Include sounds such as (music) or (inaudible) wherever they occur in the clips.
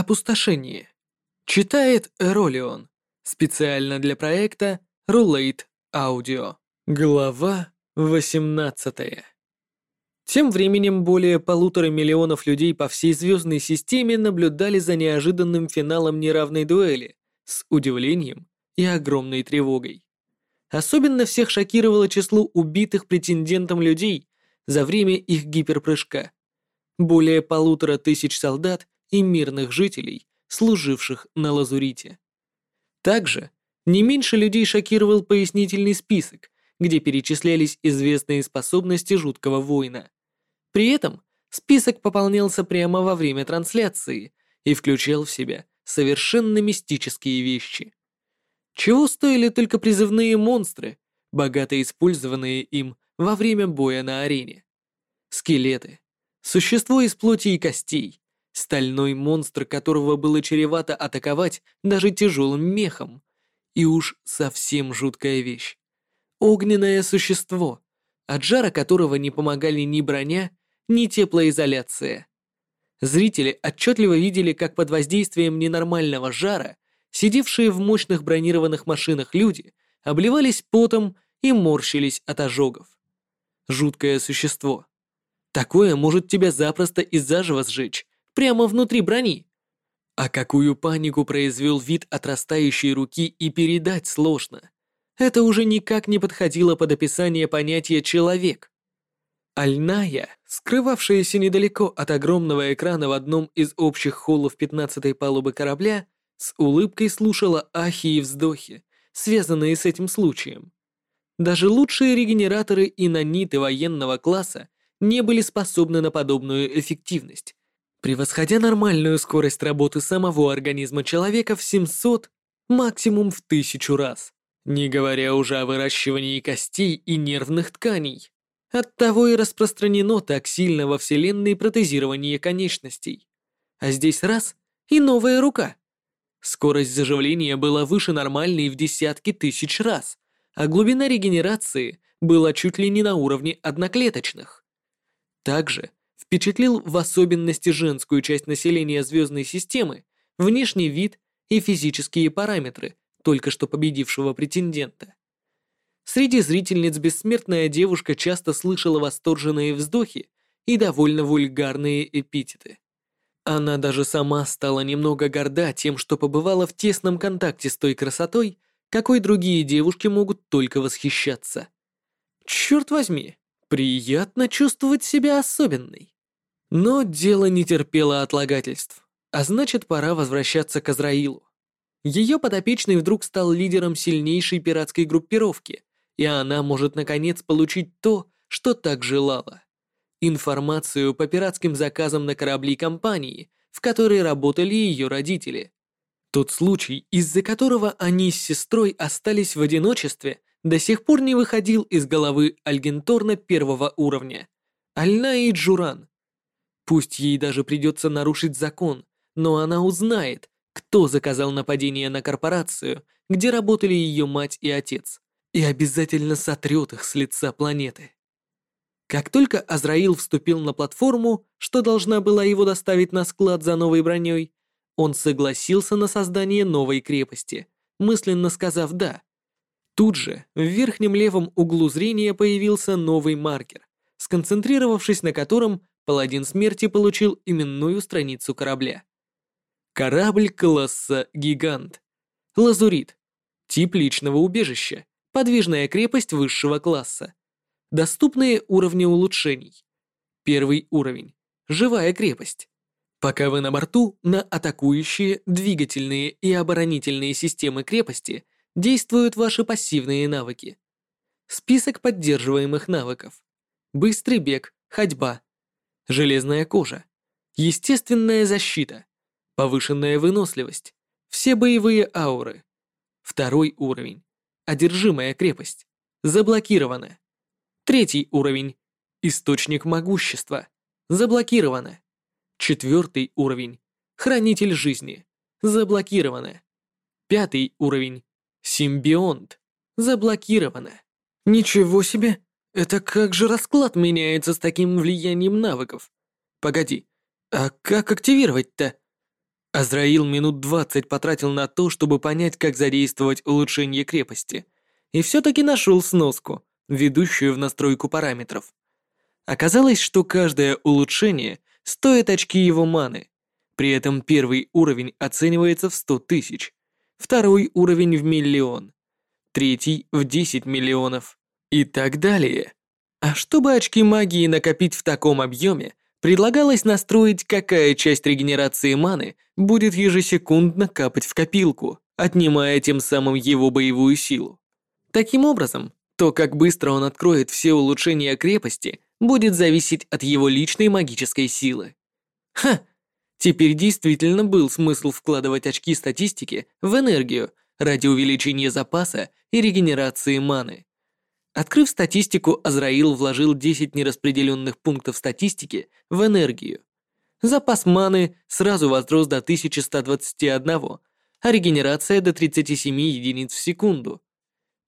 Опустошение. Читает Эролион. Специально для проекта Roulette Audio. Глава 18. Тем временем более полутора миллионов людей по всей звездной системе наблюдали за неожиданным финалом неравной дуэли с удивлением и огромной тревогой. Особенно всех шокировало число убитых претендентом людей за время их гиперпрыжка. Более полутора тысяч солдат и мирных жителей, служивших на Лазурите. Также не меньше людей шокировал пояснительный список, где перечислялись известные способности жуткого воина. При этом список пополнялся прямо во время трансляции и включал в себя совершенно мистические вещи. Чего стоили только призывные монстры, богато использованные им во время боя на арене. Скелеты, существо из плоти и костей, стальной монстр, которого было чревато атаковать даже тяжелым мехом, и уж совсем жуткая вещь. Огненное существо, от жара которого не помогали ни броня, ни теплоизоляция. Зрители отчетливо видели, как под воздействием ненормального жара сидевшие в мощных бронированных машинах люди обливались потом и морщились от ожогов. Жуткое существо. Такое может тебя запросто и заживо сжечь, прямо внутри брони. А какую панику произвел вид отрастающей руки и передать сложно. Это уже никак не подходило под описание понятия «человек». Альная, скрывавшаяся недалеко от огромного экрана в одном из общих холлов 15-й палубы корабля, с улыбкой слушала ахи и вздохи, связанные с этим случаем. Даже лучшие регенераторы и наниты военного класса не были способны на подобную эффективность, превосходя нормальную скорость работы самого организма человека в 700, максимум в 1000 раз, не говоря уже о выращивании костей и нервных тканей. Оттого и распространено так сильно во Вселенной протезирование конечностей. А здесь раз — и новая рука. Скорость заживления была выше нормальной в десятки тысяч раз, а глубина регенерации была чуть ли не на уровне одноклеточных. Также впечатлил в особенности женскую часть населения звездной системы, внешний вид и физические параметры только что победившего претендента. Среди зрительниц бессмертная девушка часто слышала восторженные вздохи и довольно вульгарные эпитеты. Она даже сама стала немного горда тем, что побывала в тесном контакте с той красотой, какой другие девушки могут только восхищаться. Черт возьми, приятно чувствовать себя особенной. Но дело не терпело отлагательств, а значит, пора возвращаться к Азраилу. Ее подопечный вдруг стал лидером сильнейшей пиратской группировки, и она может наконец получить то, что так желала. Информацию по пиратским заказам на корабли компании, в которой работали ее родители. Тот случай, из-за которого они с сестрой остались в одиночестве, до сих пор не выходил из головы Альгенторна первого уровня. Альна и Джуран. Пусть ей даже придется нарушить закон, но она узнает, кто заказал нападение на корпорацию, где работали ее мать и отец и обязательно сотрет их с лица планеты. Как только Азраил вступил на платформу, что должна была его доставить на склад за новой броней, он согласился на создание новой крепости, мысленно сказав «да». Тут же в верхнем левом углу зрения появился новый маркер, сконцентрировавшись на котором Паладин Смерти получил именную страницу корабля. Корабль класса «Гигант». Лазурит. Тип личного убежища. Подвижная крепость высшего класса. Доступные уровни улучшений. Первый уровень. Живая крепость. Пока вы на борту, на атакующие, двигательные и оборонительные системы крепости действуют ваши пассивные навыки. Список поддерживаемых навыков. Быстрый бег, ходьба. Железная кожа. Естественная защита. Повышенная выносливость. Все боевые ауры. Второй уровень. Одержимая крепость. Заблокировано. Третий уровень. Источник могущества. Заблокировано. Четвертый уровень. Хранитель жизни. Заблокировано. Пятый уровень. Симбионт. Заблокировано. Ничего себе! Это как же расклад меняется с таким влиянием навыков? Погоди, а как активировать-то? Азраил минут двадцать потратил на то, чтобы понять, как задействовать улучшение крепости, и все-таки нашел сноску, ведущую в настройку параметров. Оказалось, что каждое улучшение стоит очки его маны, при этом первый уровень оценивается в 100 тысяч, второй уровень в миллион, третий в 10 миллионов и так далее. А чтобы очки магии накопить в таком объеме, предлагалось настроить, какая часть регенерации маны будет ежесекундно капать в копилку, отнимая тем самым его боевую силу. Таким образом, то, как быстро он откроет все улучшения крепости, будет зависеть от его личной магической силы. Ха! Теперь действительно был смысл вкладывать очки статистики в энергию ради увеличения запаса и регенерации маны. Открыв статистику, Азраил вложил 10 нераспределенных пунктов статистики в энергию. Запас маны сразу возрос до 1121, а регенерация до 37 единиц в секунду.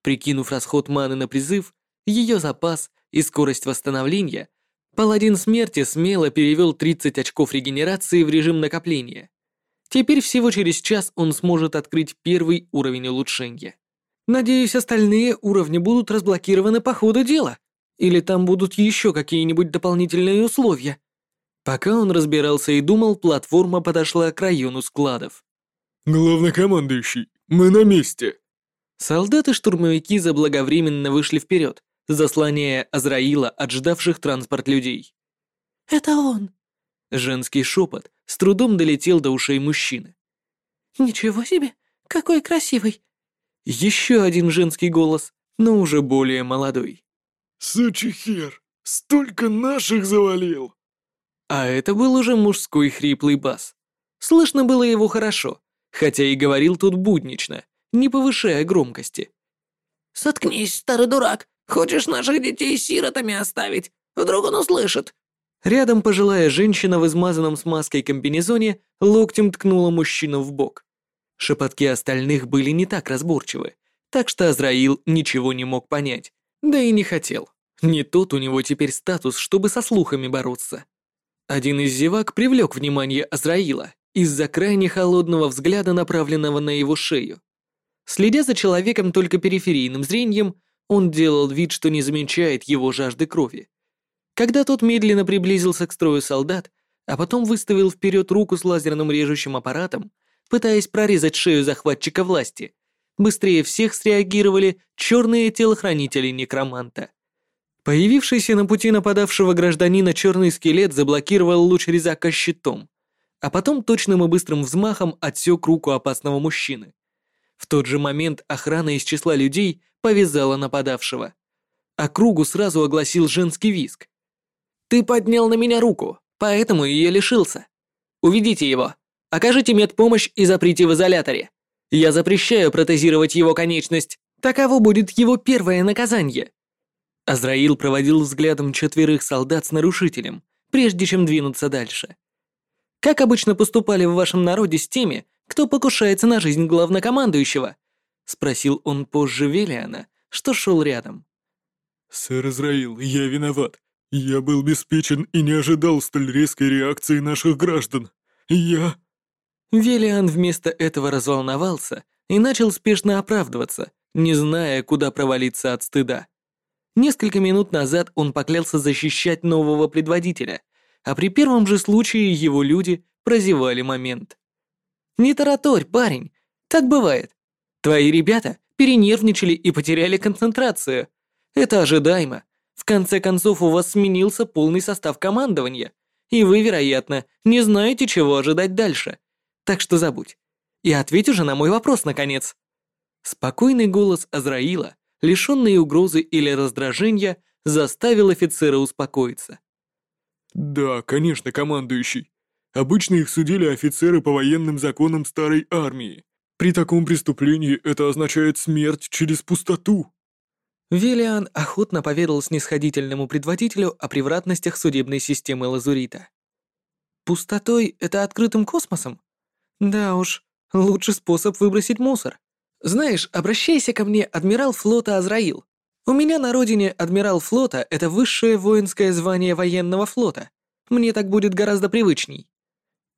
Прикинув расход маны на призыв, ее запас и скорость восстановления, паладин смерти смело перевел 30 очков регенерации в режим накопления. Теперь всего через час он сможет открыть первый уровень улучшения. Надеюсь, остальные уровни будут разблокированы по ходу дела. Или там будут еще какие-нибудь дополнительные условия. Пока он разбирался и думал, платформа подошла к району складов. «Главнокомандующий, мы на месте!» Солдаты-штурмовики заблаговременно вышли вперед, заслоняя Азраила от ждавших транспорт людей. «Это он!» Женский шепот с трудом долетел до ушей мужчины. «Ничего себе! Какой красивый! Еще один женский голос, но уже более молодой. «Сучий хер! Столько наших завалил!» А это был уже мужской хриплый бас. Слышно было его хорошо, хотя и говорил тут буднично, не повышая громкости. «Соткнись, старый дурак! Хочешь наших детей сиротами оставить? Вдруг он услышит?» Рядом пожилая женщина в измазанном смазкой комбинезоне локтем ткнула мужчину в бок. Шепотки остальных были не так разборчивы, так что Азраил ничего не мог понять, да и не хотел. Не тот у него теперь статус, чтобы со слухами бороться. Один из зевак привлек внимание Азраила из-за крайне холодного взгляда, направленного на его шею. Следя за человеком только периферийным зрением, он делал вид, что не замечает его жажды крови. Когда тот медленно приблизился к строю солдат, а потом выставил вперед руку с лазерным режущим аппаратом, пытаясь прорезать шею захватчика власти. Быстрее всех среагировали черные телохранители некроманта. Появившийся на пути нападавшего гражданина черный скелет заблокировал луч резака щитом, а потом точным и быстрым взмахом отсек руку опасного мужчины. В тот же момент охрана из числа людей повязала нападавшего. А кругу сразу огласил женский виск. «Ты поднял на меня руку, поэтому я лишился. Уведите его!» Окажите медпомощь и заприте в изоляторе. Я запрещаю протезировать его конечность. Таково будет его первое наказание». Азраил проводил взглядом четверых солдат с нарушителем, прежде чем двинуться дальше. «Как обычно поступали в вашем народе с теми, кто покушается на жизнь главнокомандующего?» — спросил он позже Велиана, что шел рядом. «Сэр Израил, я виноват. Я был беспечен и не ожидал столь резкой реакции наших граждан. Я...» Велиан вместо этого разволновался и начал спешно оправдываться, не зная, куда провалиться от стыда. Несколько минут назад он поклялся защищать нового предводителя, а при первом же случае его люди прозевали момент. «Не тараторь, парень, так бывает. Твои ребята перенервничали и потеряли концентрацию. Это ожидаемо. В конце концов, у вас сменился полный состав командования, и вы, вероятно, не знаете, чего ожидать дальше так что забудь. И ответь уже на мой вопрос, наконец». Спокойный голос Азраила, лишенный угрозы или раздражения, заставил офицера успокоиться. «Да, конечно, командующий. Обычно их судили офицеры по военным законам старой армии. При таком преступлении это означает смерть через пустоту». Велиан охотно поведал снисходительному предводителю о превратностях судебной системы Лазурита. «Пустотой — это открытым космосом?» Да уж, лучший способ выбросить мусор. Знаешь, обращайся ко мне, адмирал флота Азраил. У меня на родине адмирал флота — это высшее воинское звание военного флота. Мне так будет гораздо привычней.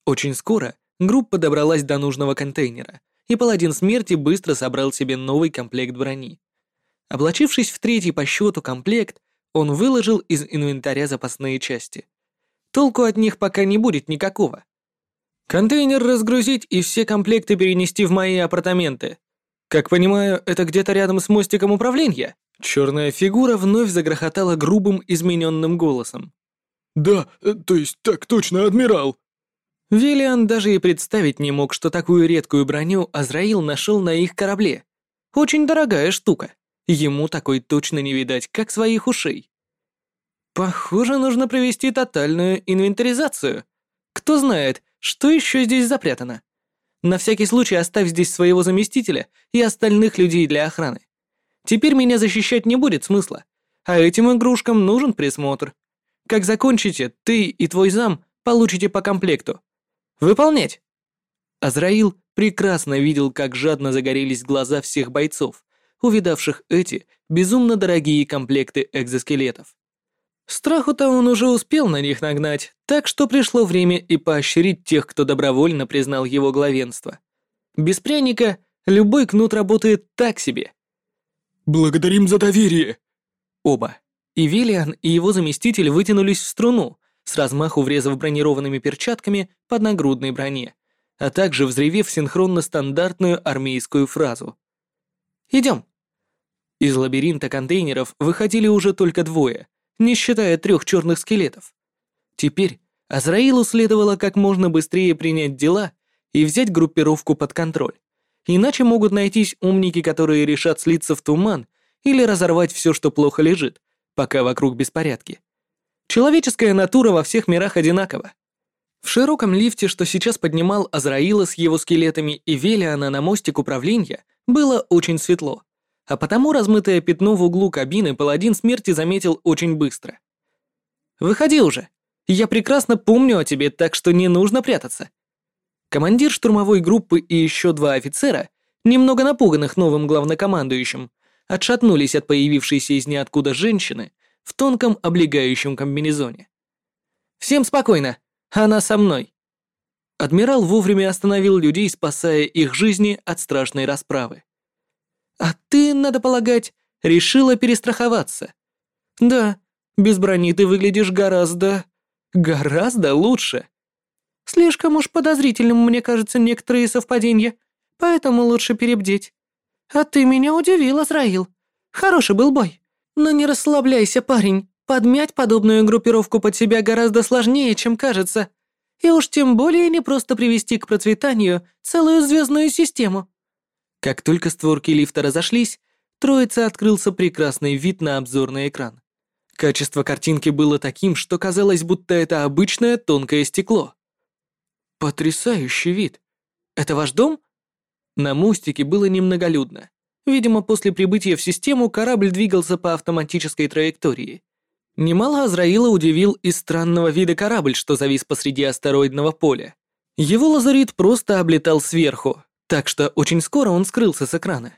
Очень скоро группа добралась до нужного контейнера, и паладин смерти быстро собрал себе новый комплект брони. Облачившись в третий по счету комплект, он выложил из инвентаря запасные части. Толку от них пока не будет никакого. Контейнер разгрузить и все комплекты перенести в мои апартаменты. Как понимаю, это где-то рядом с мостиком управления? Черная фигура вновь загрохотала грубым измененным голосом. «Да, э, то есть так точно, адмирал!» Виллиан даже и представить не мог, что такую редкую броню Азраил нашел на их корабле. Очень дорогая штука. Ему такой точно не видать, как своих ушей. Похоже, нужно провести тотальную инвентаризацию. Кто знает, что еще здесь запрятано. На всякий случай оставь здесь своего заместителя и остальных людей для охраны. Теперь меня защищать не будет смысла, а этим игрушкам нужен присмотр. Как закончите, ты и твой зам получите по комплекту. Выполнять!» Азраил прекрасно видел, как жадно загорелись глаза всех бойцов, увидавших эти безумно дорогие комплекты экзоскелетов. Страху-то он уже успел на них нагнать, так что пришло время и поощрить тех, кто добровольно признал его главенство. Без пряника любой кнут работает так себе. «Благодарим за доверие!» Оба, и Виллиан, и его заместитель вытянулись в струну, с размаху врезав бронированными перчатками под нагрудной броне, а также взревев синхронно стандартную армейскую фразу. «Идем!» Из лабиринта контейнеров выходили уже только двое, не считая трех черных скелетов. Теперь Азраилу следовало как можно быстрее принять дела и взять группировку под контроль. Иначе могут найтись умники, которые решат слиться в туман или разорвать все, что плохо лежит, пока вокруг беспорядки. Человеческая натура во всех мирах одинакова. В широком лифте, что сейчас поднимал Азраила с его скелетами и Велиана на мостик управления, было очень светло а потому размытое пятно в углу кабины паладин смерти заметил очень быстро. «Выходи уже. Я прекрасно помню о тебе, так что не нужно прятаться». Командир штурмовой группы и еще два офицера, немного напуганных новым главнокомандующим, отшатнулись от появившейся из ниоткуда женщины в тонком облегающем комбинезоне. «Всем спокойно, она со мной». Адмирал вовремя остановил людей, спасая их жизни от страшной расправы. А ты, надо полагать, решила перестраховаться. Да, без брони ты выглядишь гораздо... гораздо лучше. Слишком уж подозрительным, мне кажется, некоторые совпадения, поэтому лучше перебдеть. А ты меня удивил, Азраил. Хороший был бой. Но не расслабляйся, парень. Подмять подобную группировку под себя гораздо сложнее, чем кажется. И уж тем более не просто привести к процветанию целую звездную систему. Как только створки лифта разошлись, троице открылся прекрасный вид на обзорный экран. Качество картинки было таким, что казалось, будто это обычное тонкое стекло. Потрясающий вид. Это ваш дом? На мостике было немноголюдно. Видимо, после прибытия в систему корабль двигался по автоматической траектории. Немало Азраила удивил из странного вида корабль, что завис посреди астероидного поля. Его лазурит просто облетал сверху, так что очень скоро он скрылся с экрана.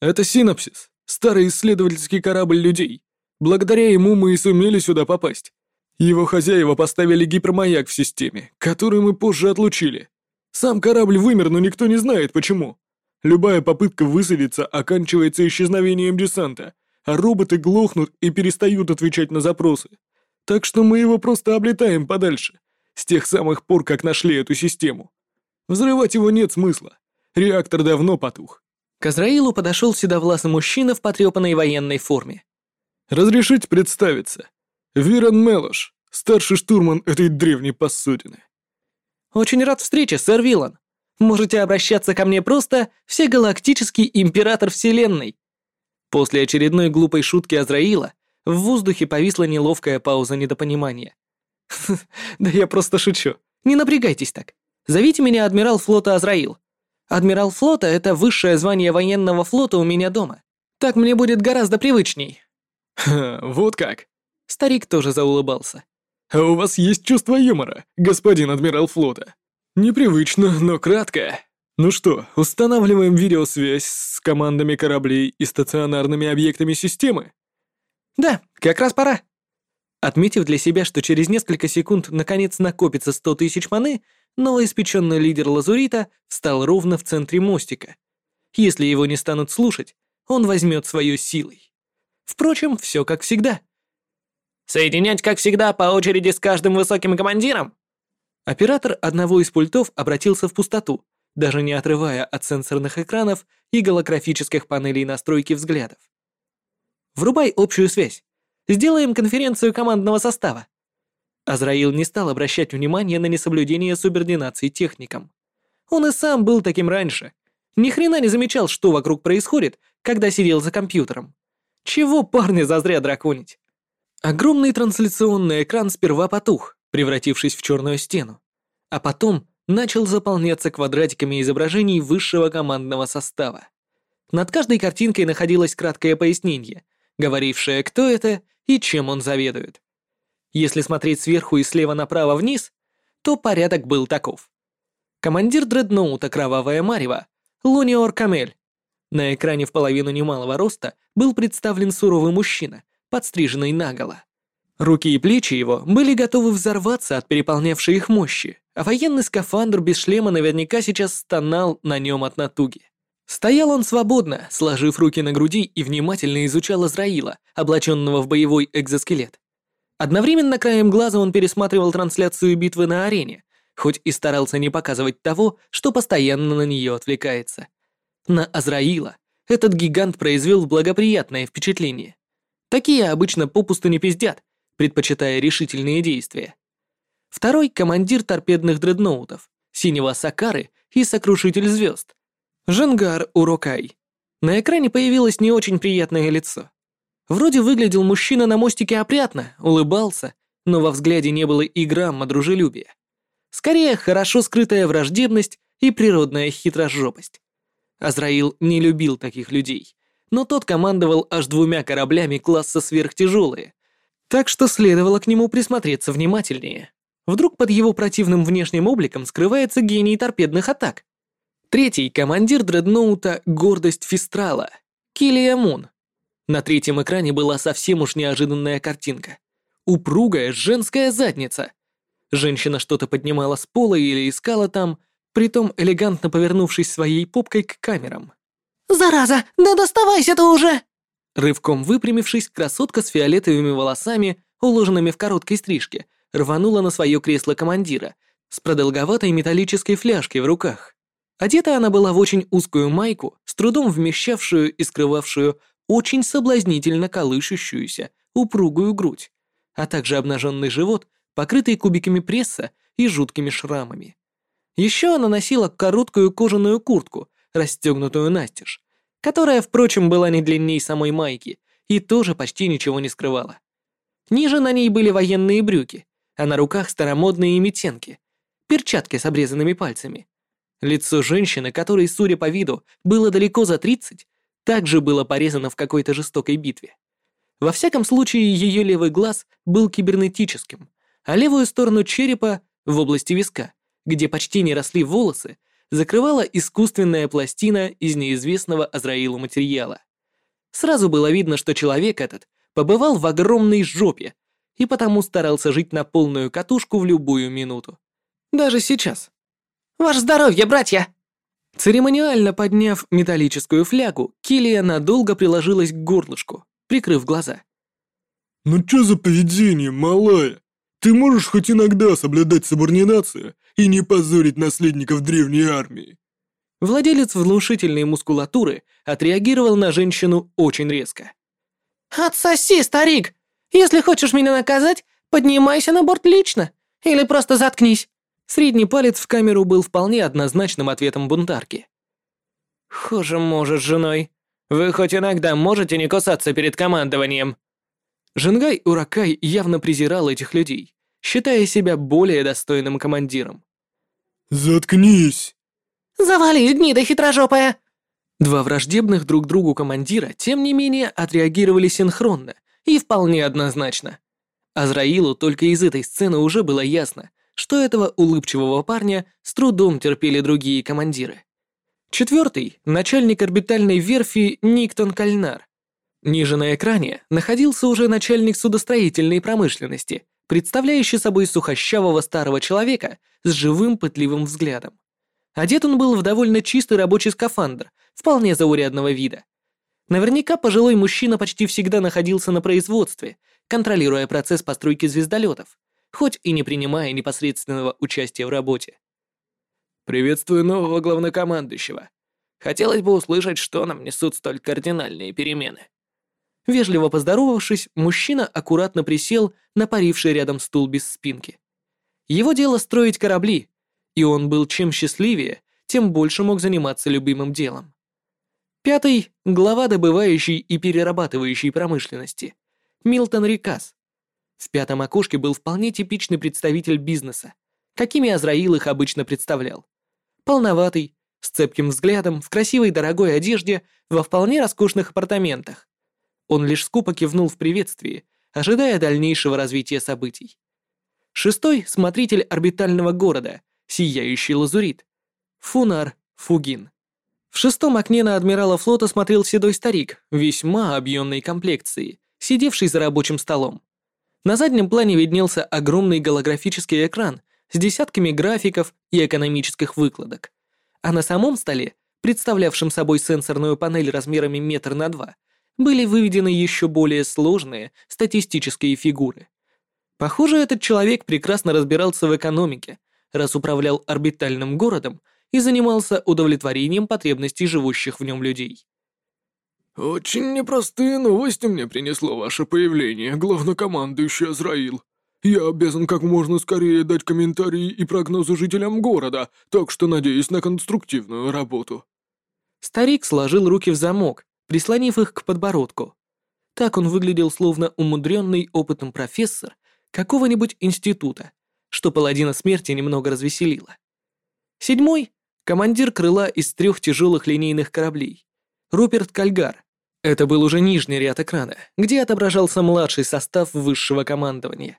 «Это Синапсис, старый исследовательский корабль людей. Благодаря ему мы и сумели сюда попасть. Его хозяева поставили гипермаяк в системе, который мы позже отлучили. Сам корабль вымер, но никто не знает почему. Любая попытка высадиться оканчивается исчезновением десанта, а роботы глохнут и перестают отвечать на запросы. Так что мы его просто облетаем подальше, с тех самых пор, как нашли эту систему. Взрывать его нет смысла. Реактор давно потух. К Азраилу подошел седовласый мужчина в потрепанной военной форме. «Разрешите представиться. Виран Мелош, старший штурман этой древней посудины». «Очень рад встрече, сэр Вилан. Можете обращаться ко мне просто всегалактический император Вселенной». После очередной глупой шутки Азраила в воздухе повисла неловкая пауза недопонимания. (laughs) «Да я просто шучу. Не напрягайтесь так. Зовите меня адмирал флота Азраил. Адмирал флота — это высшее звание военного флота у меня дома. Так мне будет гораздо привычней». «Ха, вот как». Старик тоже заулыбался. «А у вас есть чувство юмора, господин адмирал флота?» «Непривычно, но кратко. Ну что, устанавливаем видеосвязь с командами кораблей и стационарными объектами системы?» «Да, как раз пора». Отметив для себя, что через несколько секунд наконец накопится 100 тысяч маны, новоиспеченный лидер Лазурита встал ровно в центре мостика. Если его не станут слушать, он возьмет свою силой. Впрочем, все как всегда. «Соединять, как всегда, по очереди с каждым высоким командиром?» Оператор одного из пультов обратился в пустоту, даже не отрывая от сенсорных экранов и голографических панелей настройки взглядов. «Врубай общую связь. Сделаем конференцию командного состава». Азраил не стал обращать внимания на несоблюдение субординации техникам. Он и сам был таким раньше. Ни хрена не замечал, что вокруг происходит, когда сидел за компьютером. Чего парня зазря драконить? Огромный трансляционный экран сперва потух, превратившись в черную стену, а потом начал заполняться квадратиками изображений высшего командного состава. Над каждой картинкой находилось краткое пояснение, говорившее, кто это и чем он заведует. Если смотреть сверху и слева направо вниз, то порядок был таков. Командир дредноута Кровавая Марева, Луниор Камель. На экране в половину немалого роста был представлен суровый мужчина, подстриженный наголо. Руки и плечи его были готовы взорваться от переполнявшей их мощи, а военный скафандр без шлема наверняка сейчас стонал на нем от натуги. Стоял он свободно, сложив руки на груди и внимательно изучал Азраила, облаченного в боевой экзоскелет. Одновременно краем глаза он пересматривал трансляцию битвы на арене, хоть и старался не показывать того, что постоянно на нее отвлекается. На Азраила этот гигант произвел благоприятное впечатление. Такие обычно попусту не пиздят, предпочитая решительные действия. Второй — командир торпедных дредноутов, синего Сакары и сокрушитель звезд. Женгар Урокай. На экране появилось не очень приятное лицо. Вроде выглядел мужчина на мостике опрятно, улыбался, но во взгляде не было и грамма дружелюбия. Скорее, хорошо скрытая враждебность и природная хитрожопость. Азраил не любил таких людей, но тот командовал аж двумя кораблями класса сверхтяжелые, так что следовало к нему присмотреться внимательнее. Вдруг под его противным внешним обликом скрывается гений торпедных атак. Третий — командир дредноута «Гордость Фистрала» — Килия Мун. На третьем экране была совсем уж неожиданная картинка. Упругая женская задница. Женщина что-то поднимала с пола или искала там, притом элегантно повернувшись своей попкой к камерам. «Зараза, да доставайся ты уже!» Рывком выпрямившись, красотка с фиолетовыми волосами, уложенными в короткой стрижке, рванула на свое кресло командира с продолговатой металлической фляжкой в руках. Одета она была в очень узкую майку, с трудом вмещавшую и скрывавшую очень соблазнительно колышущуюся упругую грудь, а также обнаженный живот, покрытый кубиками пресса и жуткими шрамами. Еще она носила короткую кожаную куртку, расстегнутую настежь, которая, впрочем, была не длинней самой майки и тоже почти ничего не скрывала. Ниже на ней были военные брюки, а на руках старомодные метенки, перчатки с обрезанными пальцами. Лицо женщины, которой, судя по виду, было далеко за 30, также было порезано в какой-то жестокой битве. Во всяком случае, ее левый глаз был кибернетическим, а левую сторону черепа, в области виска, где почти не росли волосы, закрывала искусственная пластина из неизвестного Азраилу материала. Сразу было видно, что человек этот побывал в огромной жопе и потому старался жить на полную катушку в любую минуту. Даже сейчас. «Ваше здоровье, братья!» Церемониально подняв металлическую флягу, Килия надолго приложилась к горлышку, прикрыв глаза. «Ну чё за поведение, малая? Ты можешь хоть иногда соблюдать субординацию и не позорить наследников древней армии?» Владелец внушительной мускулатуры отреагировал на женщину очень резко. «Отсоси, старик! Если хочешь меня наказать, поднимайся на борт лично. Или просто заткнись». Средний палец в камеру был вполне однозначным ответом бунтарки. «Хуже можешь, женой. Вы хоть иногда можете не кусаться перед командованием?» Женгай Уракай явно презирал этих людей, считая себя более достойным командиром. «Заткнись!» «Завали, гнида хитрожопая!» Два враждебных друг другу командира, тем не менее, отреагировали синхронно и вполне однозначно. Азраилу только из этой сцены уже было ясно, что этого улыбчивого парня с трудом терпели другие командиры. Четвертый — начальник орбитальной верфи Никтон Кальнар. Ниже на экране находился уже начальник судостроительной промышленности, представляющий собой сухощавого старого человека с живым пытливым взглядом. Одет он был в довольно чистый рабочий скафандр, вполне заурядного вида. Наверняка пожилой мужчина почти всегда находился на производстве, контролируя процесс постройки звездолетов, хоть и не принимая непосредственного участия в работе. «Приветствую нового главнокомандующего. Хотелось бы услышать, что нам несут столь кардинальные перемены». Вежливо поздоровавшись, мужчина аккуратно присел на паривший рядом стул без спинки. Его дело строить корабли, и он был чем счастливее, тем больше мог заниматься любимым делом. Пятый — глава добывающей и перерабатывающей промышленности. Милтон Рикас. В пятом окошке был вполне типичный представитель бизнеса, какими Азраил их обычно представлял. Полноватый, с цепким взглядом, в красивой дорогой одежде, во вполне роскошных апартаментах. Он лишь скупо кивнул в приветствии, ожидая дальнейшего развития событий. Шестой — смотритель орбитального города, сияющий лазурит. Фунар Фугин. В шестом окне на адмирала флота смотрел седой старик, весьма объемной комплекции, сидевший за рабочим столом. На заднем плане виднелся огромный голографический экран с десятками графиков и экономических выкладок. А на самом столе, представлявшем собой сенсорную панель размерами метр на два, были выведены еще более сложные статистические фигуры. Похоже, этот человек прекрасно разбирался в экономике, раз управлял орбитальным городом и занимался удовлетворением потребностей живущих в нем людей. «Очень непростые новости мне принесло ваше появление, главнокомандующий Азраил. Я обязан как можно скорее дать комментарии и прогнозы жителям города, так что надеюсь на конструктивную работу». Старик сложил руки в замок прислонив их к подбородку. Так он выглядел словно умудренный опытом профессор какого-нибудь института, что паладина смерти немного развеселило. Седьмой — командир крыла из трех тяжелых линейных кораблей. Руперт Кальгар. Это был уже нижний ряд экрана, где отображался младший состав высшего командования.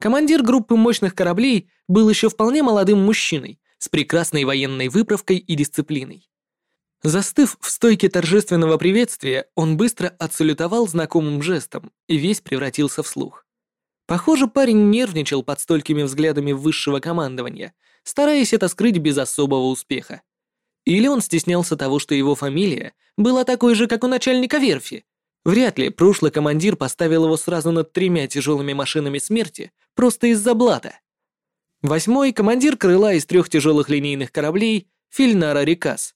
Командир группы мощных кораблей был еще вполне молодым мужчиной с прекрасной военной выправкой и дисциплиной. Застыв в стойке торжественного приветствия, он быстро отсалютовал знакомым жестом и весь превратился в слух. Похоже, парень нервничал под столькими взглядами высшего командования, стараясь это скрыть без особого успеха. Или он стеснялся того, что его фамилия была такой же, как у начальника верфи. Вряд ли прошлый командир поставил его сразу над тремя тяжелыми машинами смерти просто из-за блата. Восьмой — командир крыла из трех тяжелых линейных кораблей Фильнара Рикас.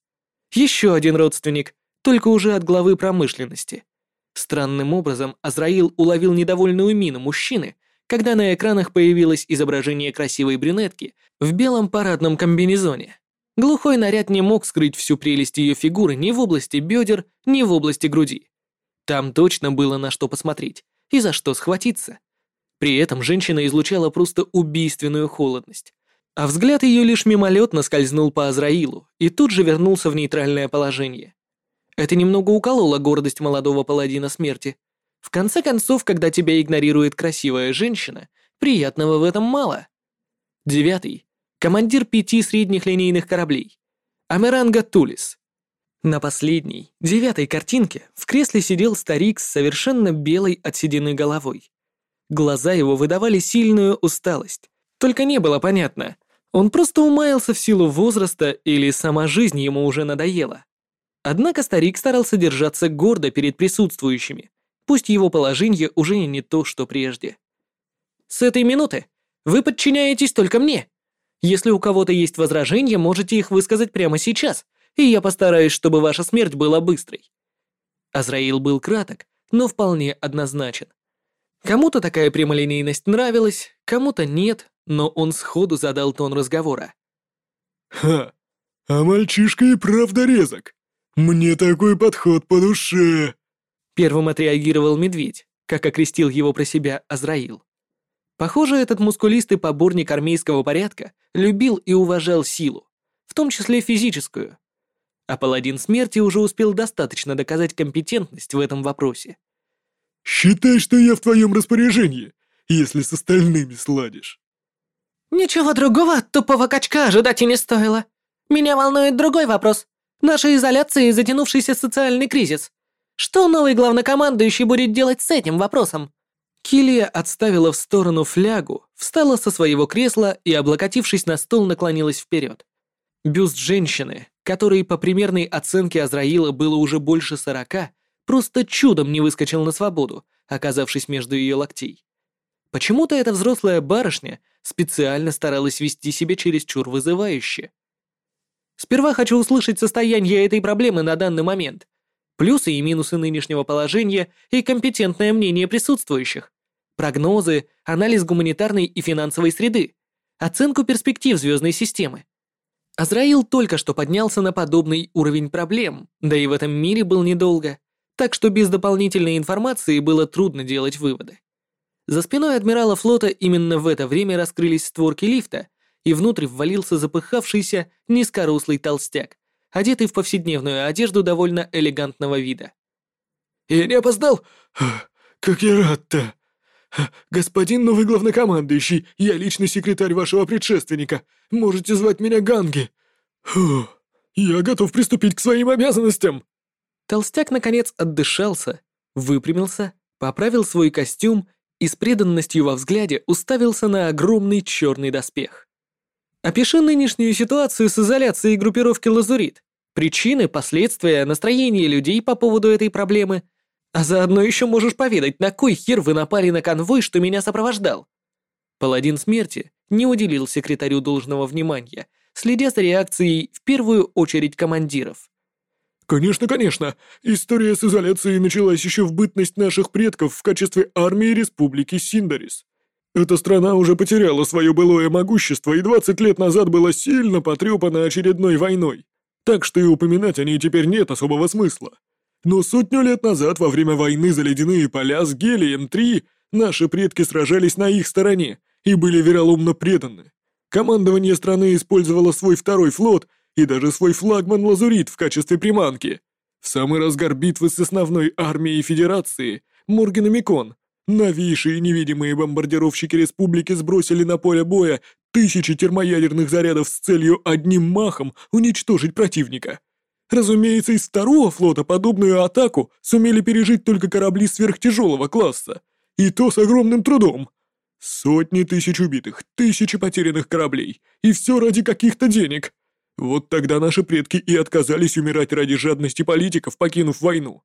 Еще один родственник, только уже от главы промышленности. Странным образом Азраил уловил недовольную мину мужчины, когда на экранах появилось изображение красивой брюнетки в белом парадном комбинезоне. Глухой наряд не мог скрыть всю прелесть ее фигуры ни в области бедер, ни в области груди. Там точно было на что посмотреть и за что схватиться. При этом женщина излучала просто убийственную холодность, а взгляд ее лишь мимолетно скользнул по Азраилу и тут же вернулся в нейтральное положение. Это немного укололо гордость молодого паладина смерти. В конце концов, когда тебя игнорирует красивая женщина, приятного в этом мало. Девятый. Командир пяти средних линейных кораблей. Амеранга Тулис. На последней, девятой картинке в кресле сидел старик с совершенно белой от седины головой. Глаза его выдавали сильную усталость. Только не было понятно, он просто умаялся в силу возраста или сама жизнь ему уже надоела. Однако старик старался держаться гордо перед присутствующими, пусть его положение уже не то, что прежде. «С этой минуты вы подчиняетесь только мне. Если у кого-то есть возражения, можете их высказать прямо сейчас, и я постараюсь, чтобы ваша смерть была быстрой». Азраил был краток, но вполне однозначен. Кому-то такая прямолинейность нравилась, кому-то нет, но он сходу задал тон разговора. «Ха, а мальчишка и правда резок. Мне такой подход по душе!» Первым отреагировал медведь, как окрестил его про себя Азраил. Похоже, этот мускулистый поборник армейского порядка любил и уважал силу, в том числе физическую. А паладин смерти уже успел достаточно доказать компетентность в этом вопросе. «Считай, что я в твоем распоряжении, если с остальными сладишь». «Ничего другого от тупого качка ожидать и не стоило. Меня волнует другой вопрос. Наша изоляция и затянувшийся социальный кризис. Что новый главнокомандующий будет делать с этим вопросом? Килия отставила в сторону флягу, встала со своего кресла и, облокотившись на стол, наклонилась вперед. Бюст женщины, который по примерной оценке Азраила было уже больше сорока, просто чудом не выскочил на свободу, оказавшись между ее локтей. Почему-то эта взрослая барышня специально старалась вести себя чересчур вызывающе. Сперва хочу услышать состояние этой проблемы на данный момент, плюсы и минусы нынешнего положения и компетентное мнение присутствующих, прогнозы, анализ гуманитарной и финансовой среды, оценку перспектив звездной системы. Азраил только что поднялся на подобный уровень проблем, да и в этом мире был недолго, так что без дополнительной информации было трудно делать выводы. За спиной адмирала флота именно в это время раскрылись створки лифта, и внутрь ввалился запыхавшийся низкорослый толстяк, одетый в повседневную одежду довольно элегантного вида. «Я не опоздал? Как я рад-то! Господин новый главнокомандующий, я личный секретарь вашего предшественника. Можете звать меня Ганги. Фу, я готов приступить к своим обязанностям!» Толстяк, наконец, отдышался, выпрямился, поправил свой костюм и с преданностью во взгляде уставился на огромный черный доспех. Опиши нынешнюю ситуацию с изоляцией группировки «Лазурит», причины, последствия, настроение людей по поводу этой проблемы, а заодно еще можешь поведать, на кой хер вы напали на конвой, что меня сопровождал. Паладин смерти не уделил секретарю должного внимания, следя за реакцией в первую очередь командиров. «Конечно, конечно. История с изоляцией началась еще в бытность наших предков в качестве армии Республики Синдарис. Эта страна уже потеряла свое былое могущество и 20 лет назад была сильно потрепана очередной войной, так что и упоминать о ней теперь нет особого смысла. Но сотню лет назад, во время войны за ледяные поля с Гелием-3, наши предки сражались на их стороне и были вероломно преданы. Командование страны использовало свой второй флот и даже свой флагман Лазурит в качестве приманки. В самый разгар битвы с основной армией Федерации Морген и Микон, новейшие невидимые бомбардировщики Республики сбросили на поле боя тысячи термоядерных зарядов с целью одним махом уничтожить противника. Разумеется, из второго флота подобную атаку сумели пережить только корабли сверхтяжелого класса, и то с огромным трудом. Сотни тысяч убитых, тысячи потерянных кораблей, и все ради каких-то денег. Вот тогда наши предки и отказались умирать ради жадности политиков, покинув войну.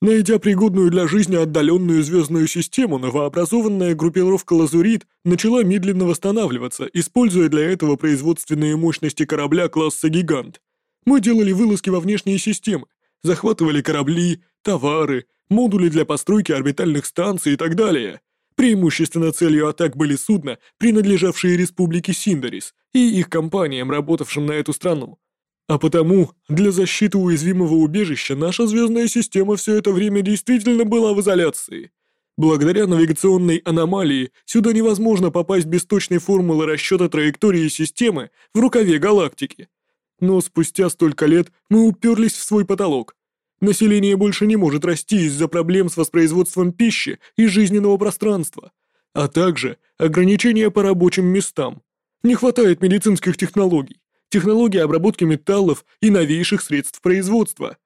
Найдя пригодную для жизни отдаленную звездную систему, новообразованная группировка «Лазурит» начала медленно восстанавливаться, используя для этого производственные мощности корабля класса «Гигант». Мы делали вылазки во внешние системы, захватывали корабли, товары, модули для постройки орбитальных станций и так далее. Преимущественно целью атак были судна, принадлежавшие республике Синдарис и их компаниям, работавшим на эту страну. А потому, для защиты уязвимого убежища наша звездная система все это время действительно была в изоляции. Благодаря навигационной аномалии сюда невозможно попасть без точной формулы расчета траектории системы в рукаве галактики. Но спустя столько лет мы уперлись в свой потолок. Население больше не может расти из-за проблем с воспроизводством пищи и жизненного пространства, а также ограничения по рабочим местам. Не хватает медицинских технологий, технологий обработки металлов и новейших средств производства.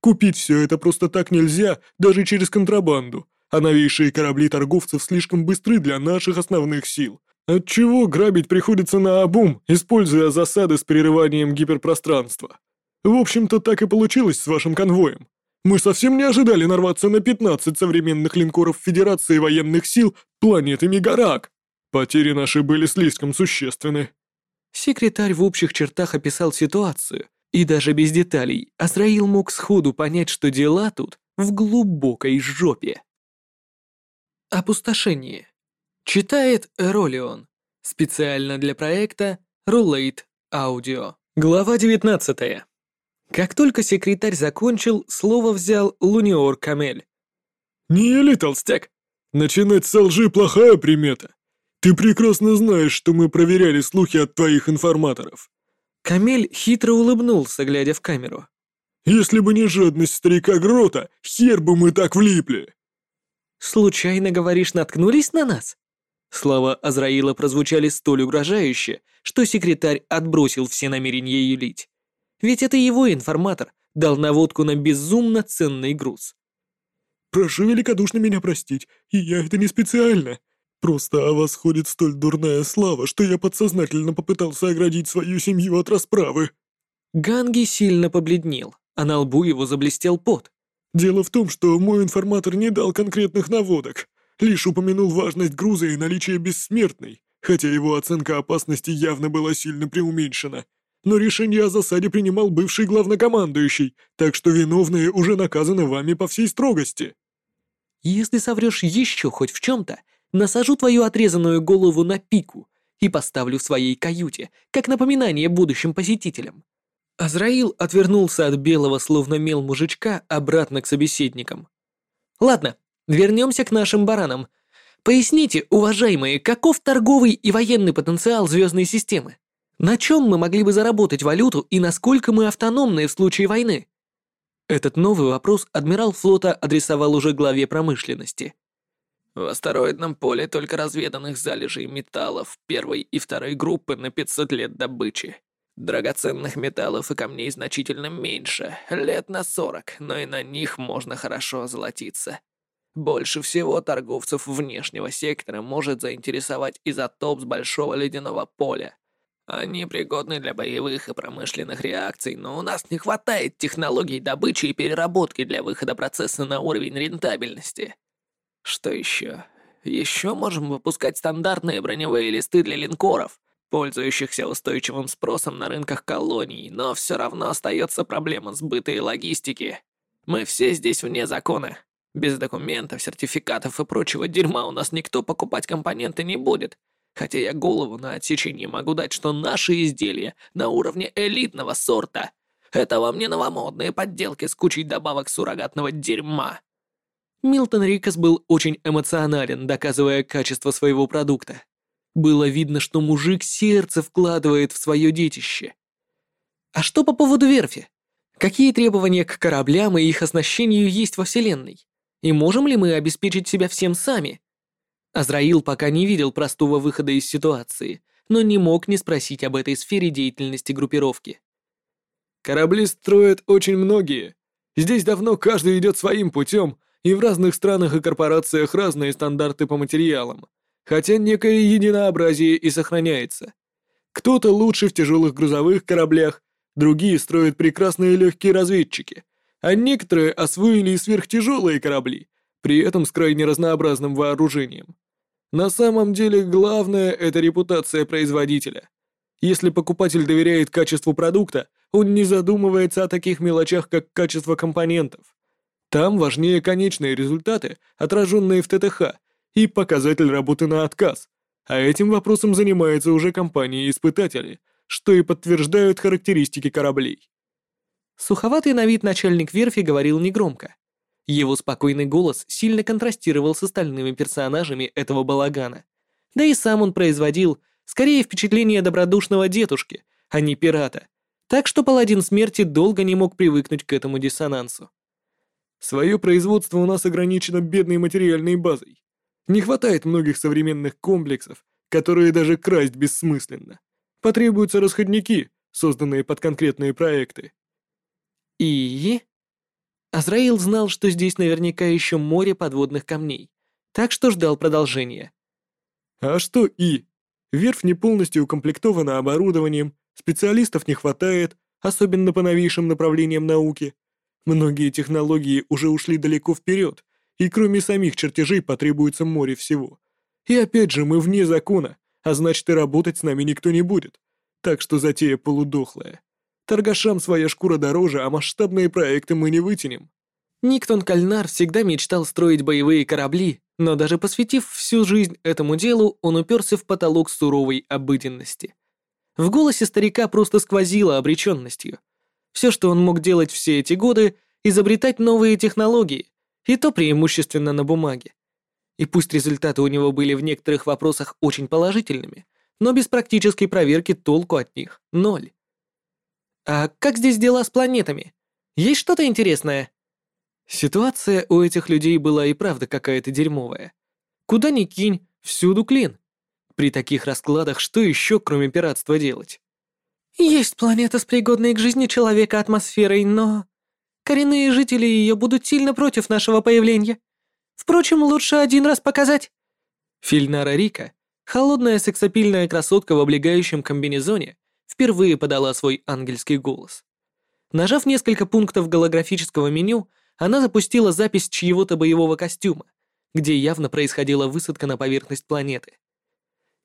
Купить все это просто так нельзя, даже через контрабанду, а новейшие корабли торговцев слишком быстры для наших основных сил. Отчего грабить приходится на обум, используя засады с прерыванием гиперпространства. В общем-то, так и получилось с вашим конвоем. Мы совсем не ожидали нарваться на 15 современных линкоров Федерации военных сил планеты Мегарак. Потери наши были слишком существенны. Секретарь в общих чертах описал ситуацию, и даже без деталей Азраил мог сходу понять, что дела тут в глубокой жопе. Опустошение. Читает Эролион. Специально для проекта Roulette Audio. Глава 19. Как только секретарь закончил, слово взял Луниор Камель. «Не ели, толстяк! Начинать со лжи плохая примета. Ты прекрасно знаешь, что мы проверяли слухи от твоих информаторов». Камель хитро улыбнулся, глядя в камеру. «Если бы не жадность старика Грота, хер бы мы так влипли!» «Случайно, говоришь, наткнулись на нас?» Слова Азраила прозвучали столь угрожающе, что секретарь отбросил все намерения юлить. Ведь это его информатор дал наводку на безумно ценный груз. Прошу великодушно меня простить, и я это не специально. Просто о вас ходит столь дурная слава, что я подсознательно попытался оградить свою семью от расправы». Ганги сильно побледнел, а на лбу его заблестел пот. «Дело в том, что мой информатор не дал конкретных наводок, лишь упомянул важность груза и наличие бессмертной, хотя его оценка опасности явно была сильно преуменьшена. Но решение о засаде принимал бывший главнокомандующий, так что виновные уже наказаны вами по всей строгости». «Если соврешь еще хоть в чем-то, насажу твою отрезанную голову на пику и поставлю в своей каюте, как напоминание будущим посетителям». Азраил отвернулся от белого, словно мел мужичка, обратно к собеседникам. «Ладно, вернемся к нашим баранам. Поясните, уважаемые, каков торговый и военный потенциал звездной системы? На чем мы могли бы заработать валюту и насколько мы автономны в случае войны?» Этот новый вопрос адмирал флота адресовал уже главе промышленности. В астероидном поле только разведанных залежей металлов первой и второй группы на 500 лет добычи. Драгоценных металлов и камней значительно меньше, лет на 40, но и на них можно хорошо озолотиться. Больше всего торговцев внешнего сектора может заинтересовать изотоп с большого ледяного поля. Они пригодны для боевых и промышленных реакций, но у нас не хватает технологий добычи и переработки для выхода процесса на уровень рентабельности. Что еще? Еще можем выпускать стандартные броневые листы для линкоров, пользующихся устойчивым спросом на рынках колоний, но все равно остается проблема сбыта и логистики. Мы все здесь вне закона. Без документов, сертификатов и прочего дерьма у нас никто покупать компоненты не будет. Хотя я голову на отсечение могу дать, что наши изделия на уровне элитного сорта. Это вам не новомодные подделки с кучей добавок суррогатного дерьма. Милтон Рикас был очень эмоционален, доказывая качество своего продукта. Было видно, что мужик сердце вкладывает в свое детище. А что по поводу верфи? Какие требования к кораблям и их оснащению есть во Вселенной? И можем ли мы обеспечить себя всем сами? Азраил пока не видел простого выхода из ситуации, но не мог не спросить об этой сфере деятельности группировки. «Корабли строят очень многие. Здесь давно каждый идет своим путем, и в разных странах и корпорациях разные стандарты по материалам, хотя некое единообразие и сохраняется. Кто-то лучше в тяжелых грузовых кораблях, другие строят прекрасные легкие разведчики, а некоторые освоили сверхтяжелые корабли, при этом с крайне разнообразным вооружением. На самом деле главное – это репутация производителя. Если покупатель доверяет качеству продукта, он не задумывается о таких мелочах, как качество компонентов. Там важнее конечные результаты, отраженные в ТТХ, и показатель работы на отказ. А этим вопросом занимаются уже компании-испытатели, что и подтверждают характеристики кораблей. Суховатый на вид начальник верфи говорил негромко. Его спокойный голос сильно контрастировал с остальными персонажами этого балагана. Да и сам он производил скорее впечатление добродушного дедушки, а не пирата. Так что паладин смерти долго не мог привыкнуть к этому диссонансу. Свое производство у нас ограничено бедной материальной базой. Не хватает многих современных комплексов, которые даже красть бессмысленно. Потребуются расходники, созданные под конкретные проекты. И? Азраил знал, что здесь наверняка еще море подводных камней, так что ждал продолжения. А что и? Верфь не полностью укомплектована оборудованием, специалистов не хватает, особенно по новейшим направлениям науки. Многие технологии уже ушли далеко вперед, и кроме самих чертежей потребуется море всего. И опять же, мы вне закона, а значит и работать с нами никто не будет. Так что затея полудохлая. Торгашам своя шкура дороже, а масштабные проекты мы не вытянем. Никтон Кальнар всегда мечтал строить боевые корабли, но даже посвятив всю жизнь этому делу, он уперся в потолок суровой обыденности. В голосе старика просто сквозило обреченностью. Все, что он мог делать все эти годы, изобретать новые технологии, и то преимущественно на бумаге. И пусть результаты у него были в некоторых вопросах очень положительными, но без практической проверки толку от них ноль. А как здесь дела с планетами? Есть что-то интересное? Ситуация у этих людей была и правда какая-то дерьмовая. Куда ни кинь, всюду клин. При таких раскладах что еще, кроме пиратства, делать? Есть планета с пригодной к жизни человека атмосферой, но... Коренные жители ее будут сильно против нашего появления. Впрочем, лучше один раз показать». Фильнара Рика, холодная сексапильная красотка в облегающем комбинезоне, впервые подала свой ангельский голос. Нажав несколько пунктов голографического меню, она запустила запись чьего-то боевого костюма, где явно происходила высадка на поверхность планеты.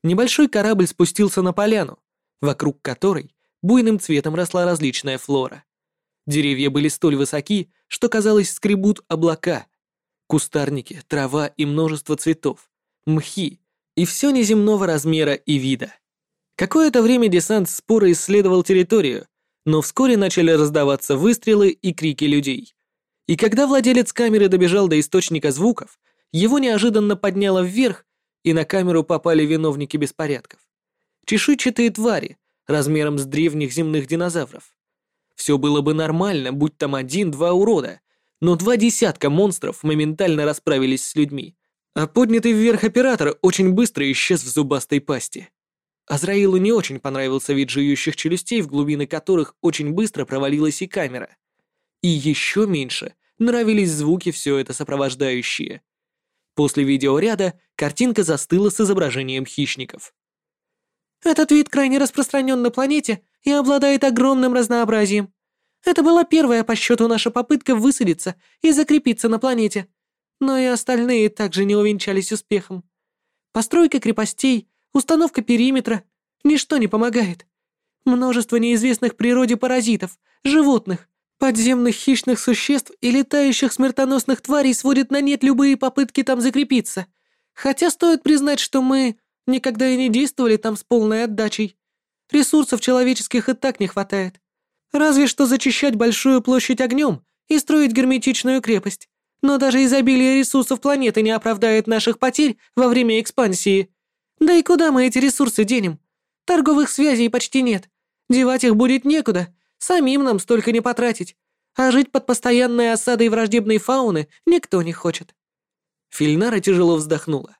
Небольшой корабль спустился на поляну, вокруг которой буйным цветом росла различная флора. Деревья были столь высоки, что, казалось, скребут облака. Кустарники, трава и множество цветов, мхи и все неземного размера и вида. Какое-то время десант споро исследовал территорию, но вскоре начали раздаваться выстрелы и крики людей. И когда владелец камеры добежал до источника звуков, его неожиданно подняло вверх, и на камеру попали виновники беспорядков. Чешуйчатые твари, размером с древних земных динозавров. Все было бы нормально, будь там один-два урода, но два десятка монстров моментально расправились с людьми, а поднятый вверх оператор очень быстро исчез в зубастой пасти. Азраилу не очень понравился вид жующих челюстей, в глубины которых очень быстро провалилась и камера. И еще меньше нравились звуки все это сопровождающие. После видеоряда картинка застыла с изображением хищников. Этот вид крайне распространен на планете и обладает огромным разнообразием. Это была первая по счету наша попытка высадиться и закрепиться на планете. Но и остальные также не увенчались успехом. Постройка крепостей, установка периметра — ничто не помогает. Множество неизвестных природе паразитов, животных, подземных хищных существ и летающих смертоносных тварей сводит на нет любые попытки там закрепиться. Хотя стоит признать, что мы никогда и не действовали там с полной отдачей. Ресурсов человеческих и так не хватает. Разве что зачищать большую площадь огнем и строить герметичную крепость. Но даже изобилие ресурсов планеты не оправдает наших потерь во время экспансии. Да и куда мы эти ресурсы денем? Торговых связей почти нет. Девать их будет некуда. Самим нам столько не потратить. А жить под постоянной осадой враждебной фауны никто не хочет. Фильнара тяжело вздохнула.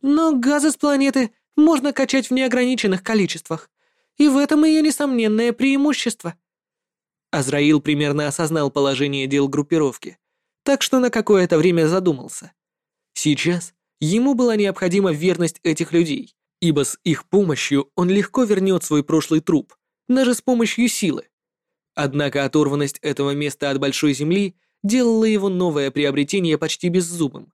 Но газы с планеты можно качать в неограниченных количествах. И в этом ее несомненное преимущество. Азраил примерно осознал положение дел группировки, так что на какое-то время задумался. Сейчас ему была необходима верность этих людей, ибо с их помощью он легко вернет свой прошлый труп, даже с помощью силы. Однако оторванность этого места от Большой Земли делала его новое приобретение почти беззубым.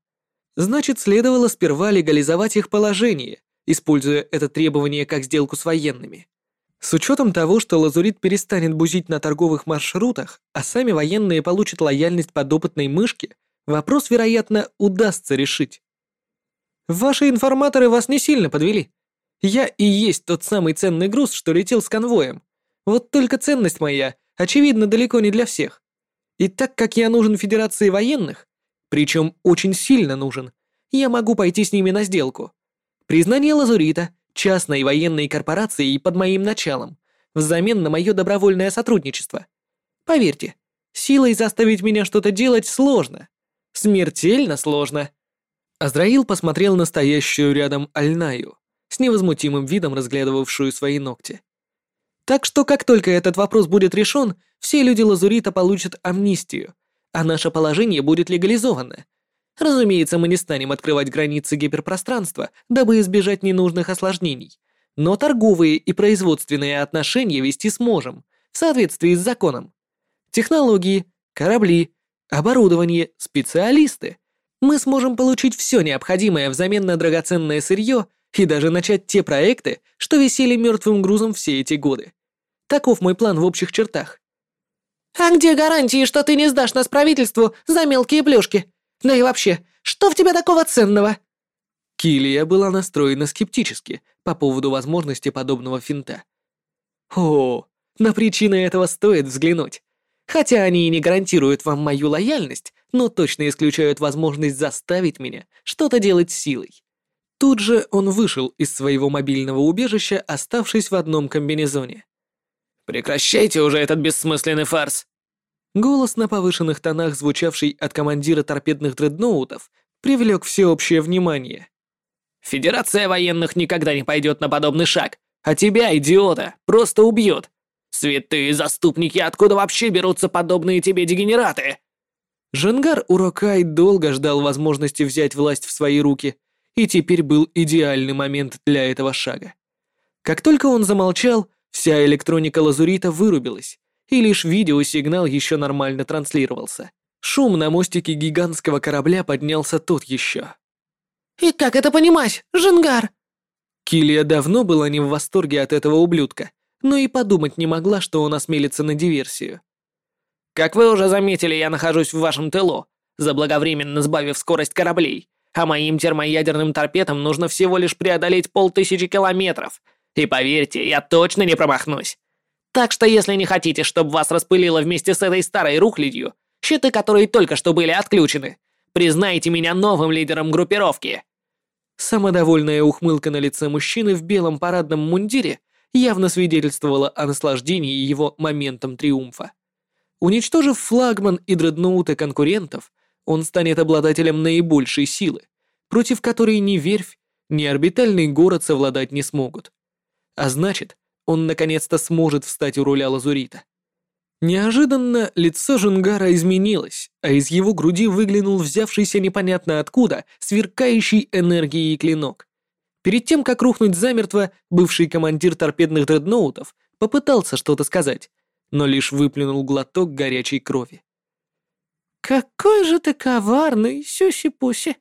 Значит, следовало сперва легализовать их положение, используя это требование как сделку с военными. С учетом того, что Лазурит перестанет бузить на торговых маршрутах, а сами военные получат лояльность подопытной мышки, вопрос, вероятно, удастся решить. Ваши информаторы вас не сильно подвели. Я и есть тот самый ценный груз, что летел с конвоем. Вот только ценность моя, очевидно, далеко не для всех. И так как я нужен Федерации военных, причем очень сильно нужен, я могу пойти с ними на сделку. Признание Лазурита — частной военной корпорацией под моим началом, взамен на мое добровольное сотрудничество. Поверьте, силой заставить меня что-то делать сложно. Смертельно сложно. Азраил посмотрел на стоящую рядом Альнаю, с невозмутимым видом разглядывавшую свои ногти. Так что как только этот вопрос будет решен, все люди Лазурита получат амнистию, а наше положение будет легализовано, Разумеется, мы не станем открывать границы гиперпространства, дабы избежать ненужных осложнений. Но торговые и производственные отношения вести сможем, в соответствии с законом. Технологии, корабли, оборудование, специалисты. Мы сможем получить все необходимое взамен на драгоценное сырье и даже начать те проекты, что висели мертвым грузом все эти годы. Таков мой план в общих чертах. «А где гарантии, что ты не сдашь нас правительству за мелкие плюшки?» Да и вообще, что в тебе такого ценного?» Килия была настроена скептически по поводу возможности подобного финта. «О, на причины этого стоит взглянуть. Хотя они и не гарантируют вам мою лояльность, но точно исключают возможность заставить меня что-то делать силой». Тут же он вышел из своего мобильного убежища, оставшись в одном комбинезоне. «Прекращайте уже этот бессмысленный фарс!» Голос на повышенных тонах, звучавший от командира торпедных дредноутов, привлек всеобщее внимание. «Федерация военных никогда не пойдет на подобный шаг, а тебя, идиота, просто убьет. Святые заступники, откуда вообще берутся подобные тебе дегенераты?» Жангар Урокай долго ждал возможности взять власть в свои руки, и теперь был идеальный момент для этого шага. Как только он замолчал, вся электроника лазурита вырубилась, и лишь видеосигнал еще нормально транслировался. Шум на мостике гигантского корабля поднялся тот еще. «И как это понимать, Жангар?» Килия давно была не в восторге от этого ублюдка, но и подумать не могла, что он осмелится на диверсию. «Как вы уже заметили, я нахожусь в вашем тылу, заблаговременно сбавив скорость кораблей, а моим термоядерным торпедам нужно всего лишь преодолеть полтысячи километров. И поверьте, я точно не промахнусь. Так что если не хотите, чтобы вас распылило вместе с этой старой рухлядью, щиты которые только что были отключены, признайте меня новым лидером группировки». Самодовольная ухмылка на лице мужчины в белом парадном мундире явно свидетельствовала о наслаждении его моментом триумфа. Уничтожив флагман и дредноуты конкурентов, он станет обладателем наибольшей силы, против которой ни верфь, ни орбитальный город совладать не смогут. А значит, он наконец-то сможет встать у руля лазурита. Неожиданно лицо Жунгара изменилось, а из его груди выглянул взявшийся непонятно откуда сверкающий энергией клинок. Перед тем, как рухнуть замертво, бывший командир торпедных дредноутов попытался что-то сказать, но лишь выплюнул глоток горячей крови. «Какой же ты коварный, Сюси-Пуси!»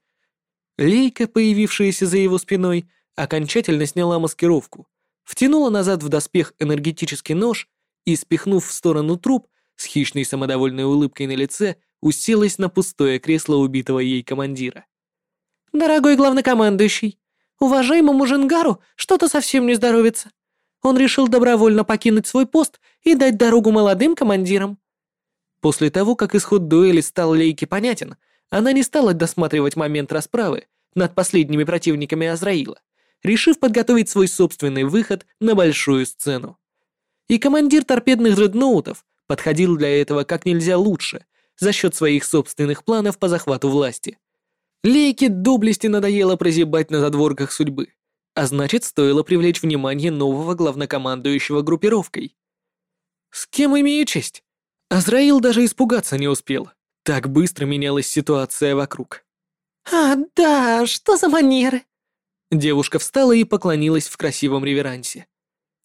Лейка, появившаяся за его спиной, окончательно сняла маскировку, втянула назад в доспех энергетический нож и, спихнув в сторону труп, с хищной самодовольной улыбкой на лице, уселась на пустое кресло убитого ей командира. «Дорогой главнокомандующий, уважаемому Женгару что-то совсем не здоровится. Он решил добровольно покинуть свой пост и дать дорогу молодым командирам. После того, как исход дуэли стал Лейке понятен, она не стала досматривать момент расправы над последними противниками Азраила, решив подготовить свой собственный выход на большую сцену. И командир торпедных дредноутов подходил для этого как нельзя лучше за счет своих собственных планов по захвату власти. Лейке доблести надоело прозябать на задворках судьбы, а значит, стоило привлечь внимание нового главнокомандующего группировкой. «С кем имею честь?» Азраил даже испугаться не успел. Так быстро менялась ситуация вокруг. «А, да, что за манеры?» Девушка встала и поклонилась в красивом реверансе.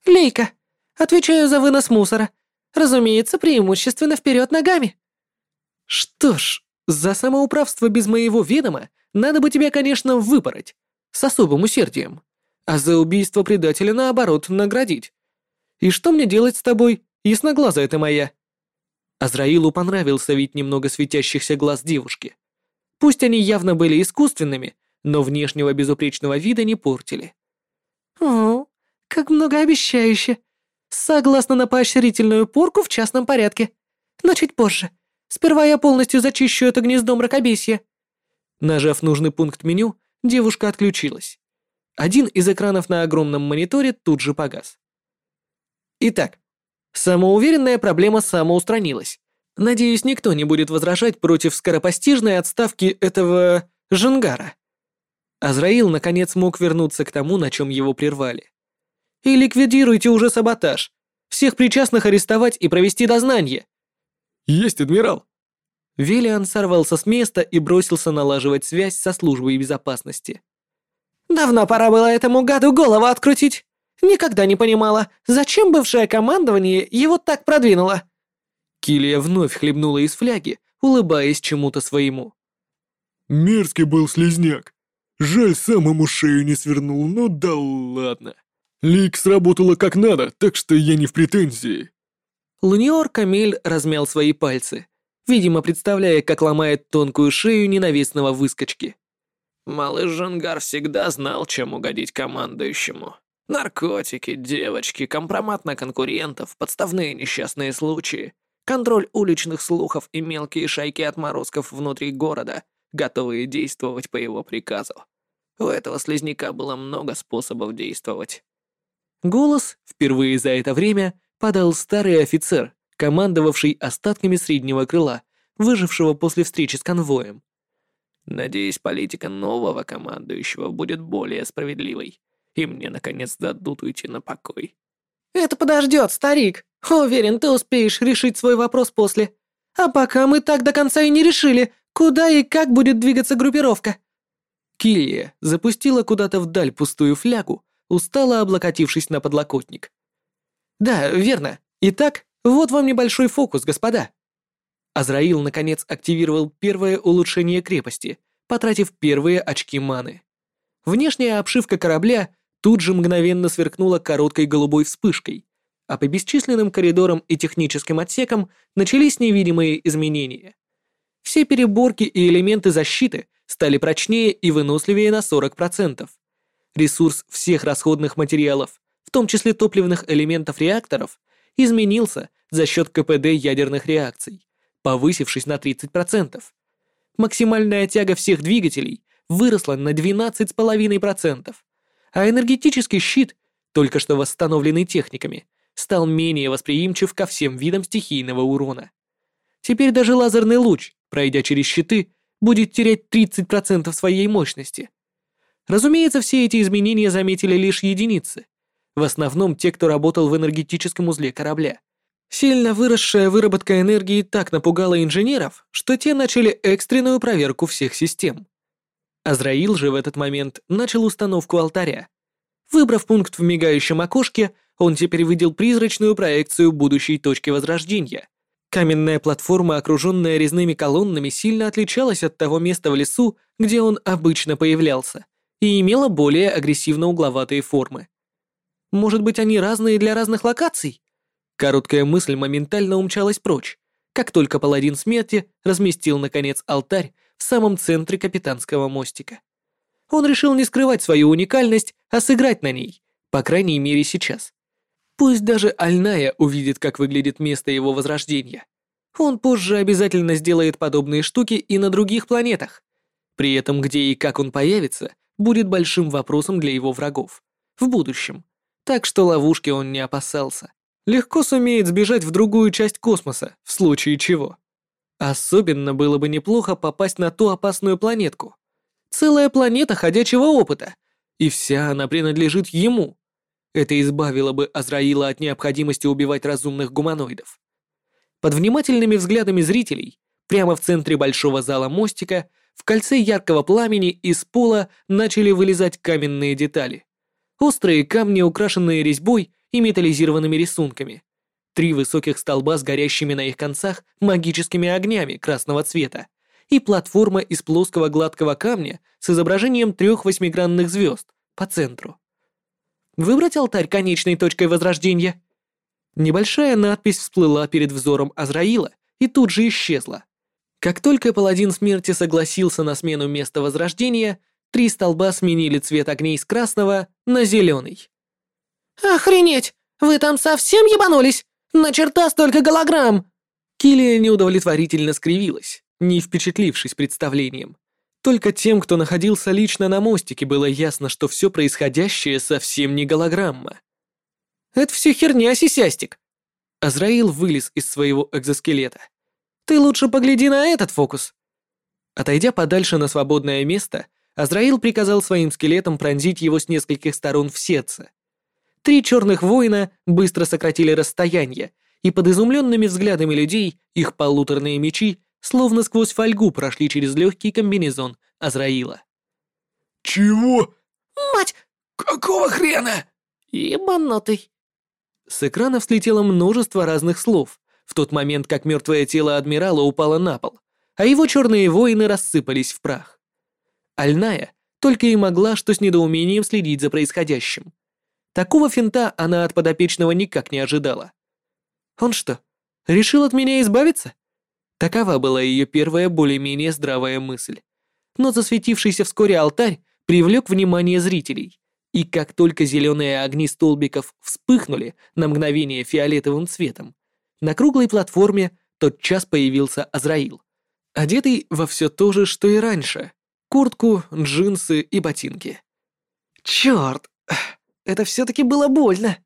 «Лейка, отвечаю за вынос мусора. Разумеется, преимущественно вперед ногами». «Что ж, за самоуправство без моего ведома надо бы тебя, конечно, выпороть. С особым усердием. А за убийство предателя, наоборот, наградить. И что мне делать с тобой, ясноглазая ты моя?» Азраилу понравился вид немного светящихся глаз девушки. Пусть они явно были искусственными, но внешнего безупречного вида не портили. «О, как многообещающе. Согласна на поощрительную порку в частном порядке. Но чуть позже. Сперва я полностью зачищу это гнездо мракобесия». Нажав нужный пункт меню, девушка отключилась. Один из экранов на огромном мониторе тут же погас. Итак, Самоуверенная проблема самоустранилась. Надеюсь, никто не будет возражать против скоропостижной отставки этого... Женгара. Азраил наконец мог вернуться к тому, на чем его прервали. «И ликвидируйте уже саботаж. Всех причастных арестовать и провести дознание». «Есть, адмирал». Велиан сорвался с места и бросился налаживать связь со службой безопасности. «Давно пора было этому гаду голову открутить. Никогда не понимала, зачем бывшее командование его так продвинуло». Килия вновь хлебнула из фляги, улыбаясь чему-то своему. «Мерзкий был слезняк. Жаль, сам ему шею не свернул, но да ладно. Лик сработала как надо, так что я не в претензии». Луниор Камель размял свои пальцы, видимо, представляя, как ломает тонкую шею ненавистного выскочки. Малыш Жангар всегда знал, чем угодить командующему. Наркотики, девочки, компромат на конкурентов, подставные несчастные случаи, контроль уличных слухов и мелкие шайки отморозков внутри города, готовые действовать по его приказу. У этого слизняка было много способов действовать. Голос, впервые за это время, подал старый офицер, командовавший остатками среднего крыла, выжившего после встречи с конвоем. Надеюсь, политика нового командующего будет более справедливой и мне, наконец, дадут уйти на покой. «Это подождет, старик. Уверен, ты успеешь решить свой вопрос после. А пока мы так до конца и не решили, куда и как будет двигаться группировка». Килия запустила куда-то вдаль пустую флягу, устало облокотившись на подлокотник. «Да, верно. Итак, вот вам небольшой фокус, господа». Азраил, наконец, активировал первое улучшение крепости, потратив первые очки маны. Внешняя обшивка корабля тут же мгновенно сверкнула короткой голубой вспышкой, а по бесчисленным коридорам и техническим отсекам начались невидимые изменения. Все переборки и элементы защиты стали прочнее и выносливее на 40%. Ресурс всех расходных материалов, в том числе топливных элементов реакторов, изменился за счет КПД ядерных реакций, повысившись на 30%. Максимальная тяга всех двигателей выросла на 12,5%, а энергетический щит, только что восстановленный техниками, стал менее восприимчив ко всем видам стихийного урона. Теперь даже лазерный луч, пройдя через щиты, будет терять 30% своей мощности. Разумеется, все эти изменения заметили лишь единицы. В основном те, кто работал в энергетическом узле корабля. Сильно выросшая выработка энергии так напугала инженеров, что те начали экстренную проверку всех систем. Азраил же в этот момент начал установку алтаря. Выбрав пункт в мигающем окошке, он теперь видел призрачную проекцию будущей точки возрождения. Каменная платформа, окруженная резными колоннами, сильно отличалась от того места в лесу, где он обычно появлялся, и имела более агрессивно-угловатые формы. Может быть, они разные для разных локаций? Короткая мысль моментально умчалась прочь, как только паладин смерти разместил, наконец, алтарь в самом центре капитанского мостика. Он решил не скрывать свою уникальность, а сыграть на ней, по крайней мере сейчас. Пусть даже Альная увидит, как выглядит место его возрождения. Он позже обязательно сделает подобные штуки и на других планетах. При этом где и как он появится, будет большим вопросом для его врагов. В будущем. Так что ловушки он не опасался. Легко сумеет сбежать в другую часть космоса, в случае чего. Особенно было бы неплохо попасть на ту опасную планетку. Целая планета ходячего опыта. И вся она принадлежит ему. Это избавило бы Азраила от необходимости убивать разумных гуманоидов. Под внимательными взглядами зрителей, прямо в центре большого зала мостика, в кольце яркого пламени из пола начали вылезать каменные детали. Острые камни, украшенные резьбой и металлизированными рисунками. Три высоких столба с горящими на их концах магическими огнями красного цвета и платформа из плоского гладкого камня с изображением трех восьмигранных звезд по центру. Выбрать алтарь конечной точкой возрождения. Небольшая надпись всплыла перед взором Азраила и тут же исчезла. Как только паладин смерти согласился на смену места возрождения, три столба сменили цвет огней с красного на зеленый. «Охренеть! Вы там совсем ебанулись? На черта столько голограмм!» Килия неудовлетворительно скривилась, не впечатлившись представлением. Только тем, кто находился лично на мостике, было ясно, что все происходящее совсем не голограмма. «Это все херня, сисястик!» Азраил вылез из своего экзоскелета. «Ты лучше погляди на этот фокус!» Отойдя подальше на свободное место, Азраил приказал своим скелетам пронзить его с нескольких сторон в сердце. Три черных воина быстро сократили расстояние, и под изумленными взглядами людей их полуторные мечи словно сквозь фольгу прошли через легкий комбинезон Азраила. «Чего?» «Мать! Какого хрена?» «Ебанутый!» С экрана взлетело множество разных слов, в тот момент как мертвое тело адмирала упало на пол, а его черные воины рассыпались в прах. Альная только и могла что с недоумением следить за происходящим. Такого финта она от подопечного никак не ожидала. Он что, решил от меня избавиться? Такова была ее первая более-менее здравая мысль. Но засветившийся вскоре алтарь привлек внимание зрителей, и как только зеленые огни столбиков вспыхнули на мгновение фиолетовым цветом, на круглой платформе тотчас появился Азраил, одетый во все то же, что и раньше — куртку, джинсы и ботинки. «Черт, это все-таки было больно!»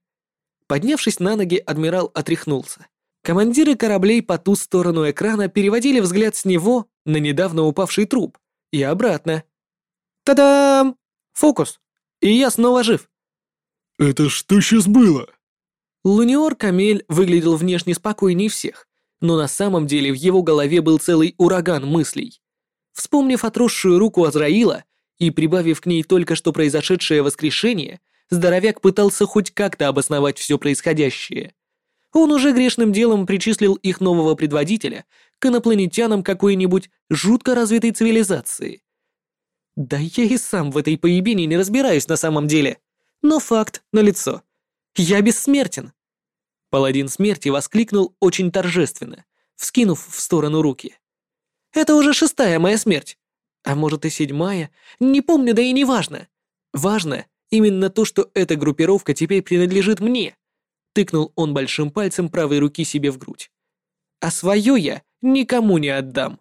Поднявшись на ноги, адмирал отряхнулся. Командиры кораблей по ту сторону экрана переводили взгляд с него на недавно упавший труп и обратно. Та-дам! Фокус! И я снова жив. «Это что сейчас было?» Луниор Камель выглядел внешне спокойнее всех, но на самом деле в его голове был целый ураган мыслей. Вспомнив отросшую руку Азраила и прибавив к ней только что произошедшее воскрешение, здоровяк пытался хоть как-то обосновать все происходящее. Он уже грешным делом причислил их нового предводителя к инопланетянам какой-нибудь жутко развитой цивилизации. Да я и сам в этой поебине не разбираюсь на самом деле. Но факт налицо. Я бессмертен. Паладин смерти воскликнул очень торжественно, вскинув в сторону руки. Это уже шестая моя смерть. А может и седьмая, не помню, да и не важно. Важно именно то, что эта группировка теперь принадлежит мне. Тыкнул он большим пальцем правой руки себе в грудь. А свое я никому не отдам.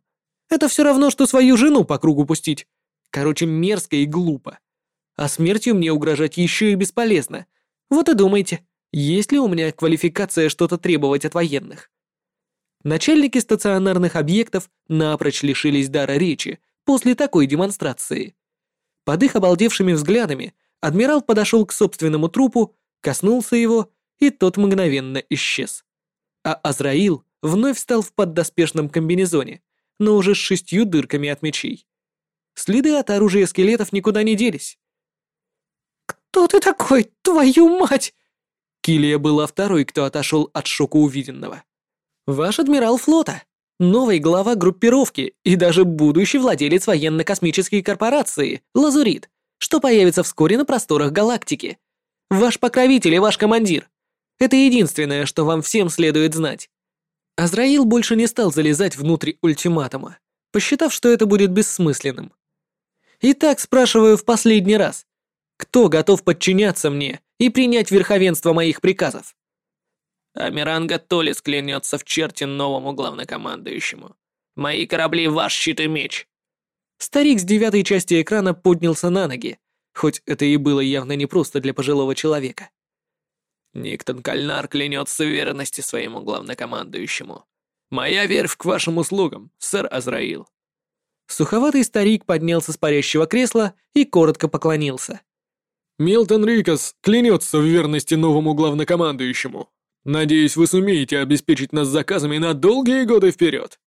Это все равно, что свою жену по кругу пустить. Короче, мерзко и глупо. А смертью мне угрожать еще и бесполезно. Вот и думайте, есть ли у меня квалификация что-то требовать от военных. Начальники стационарных объектов напрочь лишились дара речи после такой демонстрации. Под их обалдевшими взглядами адмирал подошел к собственному трупу, коснулся его, и тот мгновенно исчез. А Азраил вновь стал в поддоспешном комбинезоне, но уже с шестью дырками от мечей. Следы от оружия скелетов никуда не делись. «Кто ты такой, твою мать?» Килия была второй, кто отошел от шока увиденного. Ваш адмирал флота, новый глава группировки и даже будущий владелец военно-космической корпорации Лазурит, что появится вскоре на просторах галактики. Ваш покровитель и ваш командир. Это единственное, что вам всем следует знать. Азраил больше не стал залезать внутрь ультиматума, посчитав, что это будет бессмысленным. Итак, спрашиваю в последний раз. Кто готов подчиняться мне и принять верховенство моих приказов? Амиранга Толис клянется в черте новому главнокомандующему. Мои корабли — ваш щит и меч. Старик с девятой части экрана поднялся на ноги, хоть это и было явно непросто для пожилого человека. Никтон Кальнар клянется верности своему главнокомандующему. Моя верь к вашим услугам, сэр Азраил. Суховатый старик поднялся с парящего кресла и коротко поклонился. Милтон Рикас клянется в верности новому главнокомандующему. Надеюсь, вы сумеете обеспечить нас заказами на долгие годы вперед.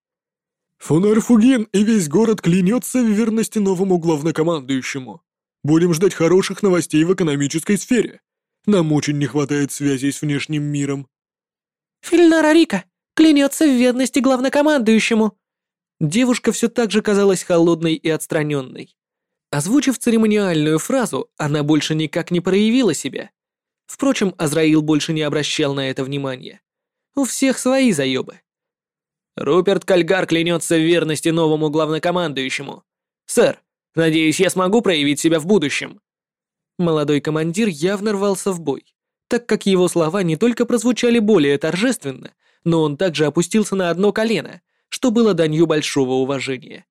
Фонар Фугин и весь город клянется в верности новому главнокомандующему. Будем ждать хороших новостей в экономической сфере. Нам очень не хватает связей с внешним миром. Фильнара Рика клянется в верности главнокомандующему. Девушка все так же казалась холодной и отстраненной. Озвучив церемониальную фразу, она больше никак не проявила себя. Впрочем, Азраил больше не обращал на это внимания. У всех свои заебы. Руперт Кальгар клянется в верности новому главнокомандующему. Сэр, надеюсь, я смогу проявить себя в будущем. Молодой командир явно рвался в бой, так как его слова не только прозвучали более торжественно, но он также опустился на одно колено, что было данью большого уважения.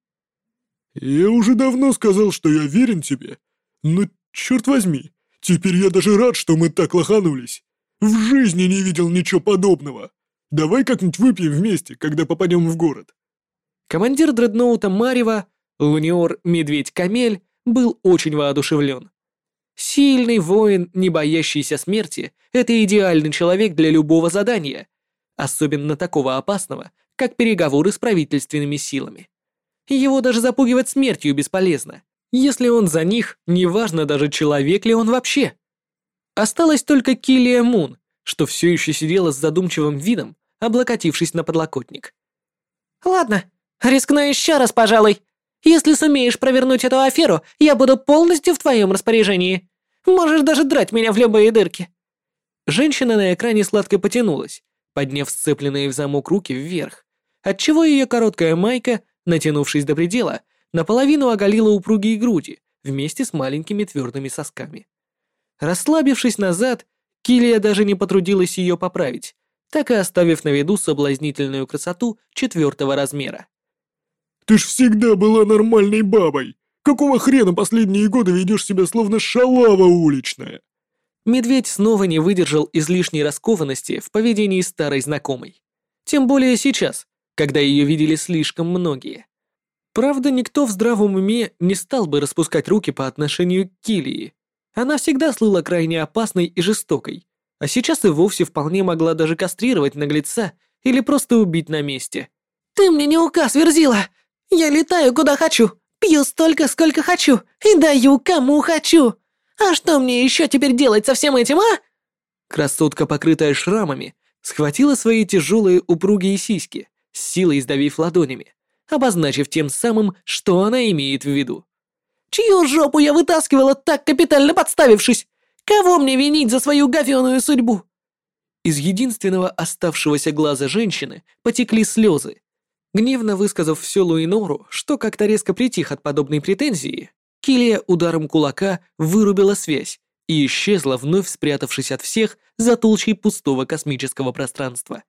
«Я уже давно сказал, что я верен тебе, но, черт возьми, Теперь я даже рад, что мы так лоханулись. В жизни не видел ничего подобного. Давай как-нибудь выпьем вместе, когда попадем в город». Командир дредноута Марева, луниор Медведь Камель, был очень воодушевлен. Сильный воин, не боящийся смерти, это идеальный человек для любого задания, особенно такого опасного, как переговоры с правительственными силами. Его даже запугивать смертью бесполезно. Если он за них, неважно даже человек ли он вообще. Осталась только Килия Мун, что все еще сидела с задумчивым видом, облокотившись на подлокотник. «Ладно, рискну еще раз, пожалуй. Если сумеешь провернуть эту аферу, я буду полностью в твоем распоряжении. Можешь даже драть меня в любые дырки». Женщина на экране сладко потянулась, подняв сцепленные в замок руки вверх, отчего ее короткая майка, натянувшись до предела, наполовину оголила упругие груди вместе с маленькими твердыми сосками. Расслабившись назад, Килия даже не потрудилась ее поправить, так и оставив на виду соблазнительную красоту четвертого размера. «Ты ж всегда была нормальной бабой! Какого хрена последние годы ведешь себя словно шалава уличная?» Медведь снова не выдержал излишней раскованности в поведении старой знакомой. Тем более сейчас, когда ее видели слишком многие. Правда, никто в здравом уме не стал бы распускать руки по отношению к Килии. Она всегда слыла крайне опасной и жестокой, а сейчас и вовсе вполне могла даже кастрировать наглеца или просто убить на месте. «Ты мне не указ, Верзила! Я летаю куда хочу, пью столько, сколько хочу и даю кому хочу! А что мне еще теперь делать со всем этим, а?» Красотка, покрытая шрамами, схватила свои тяжелые упругие сиськи, с силой сдавив ладонями, обозначив тем самым, что она имеет в виду. «Чью жопу я вытаскивала, так капитально подставившись? Кого мне винить за свою говёную судьбу?» Из единственного оставшегося глаза женщины потекли слезы. Гневно высказав все Луинору, что как-то резко притих от подобной претензии, Килия ударом кулака вырубила связь и исчезла, вновь спрятавшись от всех за толщей пустого космического пространства.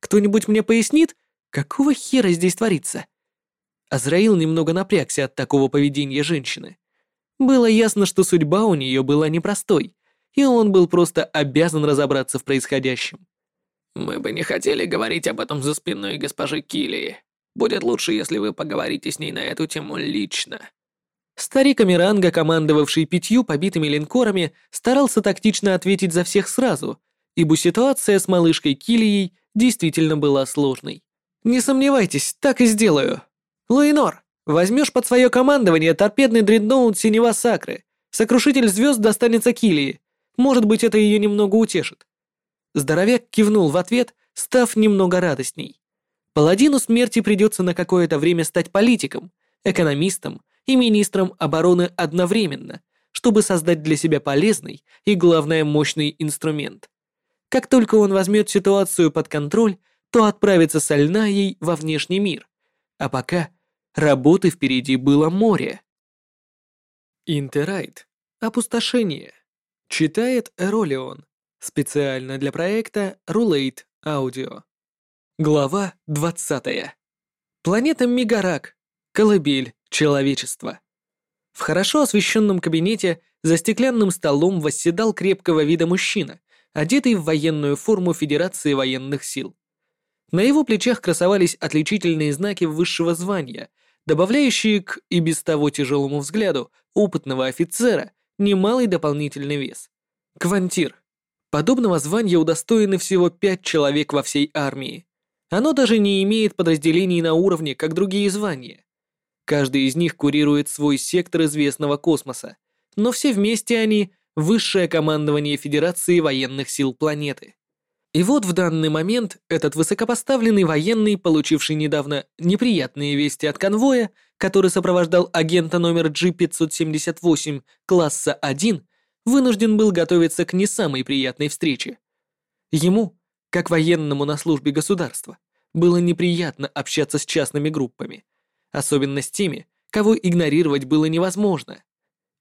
«Кто-нибудь мне пояснит, какого хера здесь творится?» Азраил немного напрягся от такого поведения женщины. Было ясно, что судьба у нее была непростой, и он был просто обязан разобраться в происходящем. «Мы бы не хотели говорить об этом за спиной госпожи Килии. Будет лучше, если вы поговорите с ней на эту тему лично». Старик Амиранга, командовавший пятью побитыми линкорами, старался тактично ответить за всех сразу, ибо ситуация с малышкой Килией действительно была сложной. «Не сомневайтесь, так и сделаю. Луинор, возьмешь под свое командование торпедный дредноут Синева Сакры. Сокрушитель звезд достанется Килии. Может быть, это ее немного утешит». Здоровяк кивнул в ответ, став немного радостней. Паладину смерти придется на какое-то время стать политиком, экономистом и министром обороны одновременно, чтобы создать для себя полезный и, главное, мощный инструмент. Как только он возьмет ситуацию под контроль, то отправится с Альнаей во внешний мир. А пока работы впереди было море. Интерайт. Опустошение. Читает Эролион. Специально для проекта Rulate Audio. Глава 20. Планета Мигарак. Колыбель человечества. В хорошо освещенном кабинете за стеклянным столом восседал крепкого вида мужчина, одетый в военную форму Федерации военных сил. На его плечах красовались отличительные знаки высшего звания, добавляющие к и без того тяжелому взгляду опытного офицера немалый дополнительный вес. Квантир. Подобного звания удостоены всего пять человек во всей армии. Оно даже не имеет подразделений на уровне, как другие звания. Каждый из них курирует свой сектор известного космоса, но все вместе они — высшее командование Федерации военных сил планеты. И вот в данный момент этот высокопоставленный военный, получивший недавно неприятные вести от конвоя, который сопровождал агента номер G578 класса 1, вынужден был готовиться к не самой приятной встрече. Ему, как военному на службе государства, было неприятно общаться с частными группами, особенно с теми, кого игнорировать было невозможно.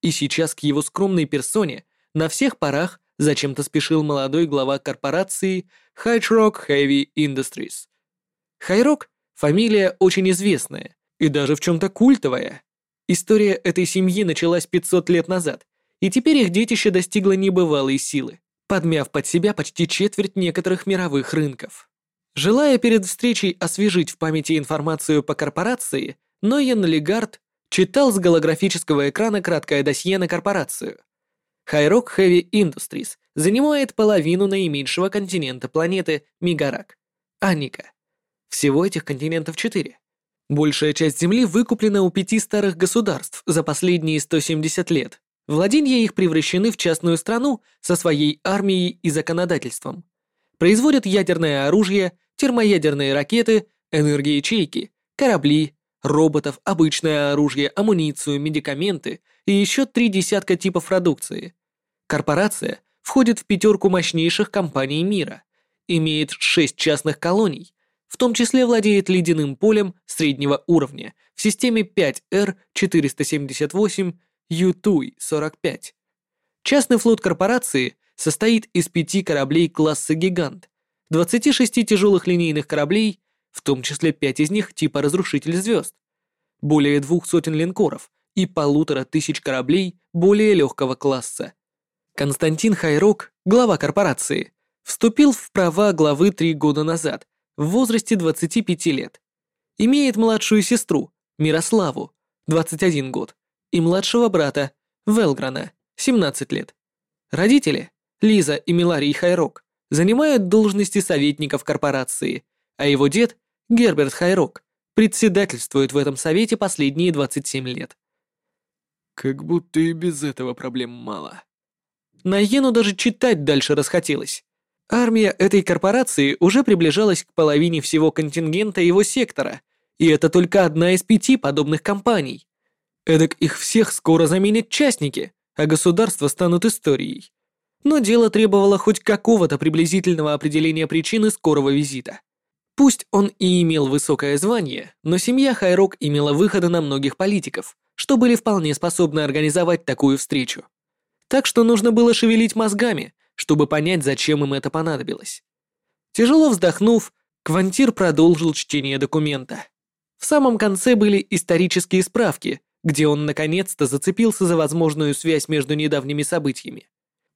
И сейчас к его скромной персоне на всех парах зачем-то спешил молодой глава корпорации Hyrock Heavy Industries. Хайрок – фамилия очень известная и даже в чем-то культовая. История этой семьи началась 500 лет назад, и теперь их детище достигло небывалой силы, подмяв под себя почти четверть некоторых мировых рынков. Желая перед встречей освежить в памяти информацию по корпорации, Нойен Легард читал с голографического экрана краткое досье на корпорацию – Хайрок Heavy Industries занимает половину наименьшего континента планеты Мигарак – Аника. Всего этих континентов четыре. Большая часть Земли выкуплена у пяти старых государств за последние 170 лет. Владения их превращены в частную страну со своей армией и законодательством. Производят ядерное оружие, термоядерные ракеты, энергоячейки, корабли, роботов, обычное оружие, амуницию, медикаменты и еще три десятка типов продукции. Корпорация входит в пятерку мощнейших компаний мира, имеет шесть частных колоний, в том числе владеет ледяным полем среднего уровня в системе 5R478 U-2-45. Частный флот корпорации состоит из пяти кораблей класса «Гигант», 26 тяжелых линейных кораблей, в том числе пять из них типа «Разрушитель звезд», более двух сотен линкоров и полутора тысяч кораблей более легкого класса. Константин Хайрок, глава корпорации, вступил в права главы три года назад, в возрасте 25 лет. Имеет младшую сестру, Мирославу, 21 год, и младшего брата, Велграна, 17 лет. Родители, Лиза и Миларий Хайрок, занимают должности советников корпорации, а его дед, Герберт Хайрок, председательствует в этом совете последние 27 лет. Как будто и без этого проблем мало. На Йену даже читать дальше расхотелось. Армия этой корпорации уже приближалась к половине всего контингента его сектора, и это только одна из пяти подобных компаний. Эдак их всех скоро заменят частники, а государства станут историей. Но дело требовало хоть какого-то приблизительного определения причины скорого визита. Пусть он и имел высокое звание, но семья Хайрок имела выходы на многих политиков, что были вполне способны организовать такую встречу. Так что нужно было шевелить мозгами, чтобы понять, зачем им это понадобилось. Тяжело вздохнув, Квантир продолжил чтение документа. В самом конце были исторические справки, где он наконец-то зацепился за возможную связь между недавними событиями.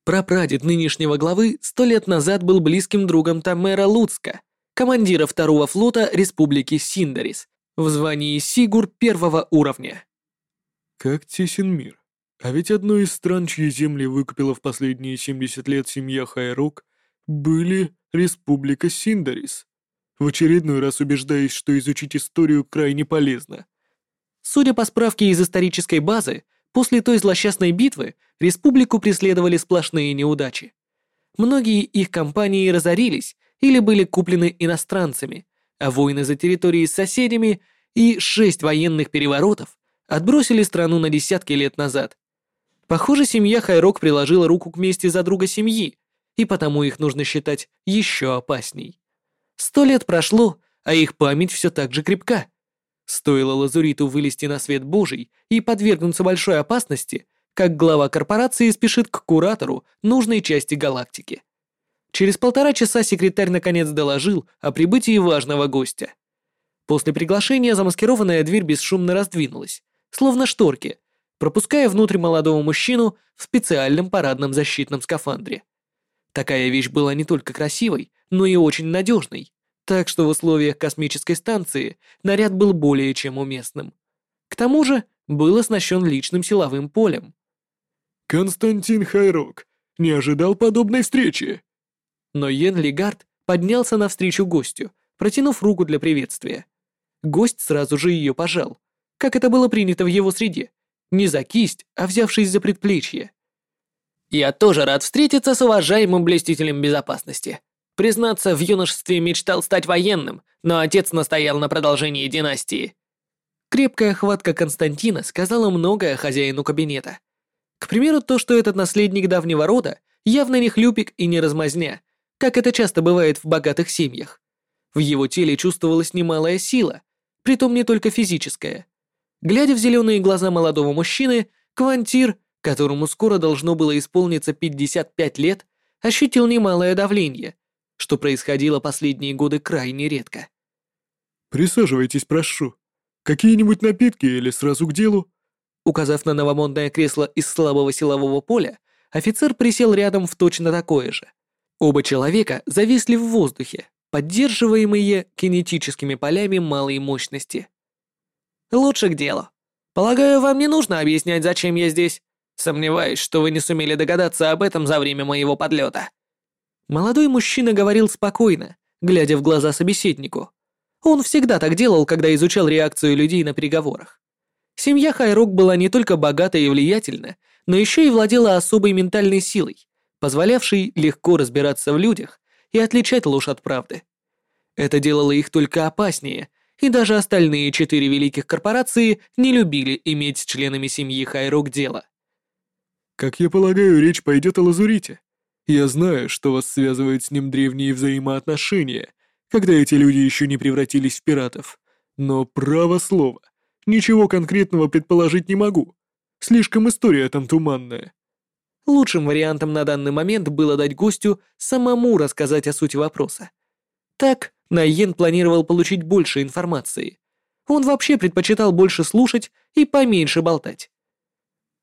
Прапрадед нынешнего главы сто лет назад был близким другом Тамера Луцка, командира второго флота Республики Синдарис, в звании Сигур первого уровня. Как тесен мир. А ведь одной из стран, чьи земли выкупила в последние 70 лет семья Хайрок, были Республика Синдарис. В очередной раз убеждаюсь, что изучить историю крайне полезно. Судя по справке из исторической базы, после той злосчастной битвы республику преследовали сплошные неудачи. Многие их компании разорились или были куплены иностранцами, а войны за территории с соседями и шесть военных переворотов отбросили страну на десятки лет назад. Похоже, семья Хайрок приложила руку к мести за друга семьи, и потому их нужно считать еще опасней. Сто лет прошло, а их память все так же крепка. Стоило Лазуриту вылезти на свет Божий и подвергнуться большой опасности, как глава корпорации спешит к куратору нужной части галактики. Через полтора часа секретарь наконец доложил о прибытии важного гостя. После приглашения замаскированная дверь бесшумно раздвинулась, словно шторки, пропуская внутрь молодого мужчину в специальном парадном защитном скафандре. Такая вещь была не только красивой, но и очень надежной так что в условиях космической станции наряд был более чем уместным. К тому же был оснащен личным силовым полем. «Константин Хайрок, не ожидал подобной встречи!» Но Йен Лигард поднялся навстречу гостю, протянув руку для приветствия. Гость сразу же ее пожал, как это было принято в его среде, не за кисть, а взявшись за предплечье. «Я тоже рад встретиться с уважаемым блестителем безопасности», Признаться, в юношестве мечтал стать военным, но отец настоял на продолжении династии. Крепкая хватка Константина сказала многое хозяину кабинета. К примеру, то, что этот наследник давнего рода явно не хлюпик и не размазня, как это часто бывает в богатых семьях. В его теле чувствовалась немалая сила, притом не только физическая. Глядя в зеленые глаза молодого мужчины, Квантир, которому скоро должно было исполниться 55 лет, ощутил немалое давление – что происходило последние годы крайне редко. «Присаживайтесь, прошу. Какие-нибудь напитки или сразу к делу?» Указав на новомодное кресло из слабого силового поля, офицер присел рядом в точно такое же. Оба человека зависли в воздухе, поддерживаемые кинетическими полями малой мощности. «Лучше к делу. Полагаю, вам не нужно объяснять, зачем я здесь. Сомневаюсь, что вы не сумели догадаться об этом за время моего подлета. Молодой мужчина говорил спокойно, глядя в глаза собеседнику. Он всегда так делал, когда изучал реакцию людей на переговорах. Семья Хайрок была не только богата и влиятельна, но еще и владела особой ментальной силой, позволявшей легко разбираться в людях и отличать ложь от правды. Это делало их только опаснее, и даже остальные четыре великих корпорации не любили иметь с членами семьи Хайрок дело. «Как я полагаю, речь пойдет о Лазурите», я знаю, что вас связывают с ним древние взаимоотношения, когда эти люди еще не превратились в пиратов. Но право слово, ничего конкретного предположить не могу. Слишком история там туманная. Лучшим вариантом на данный момент было дать гостю самому рассказать о сути вопроса. Так, Найен планировал получить больше информации. Он вообще предпочитал больше слушать и поменьше болтать.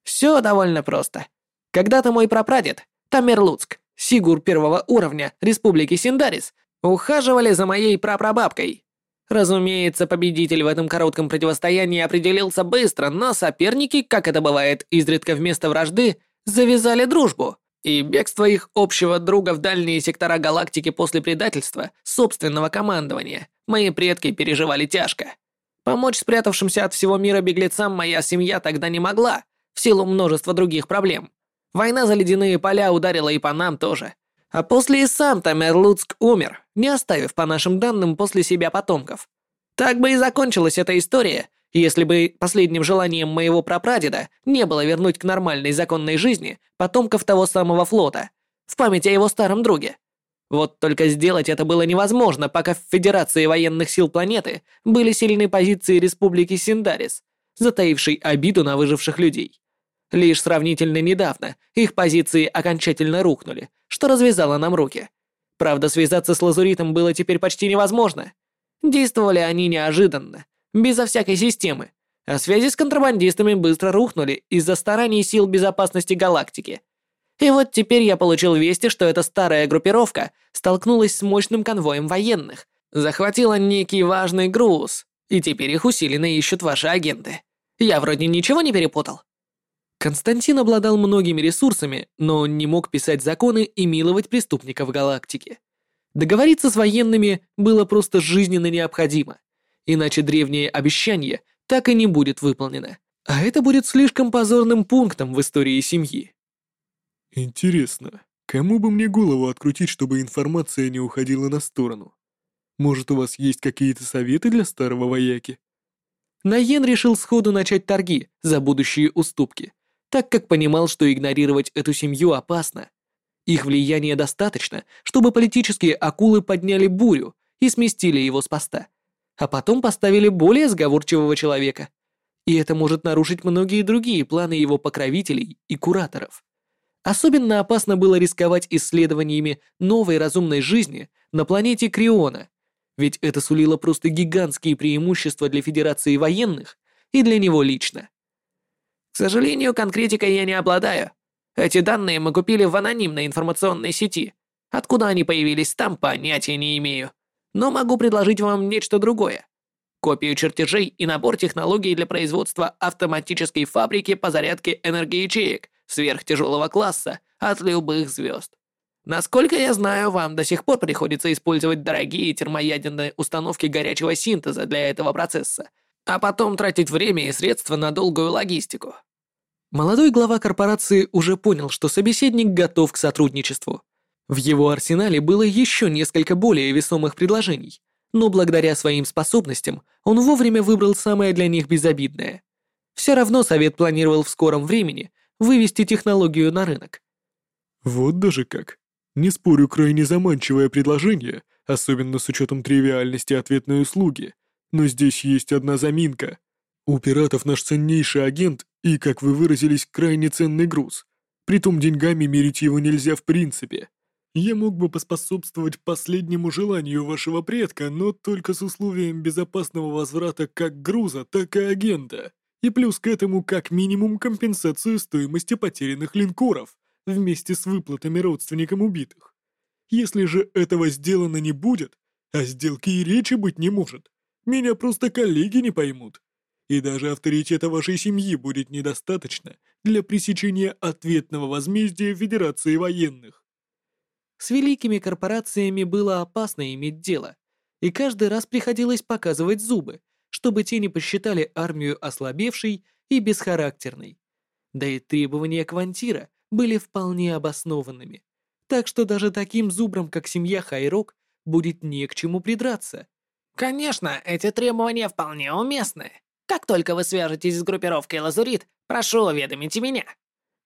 «Все довольно просто. Когда-то мой прапрадед Тамерлуцк, Сигур первого уровня Республики Синдарис, ухаживали за моей прапрабабкой. Разумеется, победитель в этом коротком противостоянии определился быстро, но соперники, как это бывает изредка вместо вражды, завязали дружбу. И бегство их общего друга в дальние сектора галактики после предательства собственного командования мои предки переживали тяжко. Помочь спрятавшимся от всего мира беглецам моя семья тогда не могла, в силу множества других проблем. Война за ледяные поля ударила и по нам тоже. А после и сам Тамерлуцк умер, не оставив, по нашим данным, после себя потомков. Так бы и закончилась эта история, если бы последним желанием моего прапрадеда не было вернуть к нормальной законной жизни потомков того самого флота, в память о его старом друге. Вот только сделать это было невозможно, пока в Федерации военных сил планеты были сильные позиции Республики Синдарис, затаившей обиду на выживших людей. Лишь сравнительно недавно их позиции окончательно рухнули, что развязало нам руки. Правда, связаться с Лазуритом было теперь почти невозможно. Действовали они неожиданно, безо всякой системы, а связи с контрабандистами быстро рухнули из-за стараний сил безопасности галактики. И вот теперь я получил вести, что эта старая группировка столкнулась с мощным конвоем военных, захватила некий важный груз, и теперь их усиленно ищут ваши агенты. Я вроде ничего не перепутал. Константин обладал многими ресурсами, но он не мог писать законы и миловать преступников галактики. Договориться с военными было просто жизненно необходимо иначе древнее обещание так и не будет выполнено. А это будет слишком позорным пунктом в истории семьи. Интересно, кому бы мне голову открутить, чтобы информация не уходила на сторону? Может, у вас есть какие-то советы для старого вояки? Наен решил сходу начать торги за будущие уступки, так как понимал, что игнорировать эту семью опасно. Их влияние достаточно, чтобы политические акулы подняли бурю и сместили его с поста а потом поставили более сговорчивого человека. И это может нарушить многие другие планы его покровителей и кураторов. Особенно опасно было рисковать исследованиями новой разумной жизни на планете Криона, ведь это сулило просто гигантские преимущества для Федерации военных и для него лично. К сожалению, конкретикой я не обладаю. Эти данные мы купили в анонимной информационной сети. Откуда они появились там, понятия не имею но могу предложить вам нечто другое. Копию чертежей и набор технологий для производства автоматической фабрики по зарядке энергоячеек сверхтяжелого класса от любых звезд. Насколько я знаю, вам до сих пор приходится использовать дорогие термоядерные установки горячего синтеза для этого процесса, а потом тратить время и средства на долгую логистику. Молодой глава корпорации уже понял, что собеседник готов к сотрудничеству. В его арсенале было еще несколько более весомых предложений, но благодаря своим способностям он вовремя выбрал самое для них безобидное. Все равно Совет планировал в скором времени вывести технологию на рынок. Вот даже как. Не спорю, крайне заманчивое предложение, особенно с учетом тривиальности ответной услуги. Но здесь есть одна заминка. У пиратов наш ценнейший агент и, как вы выразились, крайне ценный груз. Притом деньгами мерить его нельзя в принципе. Я мог бы поспособствовать последнему желанию вашего предка, но только с условием безопасного возврата как груза, так и агента. И плюс к этому как минимум компенсацию стоимости потерянных линкоров вместе с выплатами родственникам убитых. Если же этого сделано не будет, а сделки и речи быть не может, меня просто коллеги не поймут. И даже авторитета вашей семьи будет недостаточно для пресечения ответного возмездия Федерации военных. С великими корпорациями было опасно иметь дело, и каждый раз приходилось показывать зубы, чтобы те не посчитали армию ослабевшей и бесхарактерной. Да и требования Квантира были вполне обоснованными, так что даже таким зубрам, как семья Хайрок, будет не к чему придраться. Конечно, эти требования вполне уместны. Как только вы свяжетесь с группировкой Лазурит, прошу уведомите меня.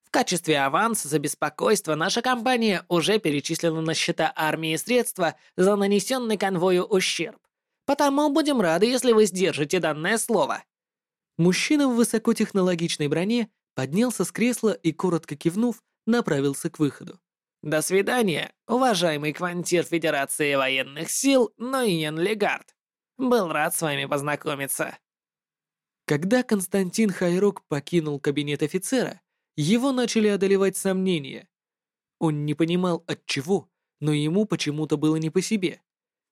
В качестве аванса за беспокойство наша компания уже перечислила на счета армии средства за нанесенный конвою ущерб. Потому будем рады, если вы сдержите данное слово». Мужчина в высокотехнологичной броне поднялся с кресла и, коротко кивнув, направился к выходу. «До свидания, уважаемый квантир Федерации военных сил Ноиен Легард. Был рад с вами познакомиться». Когда Константин Хайрок покинул кабинет офицера, его начали одолевать сомнения. Он не понимал от чего, но ему почему-то было не по себе.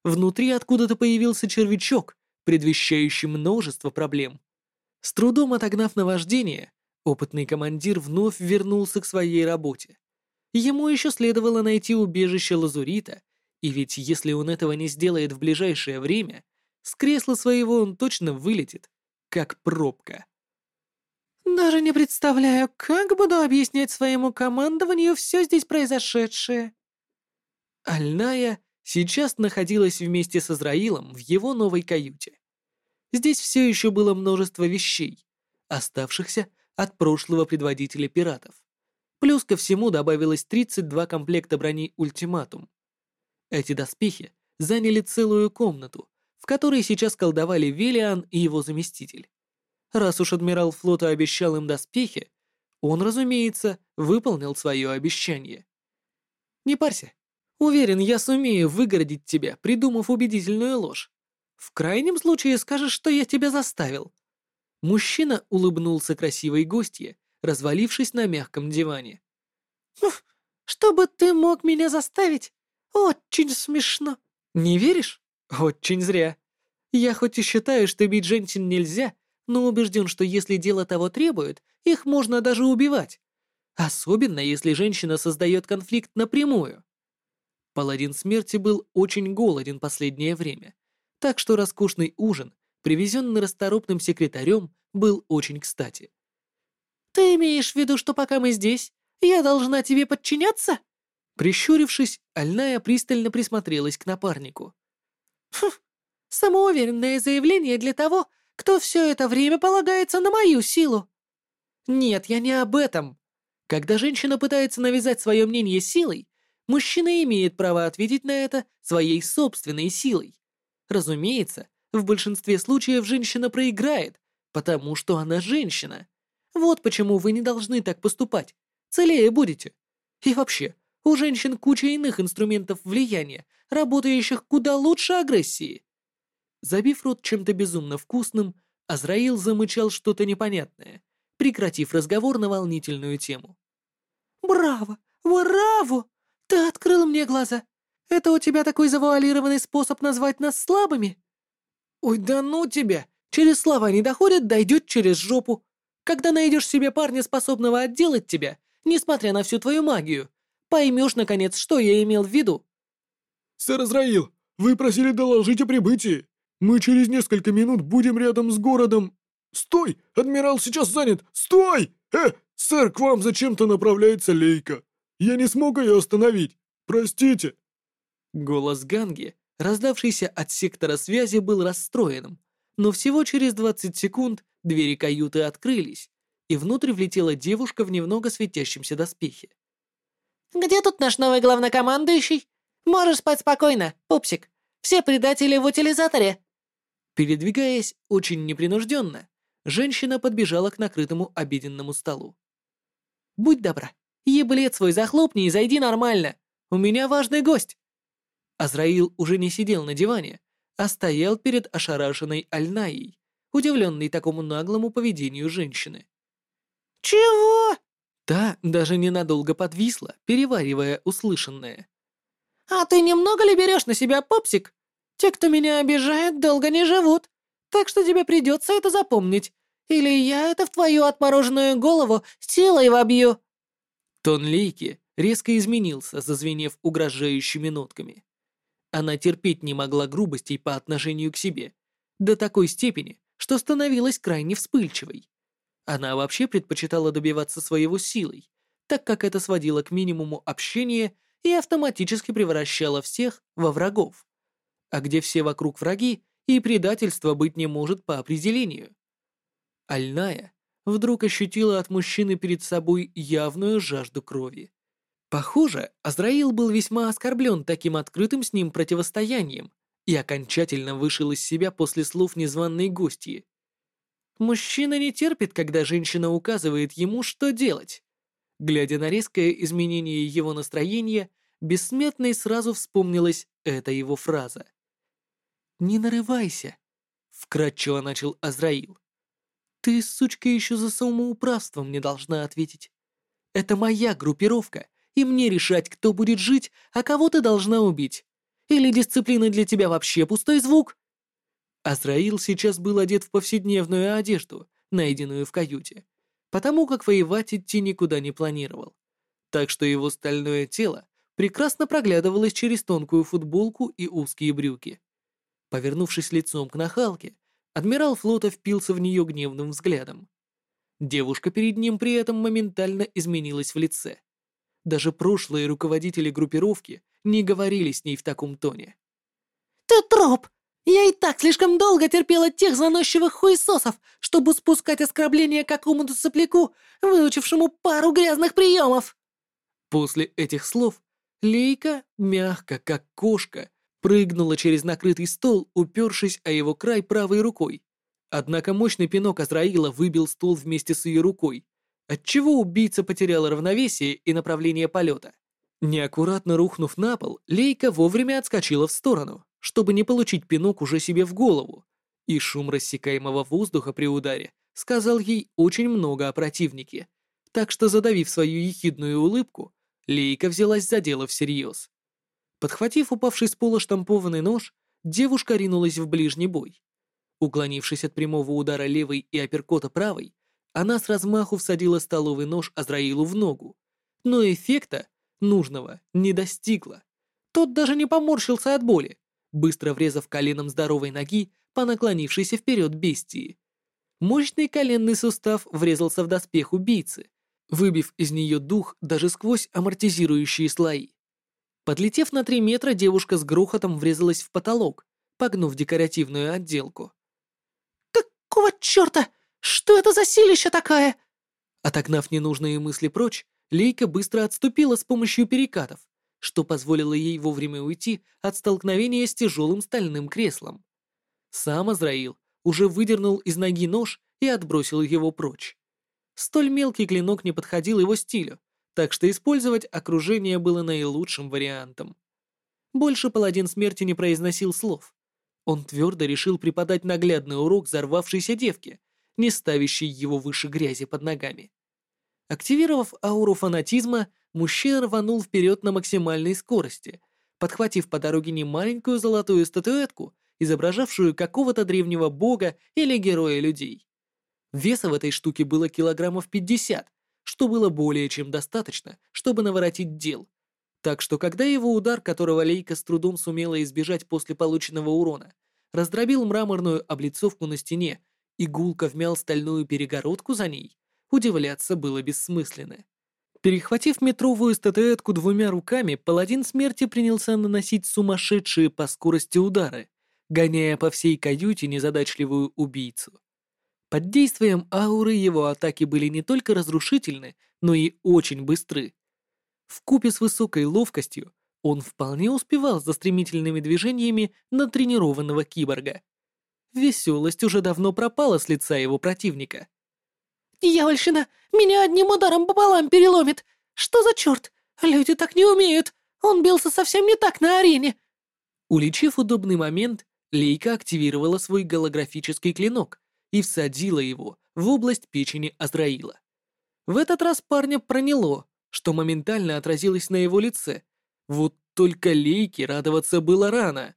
Внутри откуда-то появился червячок, предвещающий множество проблем. С трудом отогнав наваждение, опытный командир вновь вернулся к своей работе. Ему еще следовало найти убежище Лазурита, и ведь если он этого не сделает в ближайшее время, с кресла своего он точно вылетит, как пробка. «Даже не представляю, как буду объяснять своему командованию все здесь произошедшее». Альная сейчас находилась вместе с Израилом в его новой каюте. Здесь все еще было множество вещей, оставшихся от прошлого предводителя пиратов. Плюс ко всему добавилось 32 комплекта брони «Ультиматум». Эти доспехи заняли целую комнату, в которой сейчас колдовали Велиан и его заместитель. Раз уж адмирал флота обещал им доспехи, он, разумеется, выполнил свое обещание. «Не парься. Уверен, я сумею выгородить тебя, придумав убедительную ложь. В крайнем случае скажешь, что я тебя заставил». Мужчина улыбнулся красивой гостье, развалившись на мягком диване. «Чтобы ты мог меня заставить? Очень смешно». «Не веришь? Очень зря. Я хоть и считаю, что бить женщин нельзя, но убежден, что если дело того требует, их можно даже убивать. Особенно, если женщина создает конфликт напрямую. Паладин смерти был очень голоден последнее время, так что роскошный ужин, привезенный расторопным секретарем, был очень кстати. «Ты имеешь в виду, что пока мы здесь, я должна тебе подчиняться?» Прищурившись, Альная пристально присмотрелась к напарнику. «Хм, самоуверенное заявление для того, кто все это время полагается на мою силу». «Нет, я не об этом. Когда женщина пытается навязать свое мнение силой, мужчина имеет право ответить на это своей собственной силой. Разумеется, в большинстве случаев женщина проиграет, потому что она женщина. Вот почему вы не должны так поступать. Целее будете. И вообще, у женщин куча иных инструментов влияния, работающих куда лучше агрессии. Забив рот чем-то безумно вкусным, Азраил замычал что-то непонятное, прекратив разговор на волнительную тему. «Браво! Браво! Ты открыл мне глаза! Это у тебя такой завуалированный способ назвать нас слабыми?» «Ой, да ну тебя! Через слова не доходит, дойдет через жопу. Когда найдешь себе парня, способного отделать тебя, несмотря на всю твою магию, поймешь, наконец, что я имел в виду». «Сэр Израил, вы просили доложить о прибытии. Мы через несколько минут будем рядом с городом. Стой! Адмирал сейчас занят! Стой! Э, сэр, к вам зачем-то направляется лейка. Я не смог ее остановить. Простите!» Голос Ганги, раздавшийся от сектора связи, был расстроенным, но всего через 20 секунд двери каюты открылись, и внутрь влетела девушка в немного светящемся доспехе. «Где тут наш новый главнокомандующий? Можешь спать спокойно, пупсик. Все предатели в утилизаторе!» Передвигаясь очень непринужденно, женщина подбежала к накрытому обеденному столу. «Будь добра, еблет свой захлопни и зайди нормально. У меня важный гость». Азраил уже не сидел на диване, а стоял перед ошарашенной Альнаей, удивленный такому наглому поведению женщины. «Чего?» Та даже ненадолго подвисла, переваривая услышанное. «А ты немного ли берешь на себя, попсик? Те, кто меня обижает, долго не живут, так что тебе придется это запомнить, или я это в твою отмороженную голову силой вобью». Тон Лейки резко изменился, зазвенев угрожающими нотками. Она терпеть не могла грубостей по отношению к себе, до такой степени, что становилась крайне вспыльчивой. Она вообще предпочитала добиваться своего силой, так как это сводило к минимуму общение и автоматически превращало всех во врагов. А где все вокруг враги, и предательства быть не может по определению. Альная вдруг ощутила от мужчины перед собой явную жажду крови. Похоже, Азраил был весьма оскорблен таким открытым с ним противостоянием и окончательно вышел из себя после слов незваной гостьи. Мужчина не терпит, когда женщина указывает ему, что делать. Глядя на резкое изменение его настроения, бессмертной сразу вспомнилась эта его фраза. «Не нарывайся», — вкратчиво начал Азраил. «Ты, сучка, еще за самоуправством не должна ответить. Это моя группировка, и мне решать, кто будет жить, а кого ты должна убить. Или дисциплина для тебя вообще пустой звук?» Азраил сейчас был одет в повседневную одежду, найденную в каюте, потому как воевать идти никуда не планировал. так что его стальное тело прекрасно проглядывалось через тонкую футболку и узкие брюки. Повернувшись лицом к нахалке, адмирал флота впился в нее гневным взглядом. Девушка перед ним при этом моментально изменилась в лице. Даже прошлые руководители группировки не говорили с ней в таком тоне. «Ты троп! Я и так слишком долго терпела тех заносчивых хуесосов, чтобы спускать оскорбления какому-то сопляку, выучившему пару грязных приемов!» После этих слов Лейка, мягко, как кошка, прыгнула через накрытый стол, упершись о его край правой рукой. Однако мощный пинок Азраила выбил стол вместе с ее рукой, отчего убийца потерял равновесие и направление полета. Неаккуратно рухнув на пол, Лейка вовремя отскочила в сторону, чтобы не получить пинок уже себе в голову, и шум рассекаемого воздуха при ударе сказал ей очень много о противнике, так что, задавив свою ехидную улыбку, Лейка взялась за дело всерьез. Подхватив упавший с пола штампованный нож, девушка ринулась в ближний бой. Уклонившись от прямого удара левой и апперкота правой, она с размаху всадила столовый нож Азраилу в ногу, но эффекта нужного не достигла. Тот даже не поморщился от боли, быстро врезав коленом здоровой ноги по наклонившейся вперед бестии. Мощный коленный сустав врезался в доспех убийцы, выбив из нее дух даже сквозь амортизирующие слои. Подлетев на три метра, девушка с грохотом врезалась в потолок, погнув декоративную отделку. «Какого черта? Что это за силища такая?» Отогнав ненужные мысли прочь, Лейка быстро отступила с помощью перекатов, что позволило ей вовремя уйти от столкновения с тяжелым стальным креслом. Сам Азраил уже выдернул из ноги нож и отбросил его прочь. Столь мелкий клинок не подходил его стилю, так что использовать окружение было наилучшим вариантом. Больше паладин смерти не произносил слов. Он твердо решил преподать наглядный урок взорвавшейся девке, не ставящей его выше грязи под ногами. Активировав ауру фанатизма, мужчина рванул вперед на максимальной скорости, подхватив по дороге немаленькую золотую статуэтку, изображавшую какого-то древнего бога или героя людей. Веса в этой штуке было килограммов 50, что было более чем достаточно, чтобы наворотить дел. Так что когда его удар, которого Лейка с трудом сумела избежать после полученного урона, раздробил мраморную облицовку на стене и гулко вмял стальную перегородку за ней, удивляться было бессмысленно. Перехватив метровую статуэтку двумя руками, паладин смерти принялся наносить сумасшедшие по скорости удары, гоняя по всей каюте незадачливую убийцу. Под действием ауры его атаки были не только разрушительны, но и очень быстры. В купе с высокой ловкостью он вполне успевал за стремительными движениями натренированного киборга. Веселость уже давно пропала с лица его противника. «Дьявольщина! Меня одним ударом пополам переломит! Что за черт? Люди так не умеют! Он бился совсем не так на арене!» Уличив удобный момент, Лейка активировала свой голографический клинок и всадила его в область печени Азраила. В этот раз парня проняло, что моментально отразилось на его лице. Вот только Лейке радоваться было рано.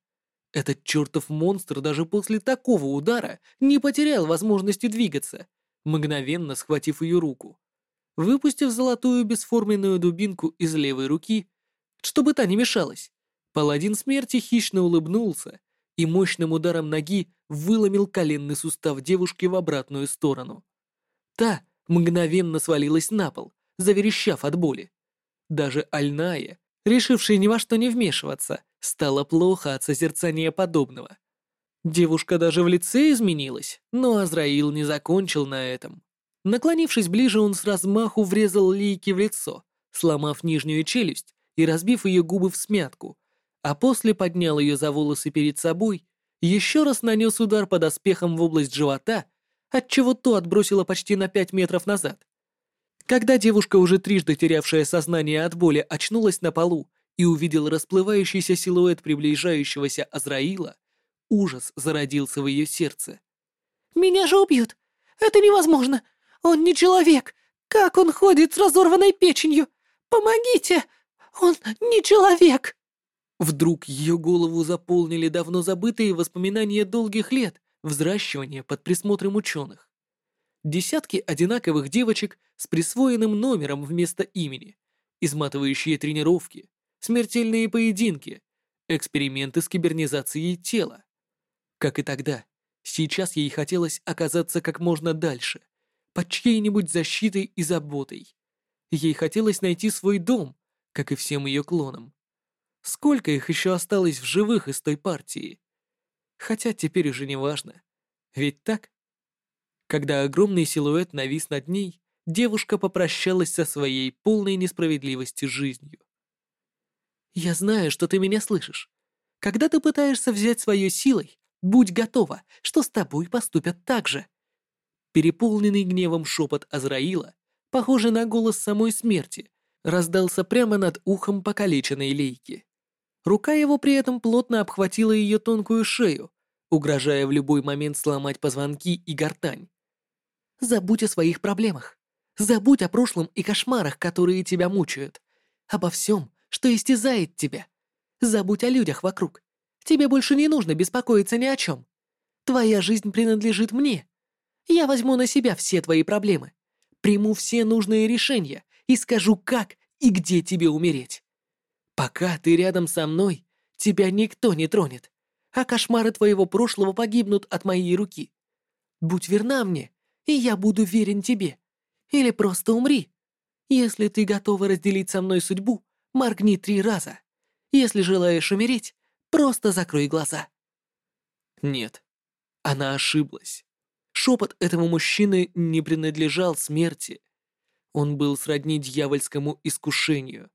Этот чертов монстр даже после такого удара не потерял возможности двигаться, мгновенно схватив ее руку. Выпустив золотую бесформенную дубинку из левой руки, чтобы та не мешалась, паладин смерти хищно улыбнулся и мощным ударом ноги выломил коленный сустав девушки в обратную сторону. Та мгновенно свалилась на пол, заверещав от боли. Даже Альная, решившая ни во что не вмешиваться, стало плохо от созерцания подобного. Девушка даже в лице изменилась, но Азраил не закончил на этом. Наклонившись ближе, он с размаху врезал Лейки в лицо, сломав нижнюю челюсть и разбив ее губы в смятку, а после поднял ее за волосы перед собой, еще раз нанес удар под оспехом в область живота, отчего то отбросило почти на пять метров назад. Когда девушка, уже трижды терявшая сознание от боли, очнулась на полу и увидела расплывающийся силуэт приближающегося Азраила, ужас зародился в ее сердце. «Меня же убьют! Это невозможно! Он не человек! Как он ходит с разорванной печенью? Помогите! Он не человек!» Вдруг ее голову заполнили давно забытые воспоминания долгих лет взращивания под присмотром ученых. Десятки одинаковых девочек с присвоенным номером вместо имени изматывающие тренировки, смертельные поединки, эксперименты с кибернизацией тела. Как и тогда, сейчас ей хотелось оказаться как можно дальше, под чьей-нибудь защитой и заботой. Ей хотелось найти свой дом, как и всем ее клонам. Сколько их еще осталось в живых из той партии? Хотя теперь уже не важно. Ведь так? Когда огромный силуэт навис над ней, девушка попрощалась со своей полной несправедливости жизнью. «Я знаю, что ты меня слышишь. Когда ты пытаешься взять свое силой, будь готова, что с тобой поступят так же». Переполненный гневом шепот Азраила, похожий на голос самой смерти, раздался прямо над ухом покалеченной лейки. Рука его при этом плотно обхватила ее тонкую шею, угрожая в любой момент сломать позвонки и гортань. «Забудь о своих проблемах. Забудь о прошлом и кошмарах, которые тебя мучают. Обо всем, что истязает тебя. Забудь о людях вокруг. Тебе больше не нужно беспокоиться ни о чем. Твоя жизнь принадлежит мне. Я возьму на себя все твои проблемы, приму все нужные решения и скажу, как и где тебе умереть. Пока ты рядом со мной, тебя никто не тронет, а кошмары твоего прошлого погибнут от моей руки. Будь верна мне, и я буду верен тебе. Или просто умри. Если ты готова разделить со мной судьбу, моргни три раза. Если желаешь умереть, просто закрой глаза. Нет, она ошиблась. Шепот этого мужчины не принадлежал смерти. Он был сродни дьявольскому искушению,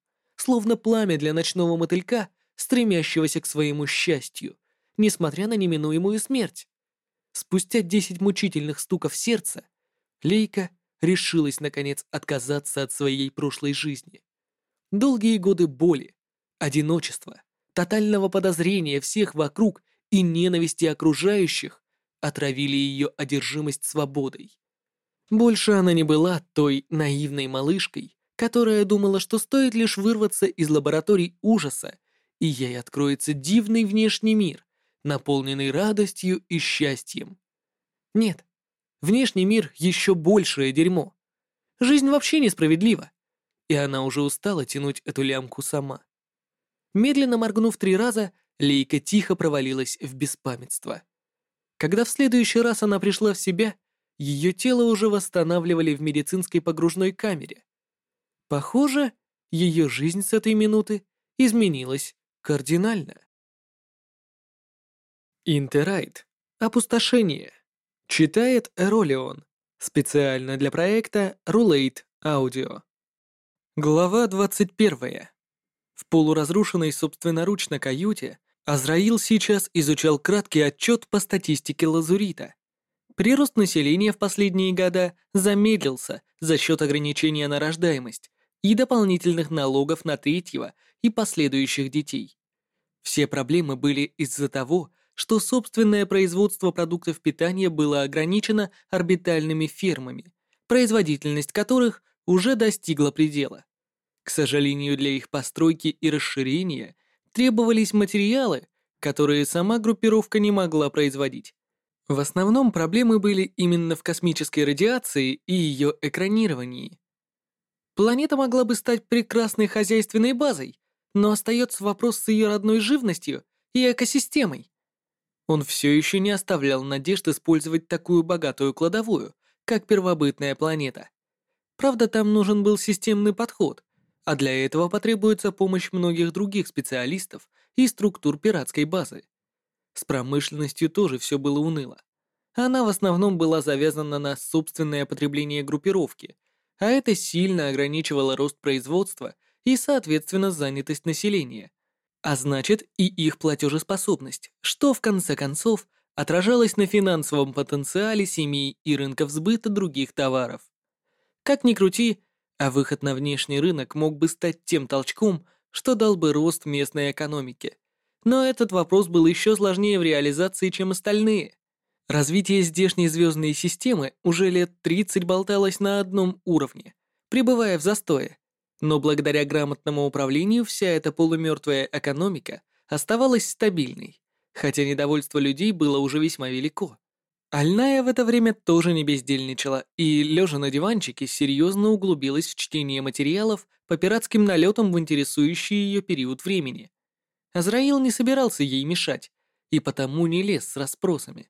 словно пламя для ночного мотылька, стремящегося к своему счастью, несмотря на неминуемую смерть. Спустя десять мучительных стуков сердца, Лейка решилась, наконец, отказаться от своей прошлой жизни. Долгие годы боли, одиночества, тотального подозрения всех вокруг и ненависти окружающих отравили ее одержимость свободой. Больше она не была той наивной малышкой, которая думала, что стоит лишь вырваться из лабораторий ужаса, и ей откроется дивный внешний мир, наполненный радостью и счастьем. Нет, внешний мир еще большее дерьмо. Жизнь вообще несправедлива, и она уже устала тянуть эту лямку сама. Медленно моргнув три раза, Лейка тихо провалилась в беспамятство. Когда в следующий раз она пришла в себя, ее тело уже восстанавливали в медицинской погружной камере. Похоже, ее жизнь с этой минуты изменилась кардинально. Интерайт. Опустошение. Читает Эролион. Специально для проекта Rulate Audio. Глава 21. В полуразрушенной собственноручно каюте Азраил сейчас изучал краткий отчет по статистике Лазурита. Прирост населения в последние года замедлился за счет ограничения на рождаемость и дополнительных налогов на третьего и последующих детей. Все проблемы были из-за того, что собственное производство продуктов питания было ограничено орбитальными фермами, производительность которых уже достигла предела. К сожалению, для их постройки и расширения требовались материалы, которые сама группировка не могла производить. В основном проблемы были именно в космической радиации и ее экранировании. Планета могла бы стать прекрасной хозяйственной базой, но остается вопрос с ее родной живностью и экосистемой. Он все еще не оставлял надежд использовать такую богатую кладовую, как первобытная планета. Правда, там нужен был системный подход, а для этого потребуется помощь многих других специалистов и структур пиратской базы. С промышленностью тоже все было уныло. Она в основном была завязана на собственное потребление группировки, а это сильно ограничивало рост производства и, соответственно, занятость населения, а значит и их платежеспособность, что в конце концов отражалось на финансовом потенциале семей и рынков сбыта других товаров. Как ни крути, а выход на внешний рынок мог бы стать тем толчком, что дал бы рост местной экономике. Но этот вопрос был еще сложнее в реализации, чем остальные. Развитие здешней звездной системы уже лет 30 болталось на одном уровне, пребывая в застое. Но благодаря грамотному управлению вся эта полумертвая экономика оставалась стабильной, хотя недовольство людей было уже весьма велико. Альная в это время тоже не бездельничала и, лежа на диванчике, серьезно углубилась в чтение материалов по пиратским налетам в интересующий ее период времени. Азраил не собирался ей мешать и потому не лез с расспросами.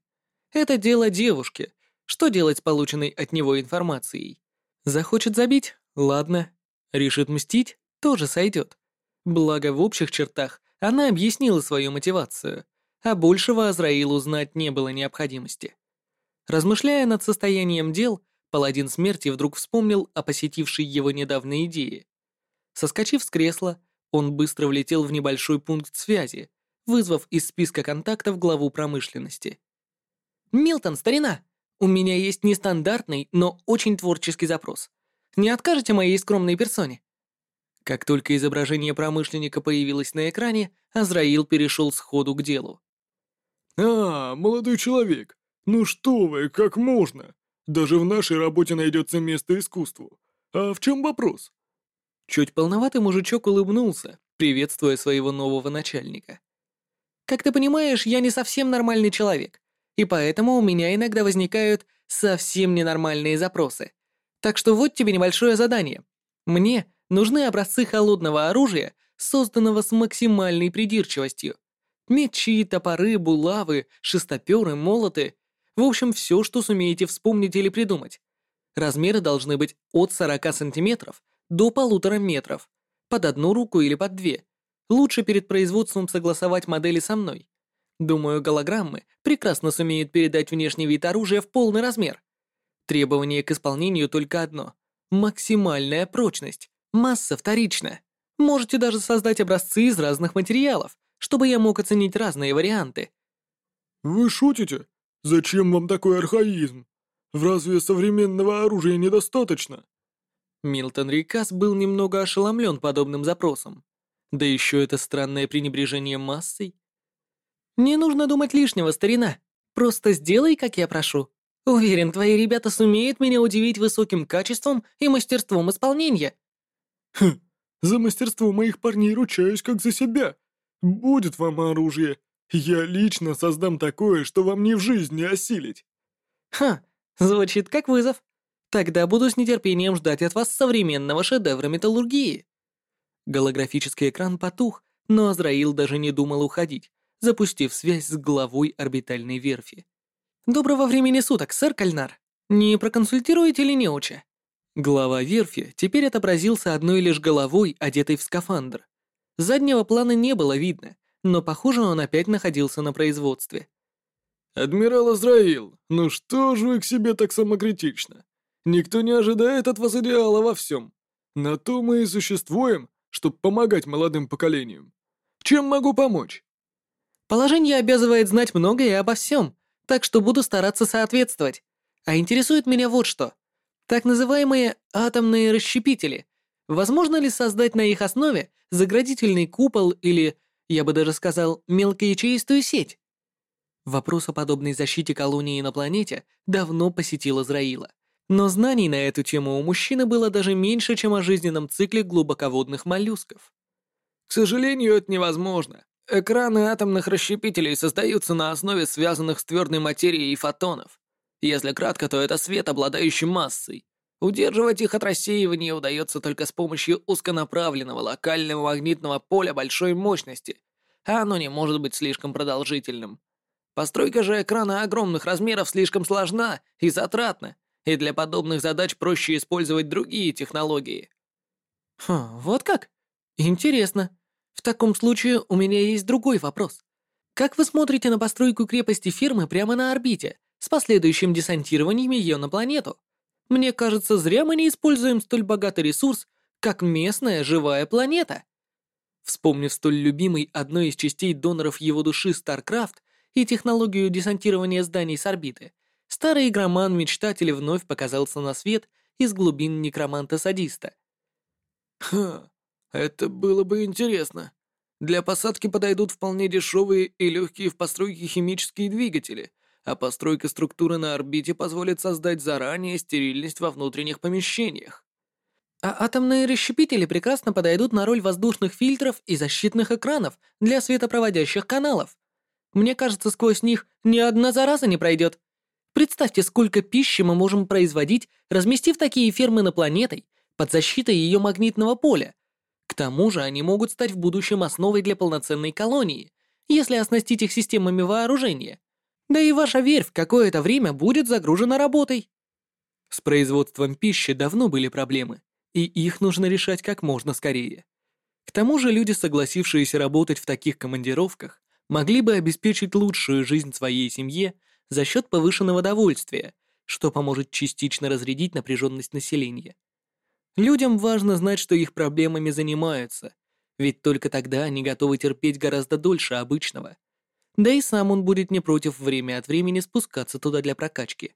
Это дело девушки. Что делать с полученной от него информацией? Захочет забить? Ладно. Решит мстить? Тоже сойдет. Благо, в общих чертах она объяснила свою мотивацию, а большего Азраилу знать не было необходимости. Размышляя над состоянием дел, паладин смерти вдруг вспомнил о посетившей его недавно идее. Соскочив с кресла, он быстро влетел в небольшой пункт связи, вызвав из списка контактов главу промышленности. «Милтон, старина! У меня есть нестандартный, но очень творческий запрос. Не откажете моей скромной персоне?» Как только изображение промышленника появилось на экране, Азраил перешел сходу к делу. «А, молодой человек, ну что вы, как можно? Даже в нашей работе найдется место искусству. А в чем вопрос?» Чуть полноватый мужичок улыбнулся, приветствуя своего нового начальника. «Как ты понимаешь, я не совсем нормальный человек, и поэтому у меня иногда возникают совсем ненормальные запросы. Так что вот тебе небольшое задание. Мне нужны образцы холодного оружия, созданного с максимальной придирчивостью. Мечи, топоры, булавы, шестоперы, молоты. В общем, все, что сумеете вспомнить или придумать. Размеры должны быть от 40 сантиметров до полутора метров. Под одну руку или под две. Лучше перед производством согласовать модели со мной. Думаю, голограммы прекрасно сумеют передать внешний вид оружия в полный размер. Требование к исполнению только одно – максимальная прочность. Масса вторична. Можете даже создать образцы из разных материалов, чтобы я мог оценить разные варианты. Вы шутите? Зачем вам такой архаизм? Разве современного оружия недостаточно? Милтон Рикас был немного ошеломлен подобным запросом. Да еще это странное пренебрежение массой. «Не нужно думать лишнего, старина. Просто сделай, как я прошу. Уверен, твои ребята сумеют меня удивить высоким качеством и мастерством исполнения. Хм, за мастерство моих парней ручаюсь как за себя. Будет вам оружие. Я лично создам такое, что вам не в жизни осилить. Ха, звучит как вызов. Тогда буду с нетерпением ждать от вас современного шедевра металлургии. Голографический экран потух, но Азраил даже не думал уходить, запустив связь с главой орбитальной верфи. «Доброго времени суток, сэр Кальнар. Не проконсультируете ли неуча?» Глава верфи теперь отобразился одной лишь головой, одетой в скафандр. Заднего плана не было видно, но, похоже, он опять находился на производстве. «Адмирал Азраил, ну что же вы к себе так самокритично? Никто не ожидает от вас идеала во всем. На то мы и существуем, чтобы помогать молодым поколениям. Чем могу помочь?» «Положение обязывает знать многое обо всем, так что буду стараться соответствовать. А интересует меня вот что. Так называемые атомные расщепители. Возможно ли создать на их основе заградительный купол или, я бы даже сказал, мелкоячеистую сеть? Вопрос о подобной защите колонии на планете давно посетил Израила. Но знаний на эту тему у мужчины было даже меньше, чем о жизненном цикле глубоководных моллюсков. К сожалению, это невозможно. Экраны атомных расщепителей создаются на основе связанных с твердой материей фотонов. Если кратко, то это свет, обладающий массой. Удерживать их от рассеивания удается только с помощью узконаправленного локального магнитного поля большой мощности, а оно не может быть слишком продолжительным. Постройка же экрана огромных размеров слишком сложна и затратна, и для подобных задач проще использовать другие технологии. Хм, вот как? Интересно. В таком случае у меня есть другой вопрос. Как вы смотрите на постройку крепости фирмы прямо на орбите, с последующим десантированием ее на планету. Мне кажется, зря мы не используем столь богатый ресурс, как местная живая планета. Вспомнив столь любимый одной из частей доноров его души StarCraft и технологию десантирования зданий с орбиты, старый игроман-мечтатель вновь показался на свет из глубин некроманта-садиста. «Ха, это было бы интересно. Для посадки подойдут вполне дешевые и легкие в постройке химические двигатели — а постройка структуры на орбите позволит создать заранее стерильность во внутренних помещениях. А атомные расщепители прекрасно подойдут на роль воздушных фильтров и защитных экранов для светопроводящих каналов. Мне кажется, сквозь них ни одна зараза не пройдет. Представьте, сколько пищи мы можем производить, разместив такие фермы на планетой под защитой ее магнитного поля. К тому же они могут стать в будущем основой для полноценной колонии, если оснастить их системами вооружения. Да и ваша верфь какое-то время будет загружена работой. С производством пищи давно были проблемы, и их нужно решать как можно скорее. К тому же люди, согласившиеся работать в таких командировках, могли бы обеспечить лучшую жизнь своей семье за счет повышенного довольствия, что поможет частично разрядить напряженность населения. Людям важно знать, что их проблемами занимаются, ведь только тогда они готовы терпеть гораздо дольше обычного. Да и сам он будет не против время от времени спускаться туда для прокачки.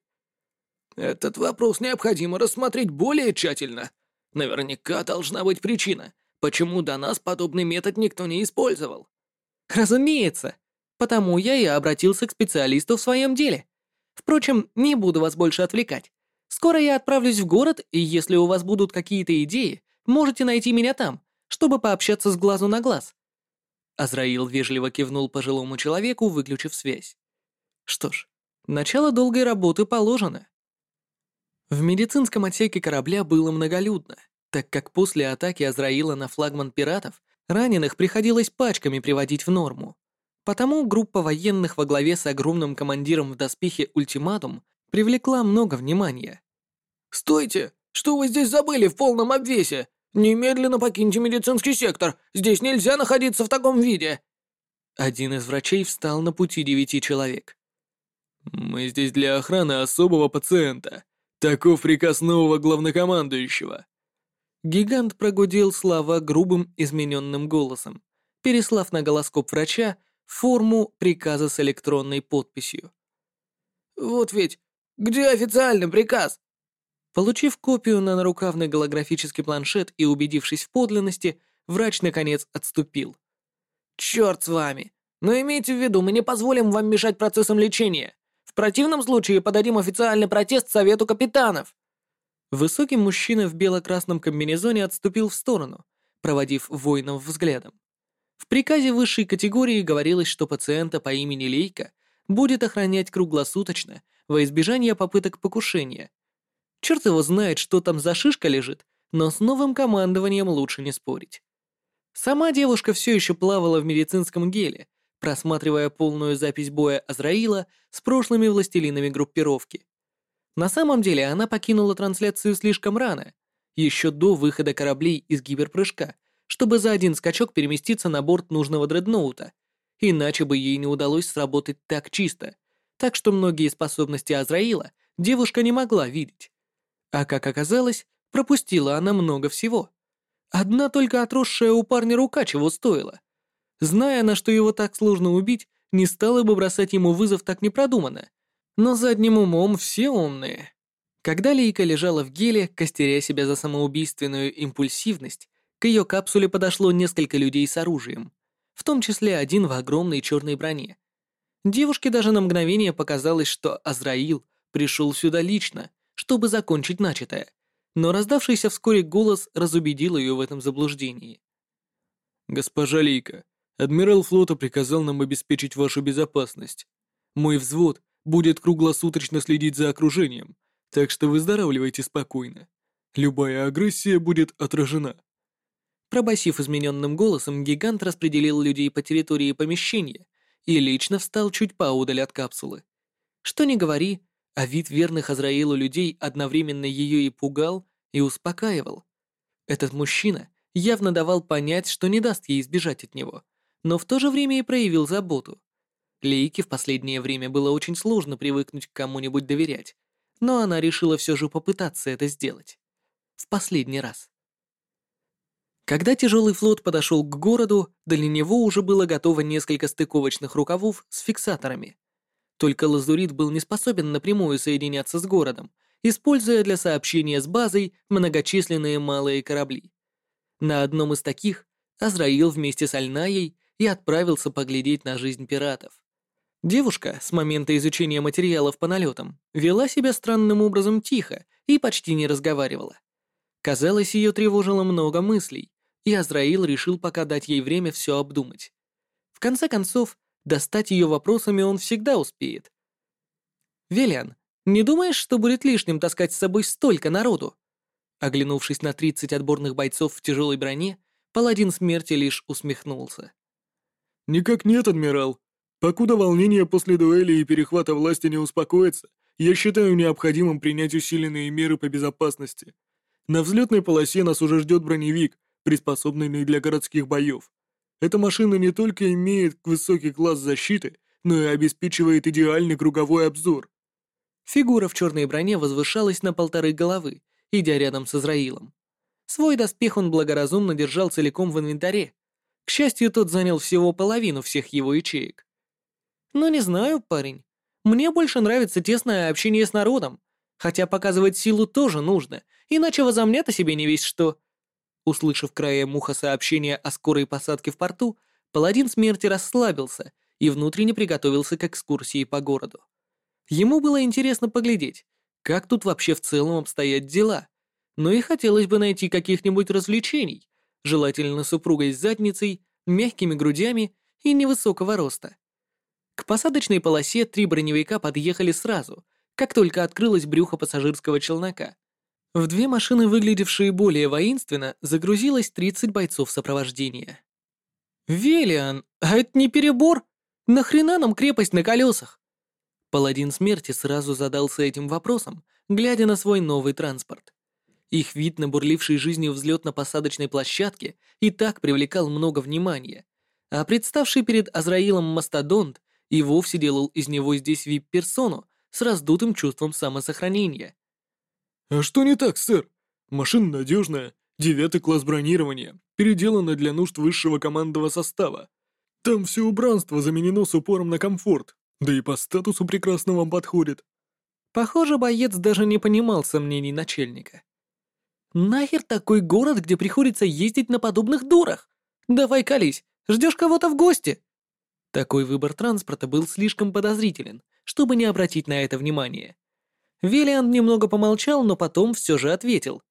Этот вопрос необходимо рассмотреть более тщательно. Наверняка должна быть причина, почему до нас подобный метод никто не использовал. Разумеется. Потому я и обратился к специалисту в своем деле. Впрочем, не буду вас больше отвлекать. Скоро я отправлюсь в город, и если у вас будут какие-то идеи, можете найти меня там, чтобы пообщаться с глазу на глаз. Азраил вежливо кивнул пожилому человеку, выключив связь. Что ж, начало долгой работы положено. В медицинском отсеке корабля было многолюдно, так как после атаки Азраила на флагман пиратов раненых приходилось пачками приводить в норму. Потому группа военных во главе с огромным командиром в доспехе «Ультиматум» привлекла много внимания. «Стойте! Что вы здесь забыли в полном обвесе? Немедленно покиньте медицинский сектор! Здесь нельзя находиться в таком виде!» Один из врачей встал на пути девяти человек. «Мы здесь для охраны особого пациента. Таков приказ нового главнокомандующего». Гигант прогудел слова грубым измененным голосом, переслав на голоскоп врача форму приказа с электронной подписью. «Вот ведь, где официальный приказ?» Получив копию на нарукавный голографический планшет и убедившись в подлинности, врач наконец отступил. «Черт с вами! Но имейте в виду, мы не позволим вам мешать процессам лечения. В противном случае подадим официальный протест Совету капитанов». Высокий мужчина в бело-красном комбинезоне отступил в сторону, проводив воинов взглядом. В приказе высшей категории говорилось, что пациента по имени Лейка будет охранять круглосуточно во избежание попыток покушения. Черт его знает, что там за шишка лежит, но с новым командованием лучше не спорить. Сама девушка все еще плавала в медицинском геле, просматривая полную запись боя Азраила с прошлыми властелинами группировки. На самом деле она покинула трансляцию слишком рано, еще до выхода кораблей из гиперпрыжка — чтобы за один скачок переместиться на борт нужного дредноута, иначе бы ей не удалось сработать так чисто, так что многие способности Азраила девушка не могла видеть. А как оказалось, пропустила она много всего. Одна только отросшая у парня рука чего стоила. Зная, на что его так сложно убить, не стала бы бросать ему вызов так непродуманно. Но задним умом все умные. Когда Лейка лежала в геле, костеря себя за самоубийственную импульсивность, к ее капсуле подошло несколько людей с оружием, в том числе один в огромной черной броне. Девушке даже на мгновение показалось, что Азраил пришел сюда лично, чтобы закончить начатое, но раздавшийся вскоре голос разубедил ее в этом заблуждении. «Госпожа Лейка, адмирал флота приказал нам обеспечить вашу безопасность. Мой взвод будет круглосуточно следить за окружением, так что выздоравливайте спокойно. Любая агрессия будет отражена». Пробасив измененным голосом, гигант распределил людей по территории помещения и лично встал чуть поодаль от капсулы. Что ни говори, а вид верных Азраилу людей одновременно ее и пугал, и успокаивал. Этот мужчина явно давал понять, что не даст ей избежать от него, но в то же время и проявил заботу. Лейке в последнее время было очень сложно привыкнуть к кому-нибудь доверять, но она решила все же попытаться это сделать. В последний раз. Когда тяжелый флот подошел к городу, для него уже было готово несколько стыковочных рукавов с фиксаторами. Только Лазурит был не способен напрямую соединяться с городом, используя для сообщения с базой многочисленные малые корабли. На одном из таких Азраил вместе с Альнаей и отправился поглядеть на жизнь пиратов. Девушка с момента изучения материалов по налетам вела себя странным образом тихо и почти не разговаривала. Казалось, ее тревожило много мыслей, и Азраил решил пока дать ей время все обдумать. В конце концов, достать ее вопросами он всегда успеет. «Велиан, Не думаешь, что будет лишним таскать с собой столько народу?» Оглянувшись на 30 отборных бойцов в тяжелой броне, паладин смерти лишь усмехнулся. «Никак нет, адмирал. Покуда волнение после дуэли и перехвата власти не успокоится, я считаю необходимым принять усиленные меры по безопасности. На взлетной полосе нас уже ждет броневик, приспособленный для городских боев. Эта машина не только имеет высокий класс защиты, но и обеспечивает идеальный круговой обзор. Фигура в черной броне возвышалась на полторы головы, идя рядом с Израилом. Свой доспех он благоразумно держал целиком в инвентаре. К счастью, тот занял всего половину всех его ячеек. Но не знаю, парень. Мне больше нравится тесное общение с народом. Хотя показывать силу тоже нужно, иначе возомнят о себе не весь что. Услышав краем уха сообщение о скорой посадке в порту, паладин смерти расслабился и внутренне приготовился к экскурсии по городу. Ему было интересно поглядеть, как тут вообще в целом обстоят дела, но и хотелось бы найти каких-нибудь развлечений, желательно супругой с задницей, мягкими грудями и невысокого роста. К посадочной полосе три броневика подъехали сразу, как только открылось брюхо пассажирского челнока. В две машины, выглядевшие более воинственно, загрузилось 30 бойцов сопровождения. «Велиан, а это не перебор? Нахрена нам крепость на колесах?» Паладин смерти сразу задался этим вопросом, глядя на свой новый транспорт. Их вид на бурлившей жизнью взлетно-посадочной площадке и так привлекал много внимания, а представший перед Азраилом мастодонт и вовсе делал из него здесь вип-персону с раздутым чувством самосохранения. «А что не так, сэр? Машина надежная, девятый класс бронирования, переделана для нужд высшего командного состава. Там все убранство заменено с упором на комфорт, да и по статусу прекрасно вам подходит. Похоже, боец даже не понимал сомнений начальника. Нахер такой город, где приходится ездить на подобных дурах? Давай колись, ждешь кого-то в гости? Такой выбор транспорта был слишком подозрителен, чтобы не обратить на это внимание. Велиан немного помолчал, но потом все же ответил.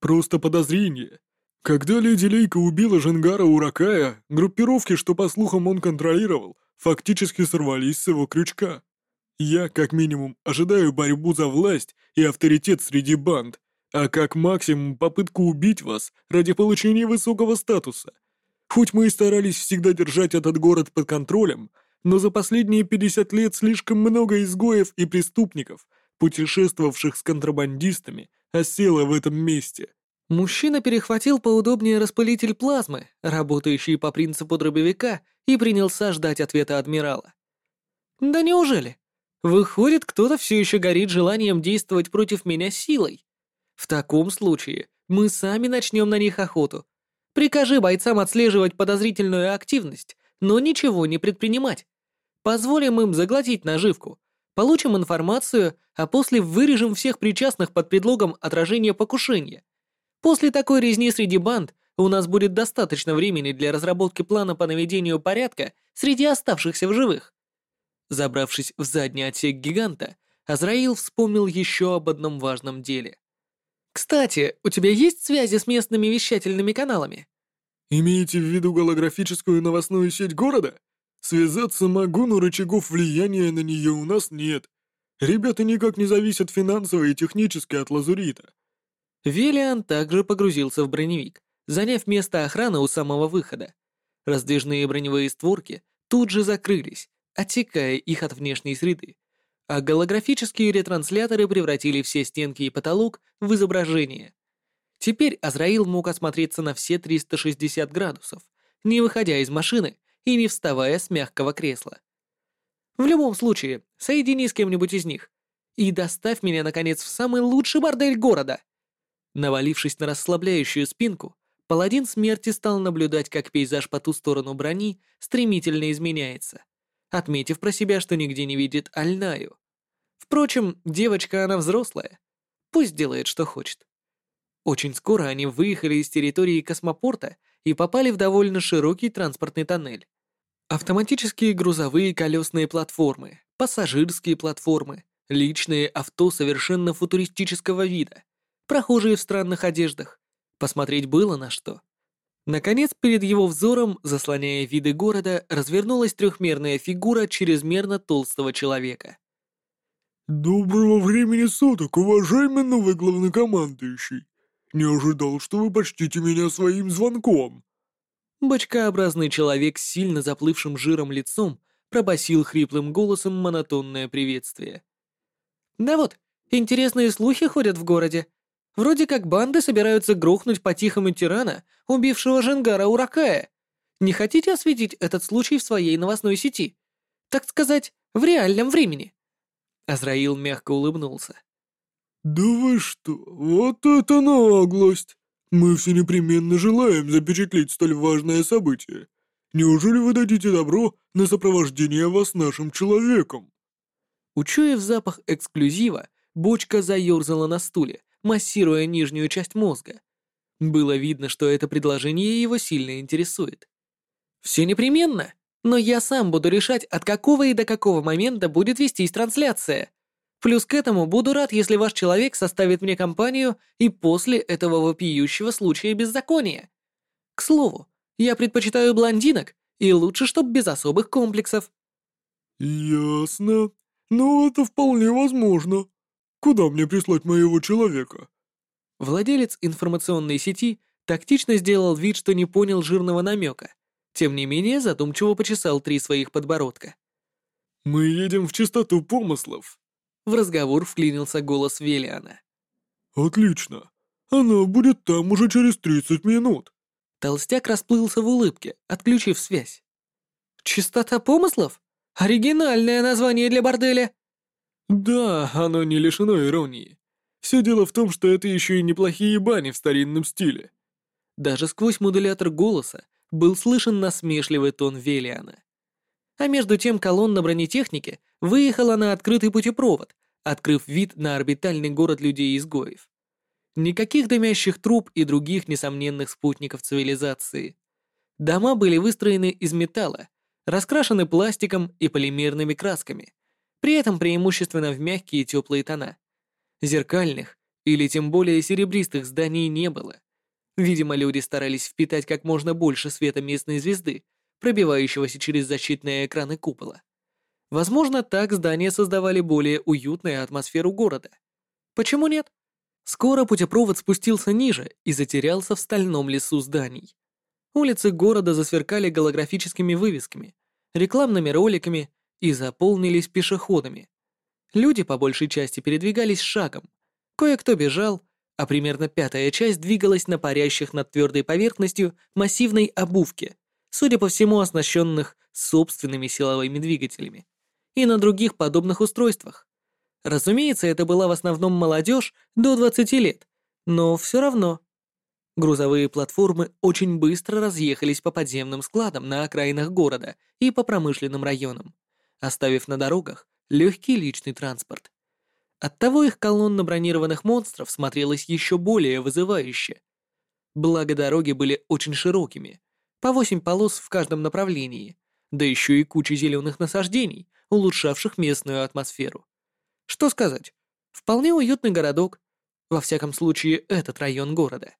«Просто подозрение. Когда леди Лейка убила Женгара Уракая, группировки, что по слухам он контролировал, фактически сорвались с его крючка. Я, как минимум, ожидаю борьбу за власть и авторитет среди банд, а как максимум попытку убить вас ради получения высокого статуса. Хоть мы и старались всегда держать этот город под контролем, но за последние 50 лет слишком много изгоев и преступников, путешествовавших с контрабандистами, осело в этом месте. Мужчина перехватил поудобнее распылитель плазмы, работающий по принципу дробовика, и принялся ждать ответа адмирала. «Да неужели? Выходит, кто-то все еще горит желанием действовать против меня силой. В таком случае мы сами начнем на них охоту. Прикажи бойцам отслеживать подозрительную активность, но ничего не предпринимать. Позволим им заглотить наживку, получим информацию, а после вырежем всех причастных под предлогом отражения покушения. После такой резни среди банд у нас будет достаточно времени для разработки плана по наведению порядка среди оставшихся в живых. Забравшись в задний отсек гиганта, Азраил вспомнил еще об одном важном деле. «Кстати, у тебя есть связи с местными вещательными каналами?» «Имеете в виду голографическую новостную сеть города? Связаться могу, но рычагов влияния на нее у нас нет. Ребята никак не зависят финансово и технически от лазурита. Велиан также погрузился в броневик, заняв место охраны у самого выхода. Раздвижные броневые створки тут же закрылись, отсекая их от внешней среды, а голографические ретрансляторы превратили все стенки и потолок в изображение. Теперь Азраил мог осмотреться на все 360 градусов, не выходя из машины и не вставая с мягкого кресла. В любом случае, соедини с кем-нибудь из них и доставь меня, наконец, в самый лучший бордель города. Навалившись на расслабляющую спинку, паладин смерти стал наблюдать, как пейзаж по ту сторону брони стремительно изменяется, отметив про себя, что нигде не видит Альнаю. Впрочем, девочка она взрослая. Пусть делает, что хочет. Очень скоро они выехали из территории космопорта и попали в довольно широкий транспортный тоннель. Автоматические грузовые колесные платформы, пассажирские платформы, личные авто совершенно футуристического вида, прохожие в странных одеждах. Посмотреть было на что. Наконец, перед его взором, заслоняя виды города, развернулась трехмерная фигура чрезмерно толстого человека. «Доброго времени суток, уважаемый новый главнокомандующий! Не ожидал, что вы почтите меня своим звонком!» Бочкообразный человек с сильно заплывшим жиром лицом пробасил хриплым голосом монотонное приветствие. «Да вот, интересные слухи ходят в городе. Вроде как банды собираются грохнуть по-тихому тирана, убившего Женгара Уракая. Не хотите осветить этот случай в своей новостной сети? Так сказать, в реальном времени?» Азраил мягко улыбнулся. «Да вы что, вот это наглость! Мы все непременно желаем запечатлеть столь важное событие. Неужели вы дадите добро на сопровождение вас нашим человеком?» Учуяв запах эксклюзива, бочка заерзала на стуле, массируя нижнюю часть мозга. Было видно, что это предложение его сильно интересует. «Все непременно, но я сам буду решать, от какого и до какого момента будет вестись трансляция. Плюс к этому буду рад, если ваш человек составит мне компанию и после этого вопиющего случая беззакония. К слову, я предпочитаю блондинок, и лучше, чтоб без особых комплексов». «Ясно. Ну, это вполне возможно. Куда мне прислать моего человека?» Владелец информационной сети тактично сделал вид, что не понял жирного намека. Тем не менее, задумчиво почесал три своих подбородка. «Мы едем в чистоту помыслов», — в разговор вклинился голос Велиана. «Отлично. Она будет там уже через 30 минут». Толстяк расплылся в улыбке, отключив связь. «Чистота помыслов? Оригинальное название для борделя!» «Да, оно не лишено иронии. Все дело в том, что это еще и неплохие бани в старинном стиле». Даже сквозь модулятор голоса был слышен насмешливый тон Велиана. А между тем колонна бронетехники выехала на открытый путепровод, открыв вид на орбитальный город людей-изгоев. Никаких дымящих труб и других несомненных спутников цивилизации. Дома были выстроены из металла, раскрашены пластиком и полимерными красками, при этом преимущественно в мягкие теплые тона. Зеркальных или тем более серебристых зданий не было. Видимо, люди старались впитать как можно больше света местной звезды, пробивающегося через защитные экраны купола. Возможно, так здания создавали более уютную атмосферу города. Почему нет? Скоро путепровод спустился ниже и затерялся в стальном лесу зданий. Улицы города засверкали голографическими вывесками, рекламными роликами и заполнились пешеходами. Люди по большей части передвигались шагом. Кое-кто бежал, а примерно пятая часть двигалась на парящих над твердой поверхностью массивной обувке, судя по всему оснащенных собственными силовыми двигателями, и на других подобных устройствах. Разумеется, это была в основном молодежь до 20 лет, но все равно. Грузовые платформы очень быстро разъехались по подземным складам на окраинах города и по промышленным районам, оставив на дорогах легкий личный транспорт. Оттого их колонна бронированных монстров смотрелась еще более вызывающе. Благо дороги были очень широкими, по восемь полос в каждом направлении, да еще и куча зеленых насаждений, улучшавших местную атмосферу. Что сказать? Вполне уютный городок. Во всяком случае, этот район города.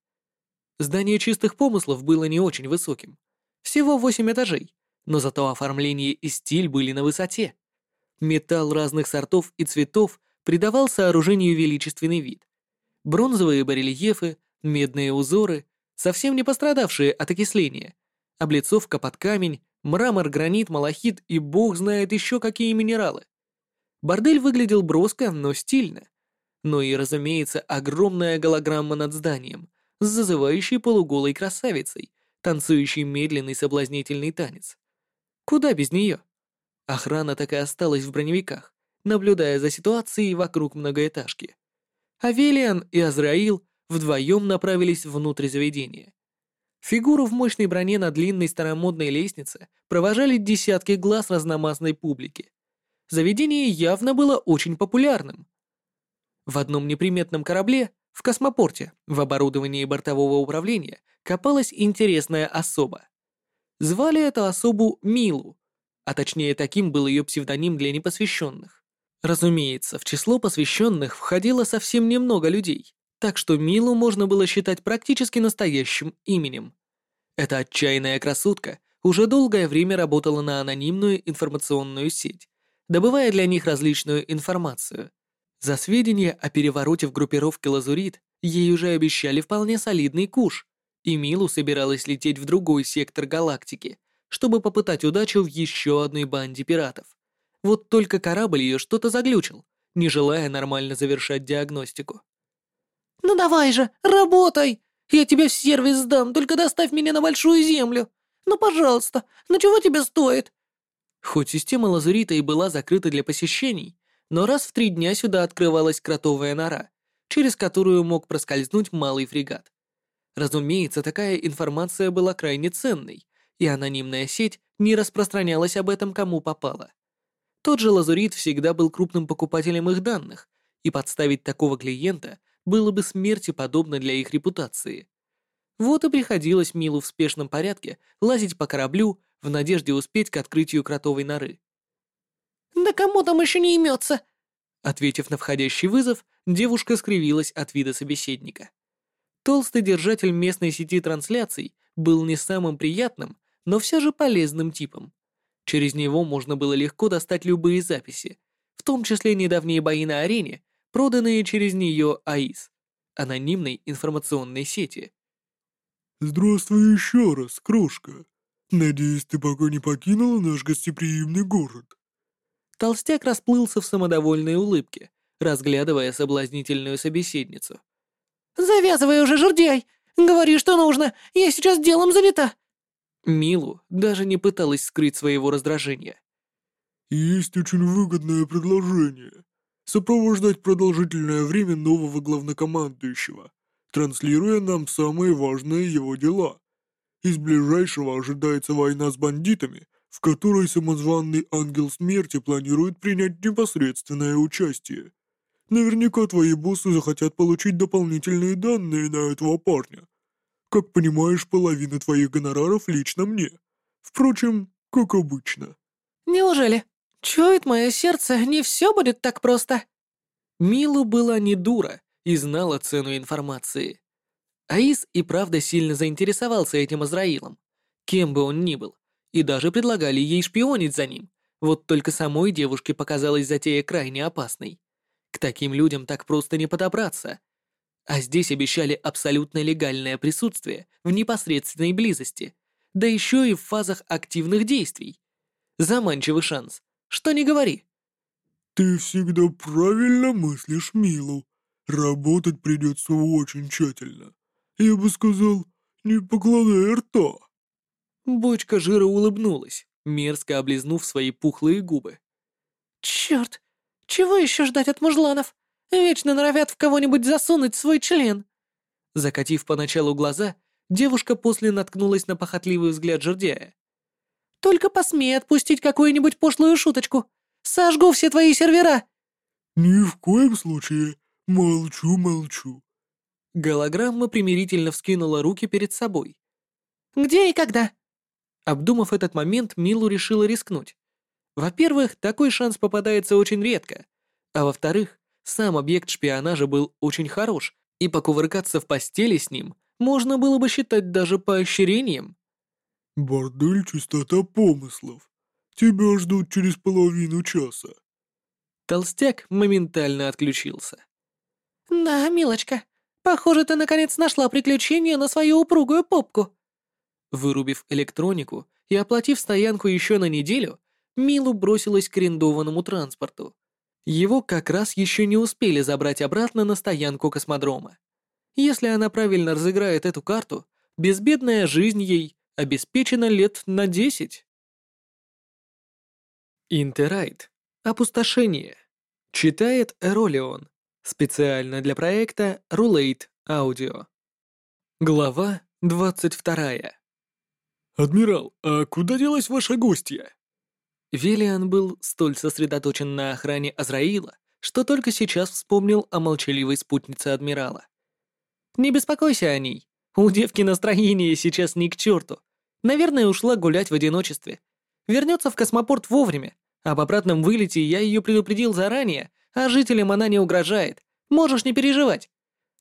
Здание чистых помыслов было не очень высоким. Всего восемь этажей, но зато оформление и стиль были на высоте. Металл разных сортов и цветов придавал сооружению величественный вид. Бронзовые барельефы, медные узоры, совсем не пострадавшие от окисления, облицовка под камень, мрамор, гранит, малахит и бог знает еще какие минералы. Бордель выглядел броско, но стильно. Ну и, разумеется, огромная голограмма над зданием с зазывающей полуголой красавицей, танцующей медленный соблазнительный танец. Куда без нее? Охрана так и осталась в броневиках, наблюдая за ситуацией вокруг многоэтажки. Авелиан и Азраил вдвоем направились внутрь заведения. Фигуру в мощной броне на длинной старомодной лестнице провожали десятки глаз разномастной публики заведение явно было очень популярным. В одном неприметном корабле, в космопорте, в оборудовании бортового управления, копалась интересная особа. Звали эту особу Милу, а точнее таким был ее псевдоним для непосвященных. Разумеется, в число посвященных входило совсем немного людей, так что Милу можно было считать практически настоящим именем. Эта отчаянная красотка уже долгое время работала на анонимную информационную сеть, добывая для них различную информацию, За сведения о перевороте в группировке «Лазурит» ей уже обещали вполне солидный куш, и Милу собиралась лететь в другой сектор галактики, чтобы попытать удачу в еще одной банде пиратов. Вот только корабль ее что-то заглючил, не желая нормально завершать диагностику. «Ну давай же, работай! Я тебе в сервис сдам, только доставь меня на Большую Землю! Ну пожалуйста, ну чего тебе стоит?» Хоть система лазурита и была закрыта для посещений, но раз в три дня сюда открывалась кротовая нора, через которую мог проскользнуть малый фрегат. Разумеется, такая информация была крайне ценной, и анонимная сеть не распространялась об этом кому попало. Тот же Лазурит всегда был крупным покупателем их данных, и подставить такого клиента было бы смерти подобно для их репутации. Вот и приходилось Милу в спешном порядке лазить по кораблю в надежде успеть к открытию кротовой норы. «Да кому там еще не имется?» Ответив на входящий вызов, девушка скривилась от вида собеседника. Толстый держатель местной сети трансляций был не самым приятным, но все же полезным типом. Через него можно было легко достать любые записи, в том числе недавние бои на арене, проданные через нее АИС, анонимной информационной сети. «Здравствуй еще раз, крошка. Надеюсь, ты пока не покинула наш гостеприимный город». Толстяк расплылся в самодовольной улыбке, разглядывая соблазнительную собеседницу. «Завязывай уже, жердяй! Говори, что нужно! Я сейчас делом занята!» Милу даже не пыталась скрыть своего раздражения. «Есть очень выгодное предложение. Сопровождать продолжительное время нового главнокомандующего, транслируя нам самые важные его дела. Из ближайшего ожидается война с бандитами, в которой самозванный Ангел Смерти планирует принять непосредственное участие. Наверняка твои боссы захотят получить дополнительные данные на этого парня. Как понимаешь, половина твоих гонораров лично мне. Впрочем, как обычно». «Неужели? Чует мое сердце, не все будет так просто». Милу была не дура и знала цену информации. Аис и правда сильно заинтересовался этим Азраилом, кем бы он ни был, и даже предлагали ей шпионить за ним. Вот только самой девушке показалась затея крайне опасной. К таким людям так просто не подобраться. А здесь обещали абсолютно легальное присутствие в непосредственной близости, да еще и в фазах активных действий. Заманчивый шанс, что не говори. «Ты всегда правильно мыслишь, Милу. Работать придется очень тщательно. Я бы сказал, не покладая рта». Бочка жира улыбнулась, мерзко облизнув свои пухлые губы. «Черт, чего еще ждать от мужланов? Вечно норовят в кого-нибудь засунуть свой член!» Закатив поначалу глаза, девушка после наткнулась на похотливый взгляд жердяя. «Только посмей отпустить какую-нибудь пошлую шуточку! Сожгу все твои сервера!» «Ни в коем случае! Молчу, молчу!» Голограмма примирительно вскинула руки перед собой. «Где и когда?» Обдумав этот момент, Милу решила рискнуть. Во-первых, такой шанс попадается очень редко, а во-вторых, сам объект шпионажа был очень хорош, и покувыркаться в постели с ним можно было бы считать даже поощрением. «Бордель чистота помыслов. Тебя ждут через половину часа». Толстяк моментально отключился. «Да, милочка, похоже, ты наконец нашла приключение на свою упругую попку», Вырубив электронику и оплатив стоянку еще на неделю, Милу бросилась к арендованному транспорту. Его как раз еще не успели забрать обратно на стоянку космодрома. Если она правильно разыграет эту карту, безбедная жизнь ей обеспечена лет на десять. Интерайт. Опустошение. Читает Эролион. Специально для проекта Рулейт Аудио. Глава двадцать вторая. «Адмирал, а куда делась ваша гостья?» Велиан был столь сосредоточен на охране Азраила, что только сейчас вспомнил о молчаливой спутнице адмирала. «Не беспокойся о ней. У девки настроение сейчас ни к черту. Наверное, ушла гулять в одиночестве. Вернется в космопорт вовремя. Об обратном вылете я ее предупредил заранее, а жителям она не угрожает. Можешь не переживать.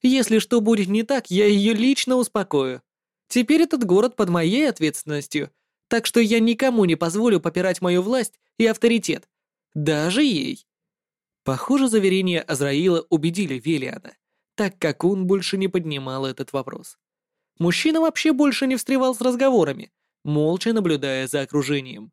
Если что будет не так, я ее лично успокою. Теперь этот город под моей ответственностью, так что я никому не позволю попирать мою власть и авторитет. Даже ей. Похоже, заверения Азраила убедили Велиана, так как он больше не поднимал этот вопрос. Мужчина вообще больше не встревал с разговорами, молча наблюдая за окружением.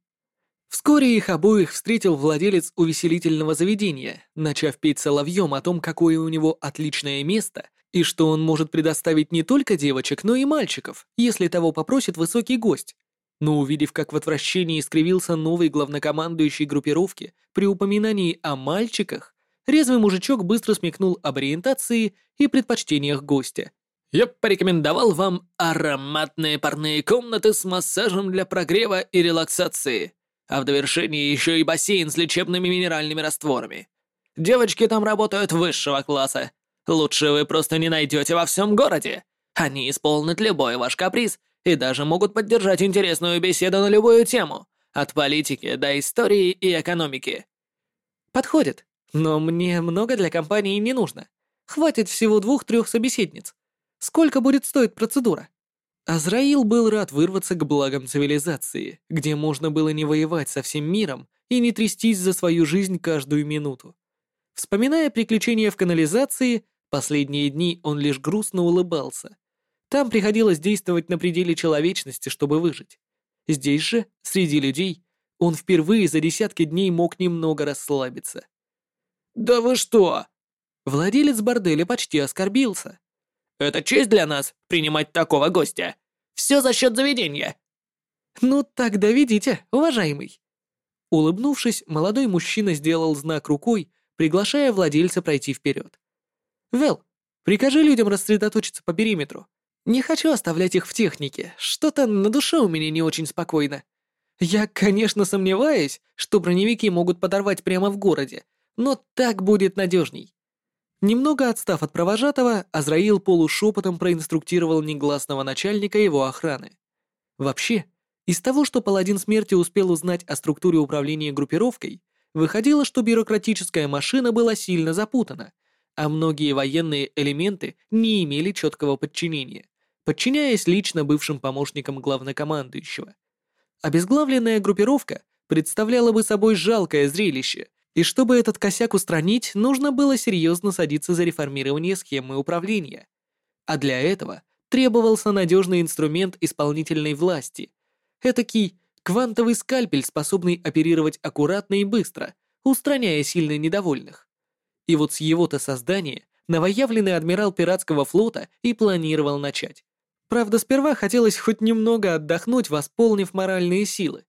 Вскоре их обоих встретил владелец увеселительного заведения, начав петь соловьем о том, какое у него отличное место и что он может предоставить не только девочек, но и мальчиков, если того попросит высокий гость. Но увидев, как в отвращении искривился новый главнокомандующий группировки при упоминании о мальчиках, резвый мужичок быстро смекнул об ориентации и предпочтениях гостя. «Я порекомендовал вам ароматные парные комнаты с массажем для прогрева и релаксации», а в довершении еще и бассейн с лечебными минеральными растворами. Девочки там работают высшего класса. Лучше вы просто не найдете во всем городе. Они исполнят любой ваш каприз и даже могут поддержать интересную беседу на любую тему, от политики до истории и экономики. Подходит, но мне много для компании не нужно. Хватит всего двух-трех собеседниц. Сколько будет стоить процедура? Азраил был рад вырваться к благам цивилизации, где можно было не воевать со всем миром и не трястись за свою жизнь каждую минуту. Вспоминая приключения в канализации, последние дни он лишь грустно улыбался. Там приходилось действовать на пределе человечности, чтобы выжить. Здесь же, среди людей, он впервые за десятки дней мог немного расслабиться. «Да вы что?» Владелец борделя почти оскорбился. Это честь для нас принимать такого гостя. Все за счет заведения». «Ну тогда ведите, уважаемый». Улыбнувшись, молодой мужчина сделал знак рукой, приглашая владельца пройти вперед. «Вэл, прикажи людям рассредоточиться по периметру. Не хочу оставлять их в технике, что-то на душе у меня не очень спокойно. Я, конечно, сомневаюсь, что броневики могут подорвать прямо в городе, но так будет надежней. Немного отстав от провожатого, Азраил полушепотом проинструктировал негласного начальника его охраны. Вообще, из того, что паладин смерти успел узнать о структуре управления группировкой, выходило, что бюрократическая машина была сильно запутана, а многие военные элементы не имели четкого подчинения, подчиняясь лично бывшим помощникам главнокомандующего. Обезглавленная группировка представляла бы собой жалкое зрелище, и чтобы этот косяк устранить, нужно было серьезно садиться за реформирование схемы управления. А для этого требовался надежный инструмент исполнительной власти. Этакий квантовый скальпель, способный оперировать аккуратно и быстро, устраняя сильно недовольных. И вот с его-то создания новоявленный адмирал пиратского флота и планировал начать. Правда, сперва хотелось хоть немного отдохнуть, восполнив моральные силы.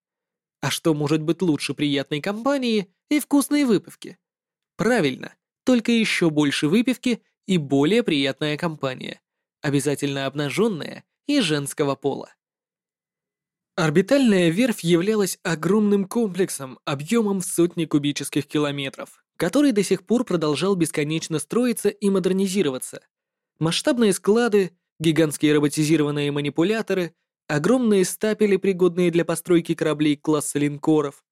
А что может быть лучше приятной компании и вкусной выпивки? Правильно, только еще больше выпивки и более приятная компания, обязательно обнаженная и женского пола. Орбитальная верфь являлась огромным комплексом объемом в сотни кубических километров, который до сих пор продолжал бесконечно строиться и модернизироваться. Масштабные склады, гигантские роботизированные манипуляторы, огромные стапели, пригодные для постройки кораблей класса линкоров.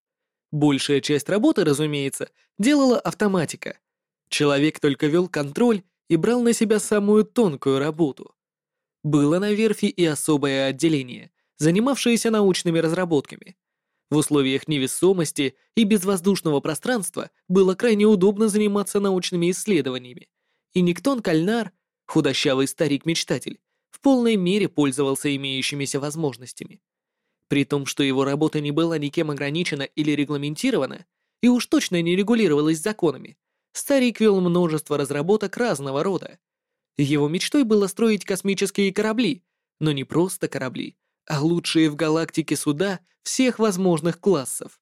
Большая часть работы, разумеется, делала автоматика. Человек только вел контроль и брал на себя самую тонкую работу. Было на верфи и особое отделение, занимавшееся научными разработками. В условиях невесомости и безвоздушного пространства было крайне удобно заниматься научными исследованиями, и Никтон Кальнар, худощавый старик-мечтатель, в полной мере пользовался имеющимися возможностями. При том, что его работа не была никем ограничена или регламентирована, и уж точно не регулировалась законами, старик вел множество разработок разного рода. Его мечтой было строить космические корабли, но не просто корабли, а лучшие в галактике суда всех возможных классов.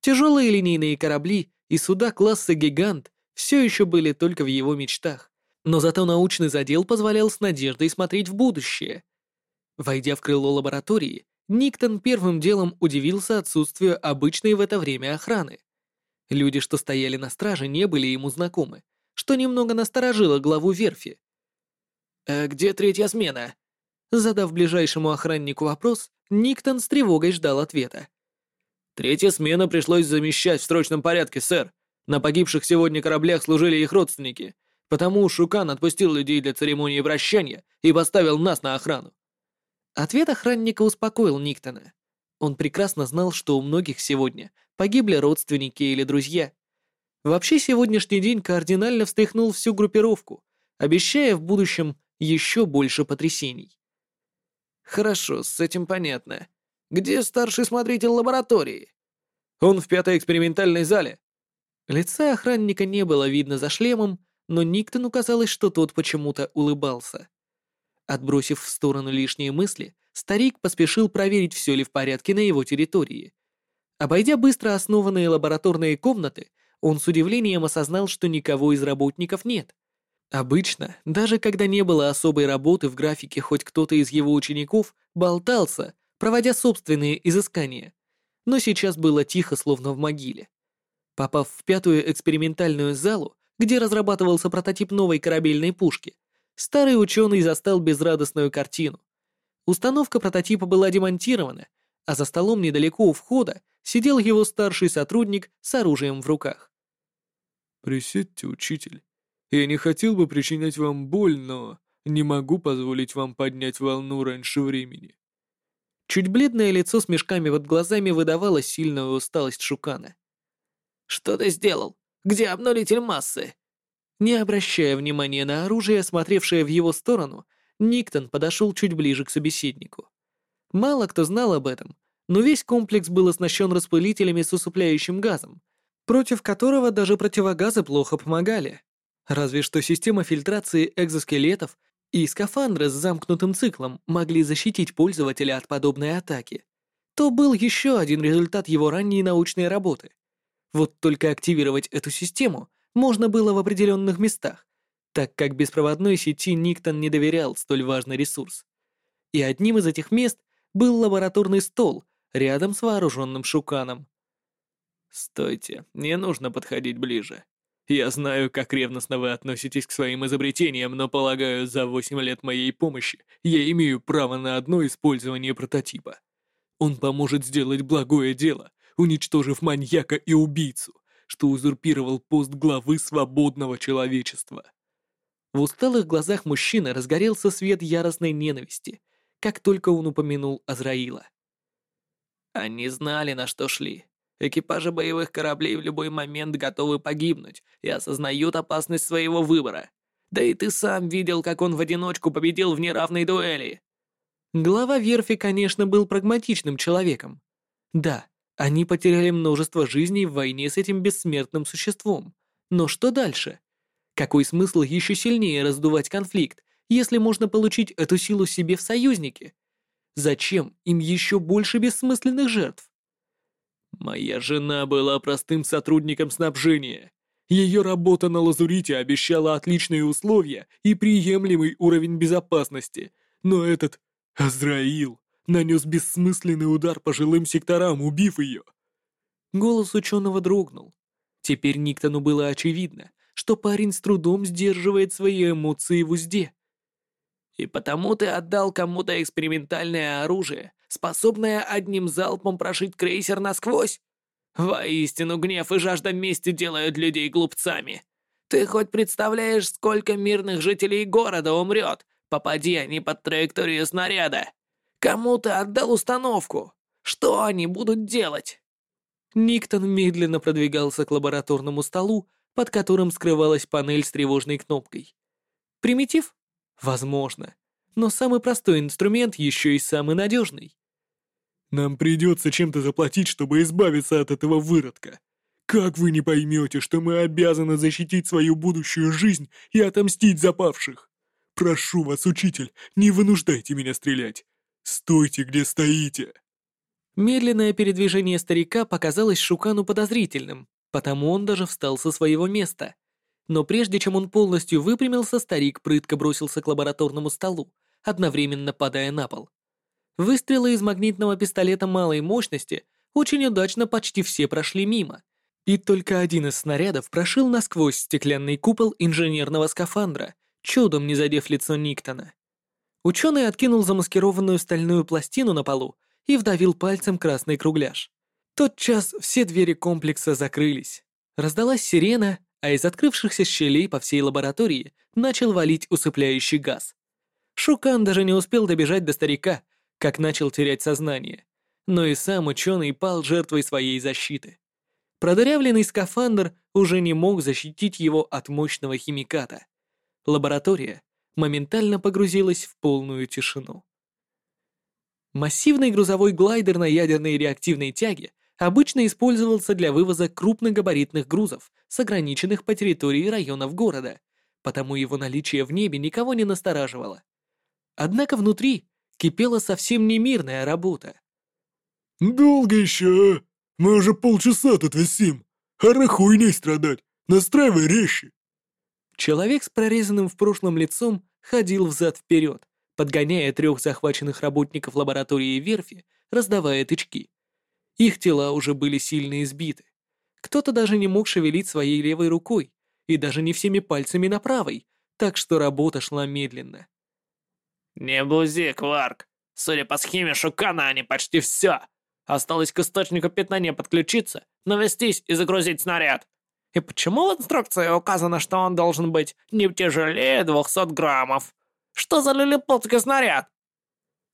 Тяжелые линейные корабли и суда класса «Гигант» все еще были только в его мечтах, но зато научный задел позволял с надеждой смотреть в будущее. Войдя в крыло лаборатории, Никтон первым делом удивился отсутствию обычной в это время охраны. Люди, что стояли на страже, не были ему знакомы, что немного насторожило главу верфи. «А где третья смена?» Задав ближайшему охраннику вопрос, Никтон с тревогой ждал ответа. «Третья смена пришлось замещать в срочном порядке, сэр. На погибших сегодня кораблях служили их родственники, потому Шукан отпустил людей для церемонии прощания и поставил нас на охрану». Ответ охранника успокоил Никтона. Он прекрасно знал, что у многих сегодня погибли родственники или друзья. Вообще, сегодняшний день кардинально встряхнул всю группировку, обещая в будущем еще больше потрясений. Хорошо, с этим понятно. Где старший смотритель лаборатории? Он в пятой экспериментальной зале. Лица охранника не было видно за шлемом, но Никтону казалось, что тот почему-то улыбался. Отбросив в сторону лишние мысли, старик поспешил проверить, все ли в порядке на его территории. Обойдя быстро основанные лабораторные комнаты, он с удивлением осознал, что никого из работников нет. Обычно, даже когда не было особой работы в графике, хоть кто-то из его учеников болтался, проводя собственные изыскания. Но сейчас было тихо, словно в могиле. Попав в пятую экспериментальную залу, где разрабатывался прототип новой корабельной пушки, старый ученый застал безрадостную картину. Установка прототипа была демонтирована, а за столом недалеко у входа сидел его старший сотрудник с оружием в руках. «Присядьте, учитель. Я не хотел бы причинять вам боль, но не могу позволить вам поднять волну раньше времени». Чуть бледное лицо с мешками под глазами выдавало сильную усталость Шукана. «Что ты сделал? Где обнулитель массы?» Не обращая внимания на оружие, смотревшее в его сторону, Никтон подошел чуть ближе к собеседнику. Мало кто знал об этом, но весь комплекс был оснащен распылителями с усыпляющим газом, против которого даже противогазы плохо помогали. Разве что система фильтрации экзоскелетов и скафандры с замкнутым циклом могли защитить пользователя от подобной атаки. То был еще один результат его ранней научной работы. Вот только активировать эту систему можно было в определенных местах, так как беспроводной сети Никтон не доверял столь важный ресурс. И одним из этих мест был лабораторный стол рядом с вооруженным шуканом. «Стойте, не нужно подходить ближе. Я знаю, как ревностно вы относитесь к своим изобретениям, но, полагаю, за 8 лет моей помощи я имею право на одно использование прототипа. Он поможет сделать благое дело, уничтожив маньяка и убийцу, что узурпировал пост главы свободного человечества». В усталых глазах мужчины разгорелся свет яростной ненависти, как только он упомянул Азраила. Они знали, на что шли. Экипажи боевых кораблей в любой момент готовы погибнуть и осознают опасность своего выбора. Да и ты сам видел, как он в одиночку победил в неравной дуэли. Глава верфи, конечно, был прагматичным человеком. Да, они потеряли множество жизней в войне с этим бессмертным существом. Но что дальше? Какой смысл еще сильнее раздувать конфликт, если можно получить эту силу себе в союзники? Зачем им еще больше бессмысленных жертв? Моя жена была простым сотрудником снабжения. Ее работа на Лазурите обещала отличные условия и приемлемый уровень безопасности, но этот Азраил нанес бессмысленный удар по жилым секторам, убив ее. Голос ученого дрогнул. Теперь Никтону было очевидно, что парень с трудом сдерживает свои эмоции в узде. И потому ты отдал кому-то экспериментальное оружие, способное одним залпом прошить крейсер насквозь? Воистину, гнев и жажда мести делают людей глупцами. Ты хоть представляешь, сколько мирных жителей города умрет, попади они под траекторию снаряда? Кому ты отдал установку? Что они будут делать?» Никтон медленно продвигался к лабораторному столу, под которым скрывалась панель с тревожной кнопкой. Примитив? Возможно. Но самый простой инструмент еще и самый надежный. Нам придется чем-то заплатить, чтобы избавиться от этого выродка. Как вы не поймете, что мы обязаны защитить свою будущую жизнь и отомстить за павших? Прошу вас, учитель, не вынуждайте меня стрелять. Стойте, где стоите. Медленное передвижение старика показалось Шукану подозрительным, потому он даже встал со своего места — но прежде чем он полностью выпрямился, старик прытко бросился к лабораторному столу, одновременно падая на пол. Выстрелы из магнитного пистолета малой мощности очень удачно почти все прошли мимо, и только один из снарядов прошил насквозь стеклянный купол инженерного скафандра, чудом не задев лицо Никтона. Ученый откинул замаскированную стальную пластину на полу и вдавил пальцем красный кругляш. Тотчас все двери комплекса закрылись. Раздалась сирена, а из открывшихся щелей по всей лаборатории начал валить усыпляющий газ. Шукан даже не успел добежать до старика, как начал терять сознание. Но и сам ученый пал жертвой своей защиты. Продырявленный скафандр уже не мог защитить его от мощного химиката. Лаборатория моментально погрузилась в полную тишину. Массивный грузовой глайдер на ядерной реактивной тяге обычно использовался для вывоза крупногабаритных грузов с ограниченных по территории районов города, потому его наличие в небе никого не настораживало. Однако внутри кипела совсем не мирная работа. «Долго еще, а? Мы уже полчаса тут висим. Ара хуйней страдать. Настраивай резче». Человек с прорезанным в прошлом лицом ходил взад-вперед, подгоняя трех захваченных работников лаборатории верфи, раздавая тычки. Их тела уже были сильно избиты. Кто-то даже не мог шевелить своей левой рукой, и даже не всеми пальцами на правой, так что работа шла медленно. «Не бузи, Кварк. Судя по схеме Шукана, они почти все. Осталось к источнику питания подключиться, навестись и загрузить снаряд. И почему в инструкции указано, что он должен быть не тяжелее 200 граммов? Что за лилипутский снаряд?»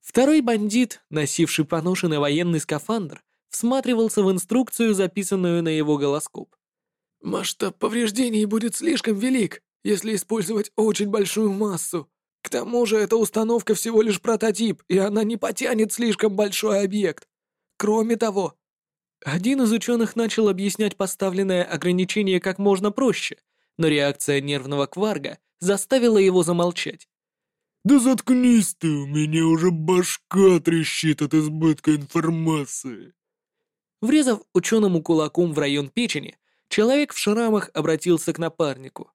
Второй бандит, носивший поношенный военный скафандр, всматривался в инструкцию, записанную на его голоскоп. «Масштаб повреждений будет слишком велик, если использовать очень большую массу. К тому же эта установка всего лишь прототип, и она не потянет слишком большой объект. Кроме того, один из ученых начал объяснять поставленное ограничение как можно проще, но реакция нервного кварга заставила его замолчать. «Да заткнись ты, у меня уже башка трещит от избытка информации!» Врезав ученому кулаком в район печени, человек в шрамах обратился к напарнику.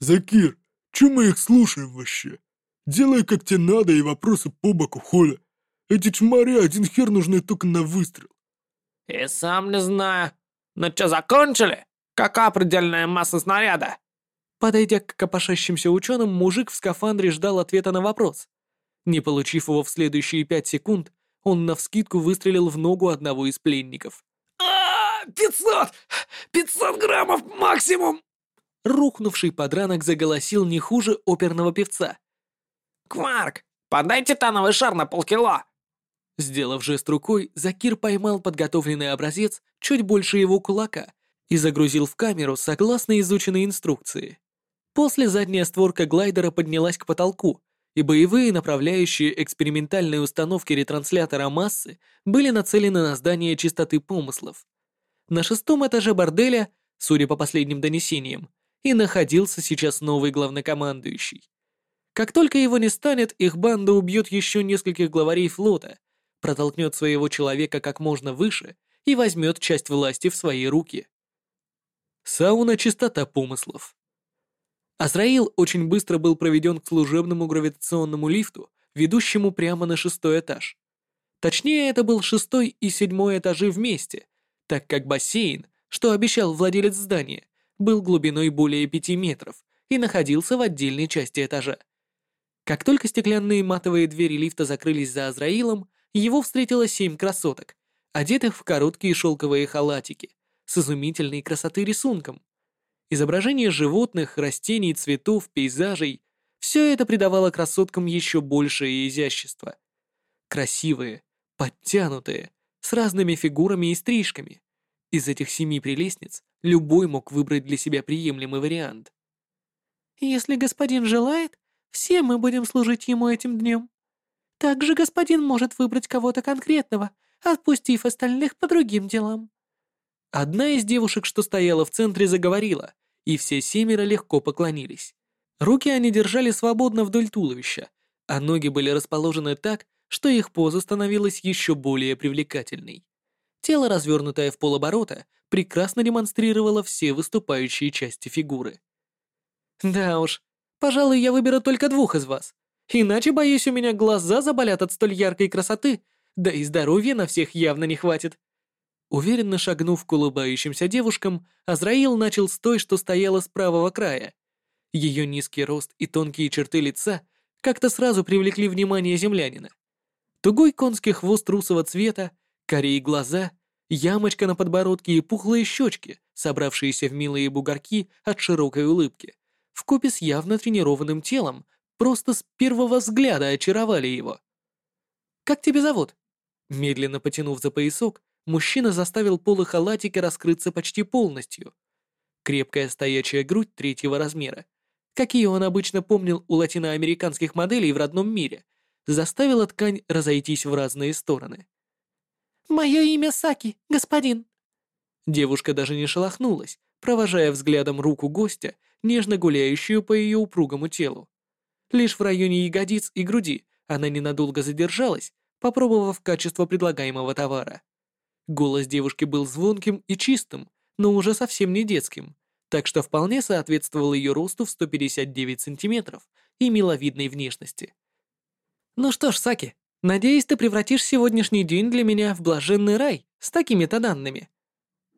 «Закир, чё мы их слушаем вообще? Делай как тебе надо и вопросы по боку холя. Эти чмари один хер нужны только на выстрел. «И сам не знаю. Ну что, закончили? Какая предельная масса снаряда?» Подойдя к копошащимся ученым, мужик в скафандре ждал ответа на вопрос. Не получив его в следующие пять секунд, он навскидку выстрелил в ногу одного из пленников. а Пятьсот! Пятьсот граммов максимум!» Рухнувший подранок заголосил не хуже оперного певца. «Кварк, подай титановый шар на полкило!» Сделав жест рукой, Закир поймал подготовленный образец чуть больше его кулака и загрузил в камеру согласно изученной инструкции. После задняя створка глайдера поднялась к потолку, и боевые направляющие экспериментальной установки ретранслятора массы были нацелены на здание чистоты помыслов. На шестом этаже борделя, судя по последним донесениям, и находился сейчас новый главнокомандующий. Как только его не станет, их банда убьет еще нескольких главарей флота — протолкнет своего человека как можно выше и возьмет часть власти в свои руки. Сауна чистота помыслов. Азраил очень быстро был проведен к служебному гравитационному лифту, ведущему прямо на шестой этаж. Точнее, это был шестой и седьмой этажи вместе, так как бассейн, что обещал владелец здания, был глубиной более пяти метров и находился в отдельной части этажа. Как только стеклянные матовые двери лифта закрылись за Азраилом, его встретило семь красоток, одетых в короткие шелковые халатики, с изумительной красоты рисунком. Изображения животных, растений, цветов, пейзажей — все это придавало красоткам еще большее изящество. Красивые, подтянутые, с разными фигурами и стрижками. Из этих семи прелестниц любой мог выбрать для себя приемлемый вариант. «Если господин желает, все мы будем служить ему этим днем», также господин может выбрать кого-то конкретного, отпустив остальных по другим делам». Одна из девушек, что стояла в центре, заговорила, и все семеро легко поклонились. Руки они держали свободно вдоль туловища, а ноги были расположены так, что их поза становилась еще более привлекательной. Тело, развернутое в полоборота, прекрасно демонстрировало все выступающие части фигуры. «Да уж, пожалуй, я выберу только двух из вас. Иначе, боюсь, у меня глаза заболят от столь яркой красоты, да и здоровья на всех явно не хватит. Уверенно шагнув к улыбающимся девушкам, Азраил начал с той, что стояла с правого края. Ее низкий рост и тонкие черты лица как-то сразу привлекли внимание землянина. Тугой конский хвост русого цвета, корей глаза, ямочка на подбородке и пухлые щечки, собравшиеся в милые бугорки от широкой улыбки, вкупе с явно тренированным телом, просто с первого взгляда очаровали его. «Как тебя зовут?» Медленно потянув за поясок, мужчина заставил полы халатика раскрыться почти полностью. Крепкая стоячая грудь третьего размера, какие он обычно помнил у латиноамериканских моделей в родном мире, заставила ткань разойтись в разные стороны. «Мое имя Саки, господин». Девушка даже не шелохнулась, провожая взглядом руку гостя, нежно гуляющую по ее упругому телу. Лишь в районе ягодиц и груди она ненадолго задержалась, попробовав качество предлагаемого товара. Голос девушки был звонким и чистым, но уже совсем не детским, так что вполне соответствовал ее росту в 159 сантиметров и миловидной внешности. «Ну что ж, Саки, надеюсь, ты превратишь сегодняшний день для меня в блаженный рай с такими-то данными».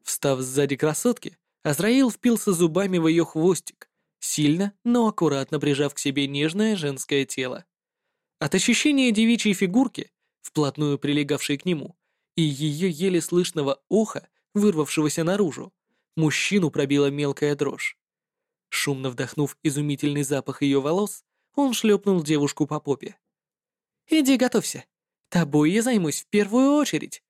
Встав сзади красотки, Азраил впился зубами в ее хвостик, сильно, но аккуратно прижав к себе нежное женское тело. От ощущения девичьей фигурки, вплотную прилегавшей к нему, и ее еле слышного оха, вырвавшегося наружу, мужчину пробила мелкая дрожь. Шумно вдохнув изумительный запах ее волос, он шлепнул девушку по попе. «Иди готовься. Тобой я займусь в первую очередь».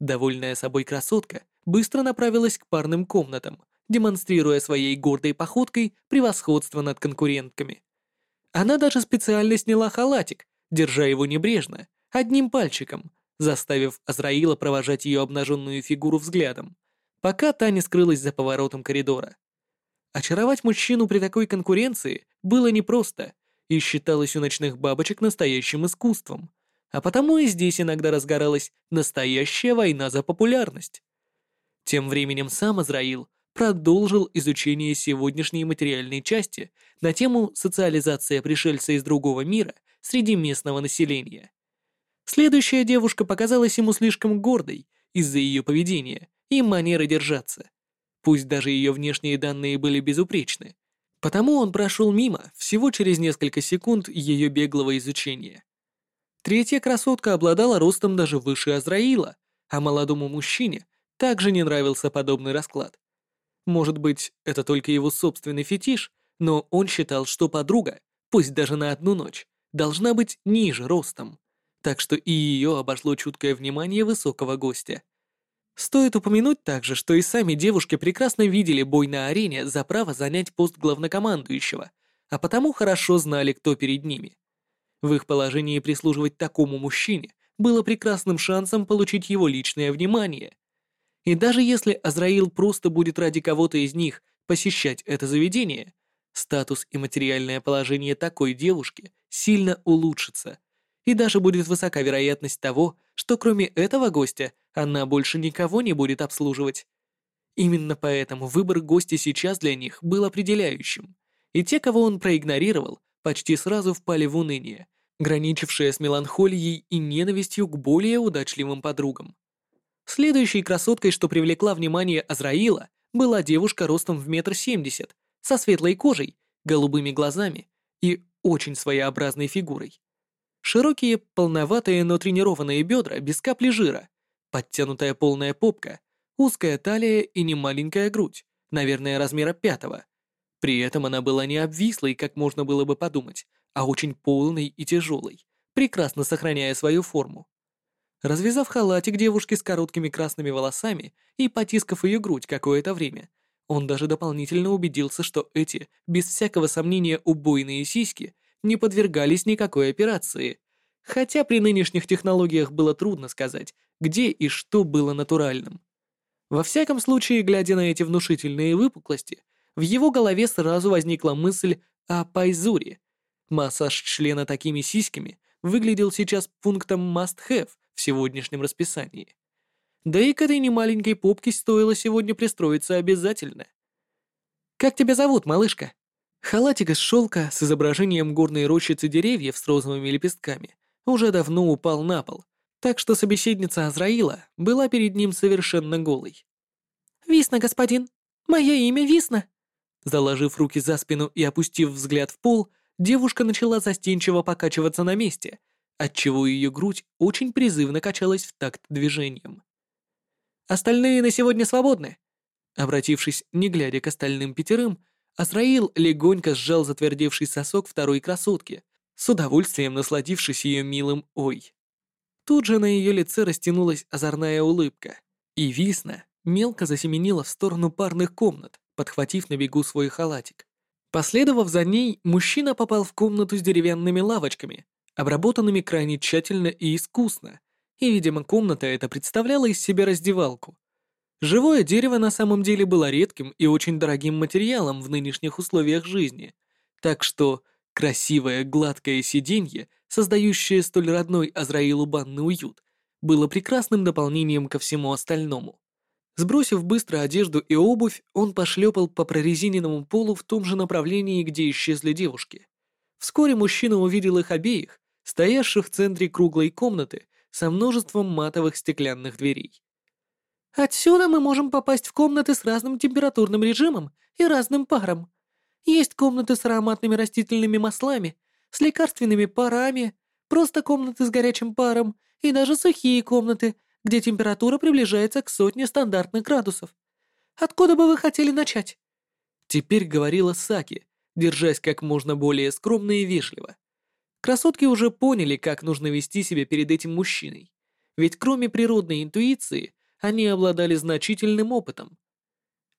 Довольная собой красотка быстро направилась к парным комнатам, демонстрируя своей гордой походкой превосходство над конкурентками. Она даже специально сняла халатик, держа его небрежно, одним пальчиком, заставив Азраила провожать ее обнаженную фигуру взглядом, пока та не скрылась за поворотом коридора. Очаровать мужчину при такой конкуренции было непросто и считалось у ночных бабочек настоящим искусством, а потому и здесь иногда разгоралась настоящая война за популярность. Тем временем сам Азраил продолжил изучение сегодняшней материальной части на тему социализация пришельца из другого мира среди местного населения. Следующая девушка показалась ему слишком гордой из-за ее поведения и манеры держаться. Пусть даже ее внешние данные были безупречны. Потому он прошел мимо всего через несколько секунд ее беглого изучения. Третья красотка обладала ростом даже выше Азраила, а молодому мужчине также не нравился подобный расклад. Может быть, это только его собственный фетиш, но он считал, что подруга, пусть даже на одну ночь, должна быть ниже ростом, так что и ее обошло чуткое внимание высокого гостя. Стоит упомянуть также, что и сами девушки прекрасно видели бой на арене за право занять пост главнокомандующего, а потому хорошо знали, кто перед ними. В их положении прислуживать такому мужчине было прекрасным шансом получить его личное внимание. И даже если Азраил просто будет ради кого-то из них посещать это заведение, статус и материальное положение такой девушки сильно улучшится, и даже будет высока вероятность того, что кроме этого гостя она больше никого не будет обслуживать. Именно поэтому выбор гостя сейчас для них был определяющим, и те, кого он проигнорировал, почти сразу впали в уныние, граничившее с меланхолией и ненавистью к более удачливым подругам. Следующей красоткой, что привлекла внимание Азраила, была девушка ростом в метр семьдесят, со светлой кожей, голубыми глазами и очень своеобразной фигурой. Широкие, полноватые, но тренированные бедра без капли жира, подтянутая полная попка, узкая талия и немаленькая грудь, наверное, размера пятого. При этом она была не обвислой, как можно было бы подумать, а очень полной и тяжелой, прекрасно сохраняя свою форму. Развязав халатик девушки с короткими красными волосами и потискав ее грудь какое-то время, он даже дополнительно убедился, что эти, без всякого сомнения, убойные сиськи не подвергались никакой операции, хотя при нынешних технологиях было трудно сказать, где и что было натуральным. Во всяком случае, глядя на эти внушительные выпуклости, в его голове сразу возникла мысль о пайзуре. Массаж члена такими сиськами выглядел сейчас пунктом must-have в сегодняшнем расписании. Да и к этой немаленькой попке стоило сегодня пристроиться обязательно. «Как тебя зовут, малышка?» Халатик из шелка с изображением горной рощицы деревьев с розовыми лепестками уже давно упал на пол, так что собеседница Азраила была перед ним совершенно голой. «Висна, господин! Мое имя Висна!» Заложив руки за спину и опустив взгляд в пол, девушка начала застенчиво покачиваться на месте, отчего ее грудь очень призывно качалась в такт движением. «Остальные на сегодня свободны!» Обратившись, не глядя к остальным пятерым, Азраил легонько сжал затвердевший сосок второй красотки, с удовольствием насладившись ее милым «ой». Тут же на ее лице растянулась озорная улыбка. И Висна мелко засеменила в сторону парных комнат, подхватив на бегу свой халатик. Последовав за ней, мужчина попал в комнату с деревянными лавочками, обработанными крайне тщательно и искусно, и, видимо, комната эта представляла из себя раздевалку. Живое дерево на самом деле было редким и очень дорогим материалом в нынешних условиях жизни, так что красивое гладкое сиденье, создающее столь родной Азраилу банный уют, было прекрасным дополнением ко всему остальному. Сбросив быстро одежду и обувь, он пошлепал по прорезиненному полу в том же направлении, где исчезли девушки. Вскоре мужчина увидел их обеих, стоявших в центре круглой комнаты со множеством матовых стеклянных дверей. «Отсюда мы можем попасть в комнаты с разным температурным режимом и разным паром. Есть комнаты с ароматными растительными маслами, с лекарственными парами, просто комнаты с горячим паром и даже сухие комнаты, где температура приближается к сотне стандартных градусов. Откуда бы вы хотели начать?» Теперь говорила Саки, держась как можно более скромно и вежливо. Красотки уже поняли, как нужно вести себя перед этим мужчиной. Ведь кроме природной интуиции, они обладали значительным опытом.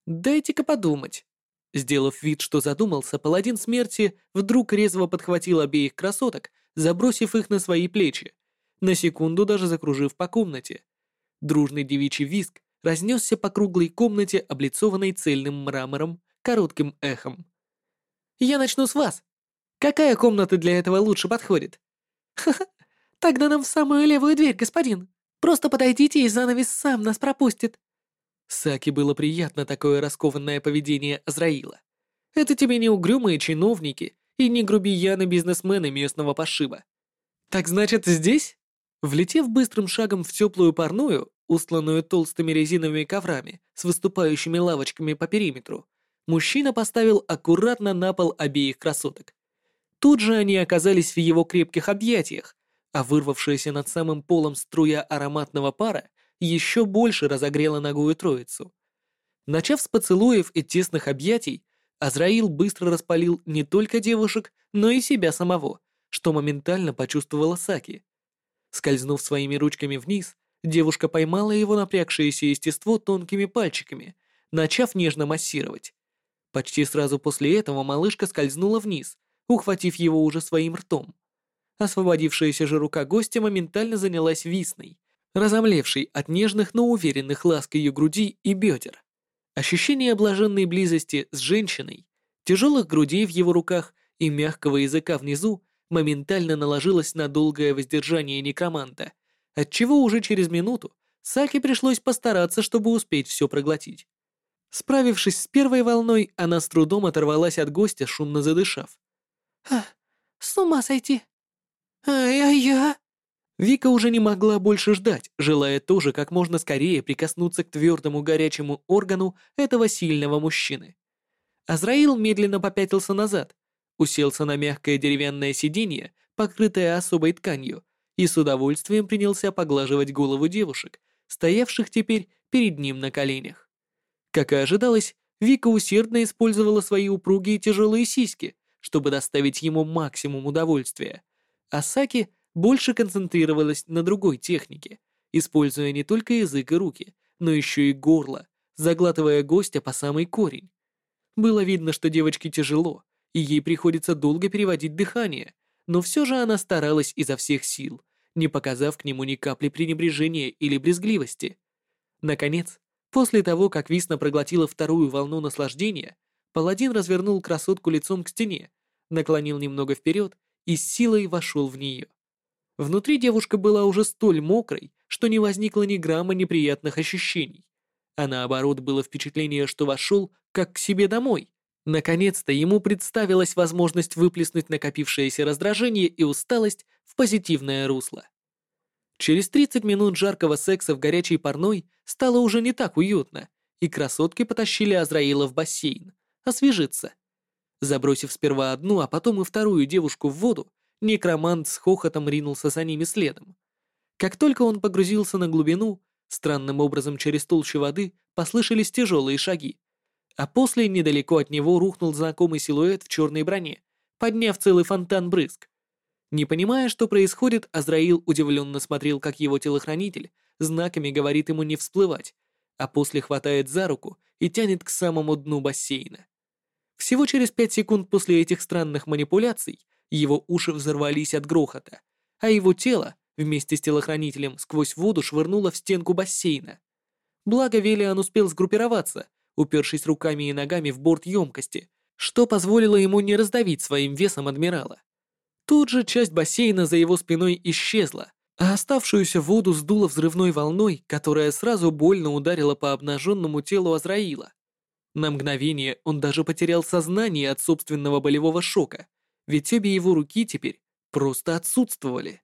«Дайте-ка подумать». Сделав вид, что задумался, паладин смерти вдруг резво подхватил обеих красоток, забросив их на свои плечи, на секунду даже закружив по комнате. Дружный девичий визг разнесся по круглой комнате, облицованной цельным мрамором, коротким эхом. «Я начну с вас. Какая комната для этого лучше подходит?» «Ха-ха, тогда нам в самую левую дверь, господин. Просто подойдите, и занавес сам нас пропустит». Саки было приятно такое раскованное поведение Азраила. Это тебе не угрюмые чиновники и не грубияны-бизнесмены местного пошиба. Так значит, здесь? Влетев быстрым шагом в теплую парную, устланную толстыми резиновыми коврами с выступающими лавочками по периметру, мужчина поставил аккуратно на пол обеих красоток. Тут же они оказались в его крепких объятиях, а вырвавшаяся над самым полом струя ароматного пара еще больше разогрела ногую троицу. Начав с поцелуев и тесных объятий, Азраил быстро распалил не только девушек, но и себя самого, что моментально почувствовала Саки. Скользнув своими ручками вниз, девушка поймала его напрягшееся естество тонкими пальчиками, начав нежно массировать. Почти сразу после этого малышка скользнула вниз, ухватив его уже своим ртом. Освободившаяся же рука гостя моментально занялась висной, разомлевшей от нежных, но уверенных ласк ее груди и бедер. Ощущение блаженной близости с женщиной, тяжелых грудей в его руках и мягкого языка внизу моментально наложилось на долгое воздержание некроманта, отчего уже через минуту Саке пришлось постараться, чтобы успеть все проглотить. Справившись с первой волной, она с трудом оторвалась от гостя, шумно задышав. «А, с ума сойти! Ай-ай-я!» Вика уже не могла больше ждать, желая тоже как можно скорее прикоснуться к твердому горячему органу этого сильного мужчины. Азраил медленно попятился назад, уселся на мягкое деревянное сиденье, покрытое особой тканью, и с удовольствием принялся поглаживать голову девушек, стоявших теперь перед ним на коленях. Как и ожидалось, Вика усердно использовала свои упругие тяжелые сиськи, чтобы доставить ему максимум удовольствия, а Саки больше концентрировалась на другой технике, используя не только язык и руки, но еще и горло, заглатывая гостя по самый корень. Было видно, что девочке тяжело, и ей приходится долго переводить дыхание, но все же она старалась изо всех сил, не показав к нему ни капли пренебрежения или брезгливости. Наконец, после того, как Висна проглотила вторую волну наслаждения, паладин развернул красотку лицом к стене, наклонил немного вперед и с силой вошел в нее. Внутри девушка была уже столь мокрой, что не возникло ни грамма неприятных ощущений, а наоборот было впечатление, что вошел как к себе домой, Наконец-то ему представилась возможность выплеснуть накопившееся раздражение и усталость в позитивное русло. Через 30 минут жаркого секса в горячей парной стало уже не так уютно, и красотки потащили Азраила в бассейн, освежиться. Забросив сперва одну, а потом и вторую девушку в воду, некромант с хохотом ринулся за ними следом. Как только он погрузился на глубину, странным образом через толщу воды послышались тяжелые шаги а после недалеко от него рухнул знакомый силуэт в черной броне, подняв целый фонтан брызг. Не понимая, что происходит, Азраил удивленно смотрел, как его телохранитель знаками говорит ему не всплывать, а после хватает за руку и тянет к самому дну бассейна. Всего через пять секунд после этих странных манипуляций его уши взорвались от грохота, а его тело вместе с телохранителем сквозь воду швырнуло в стенку бассейна. Благо Велиан успел сгруппироваться, упершись руками и ногами в борт емкости, что позволило ему не раздавить своим весом адмирала. Тут же часть бассейна за его спиной исчезла, а оставшуюся воду сдуло взрывной волной, которая сразу больно ударила по обнаженному телу Азраила. На мгновение он даже потерял сознание от собственного болевого шока, ведь обе его руки теперь просто отсутствовали.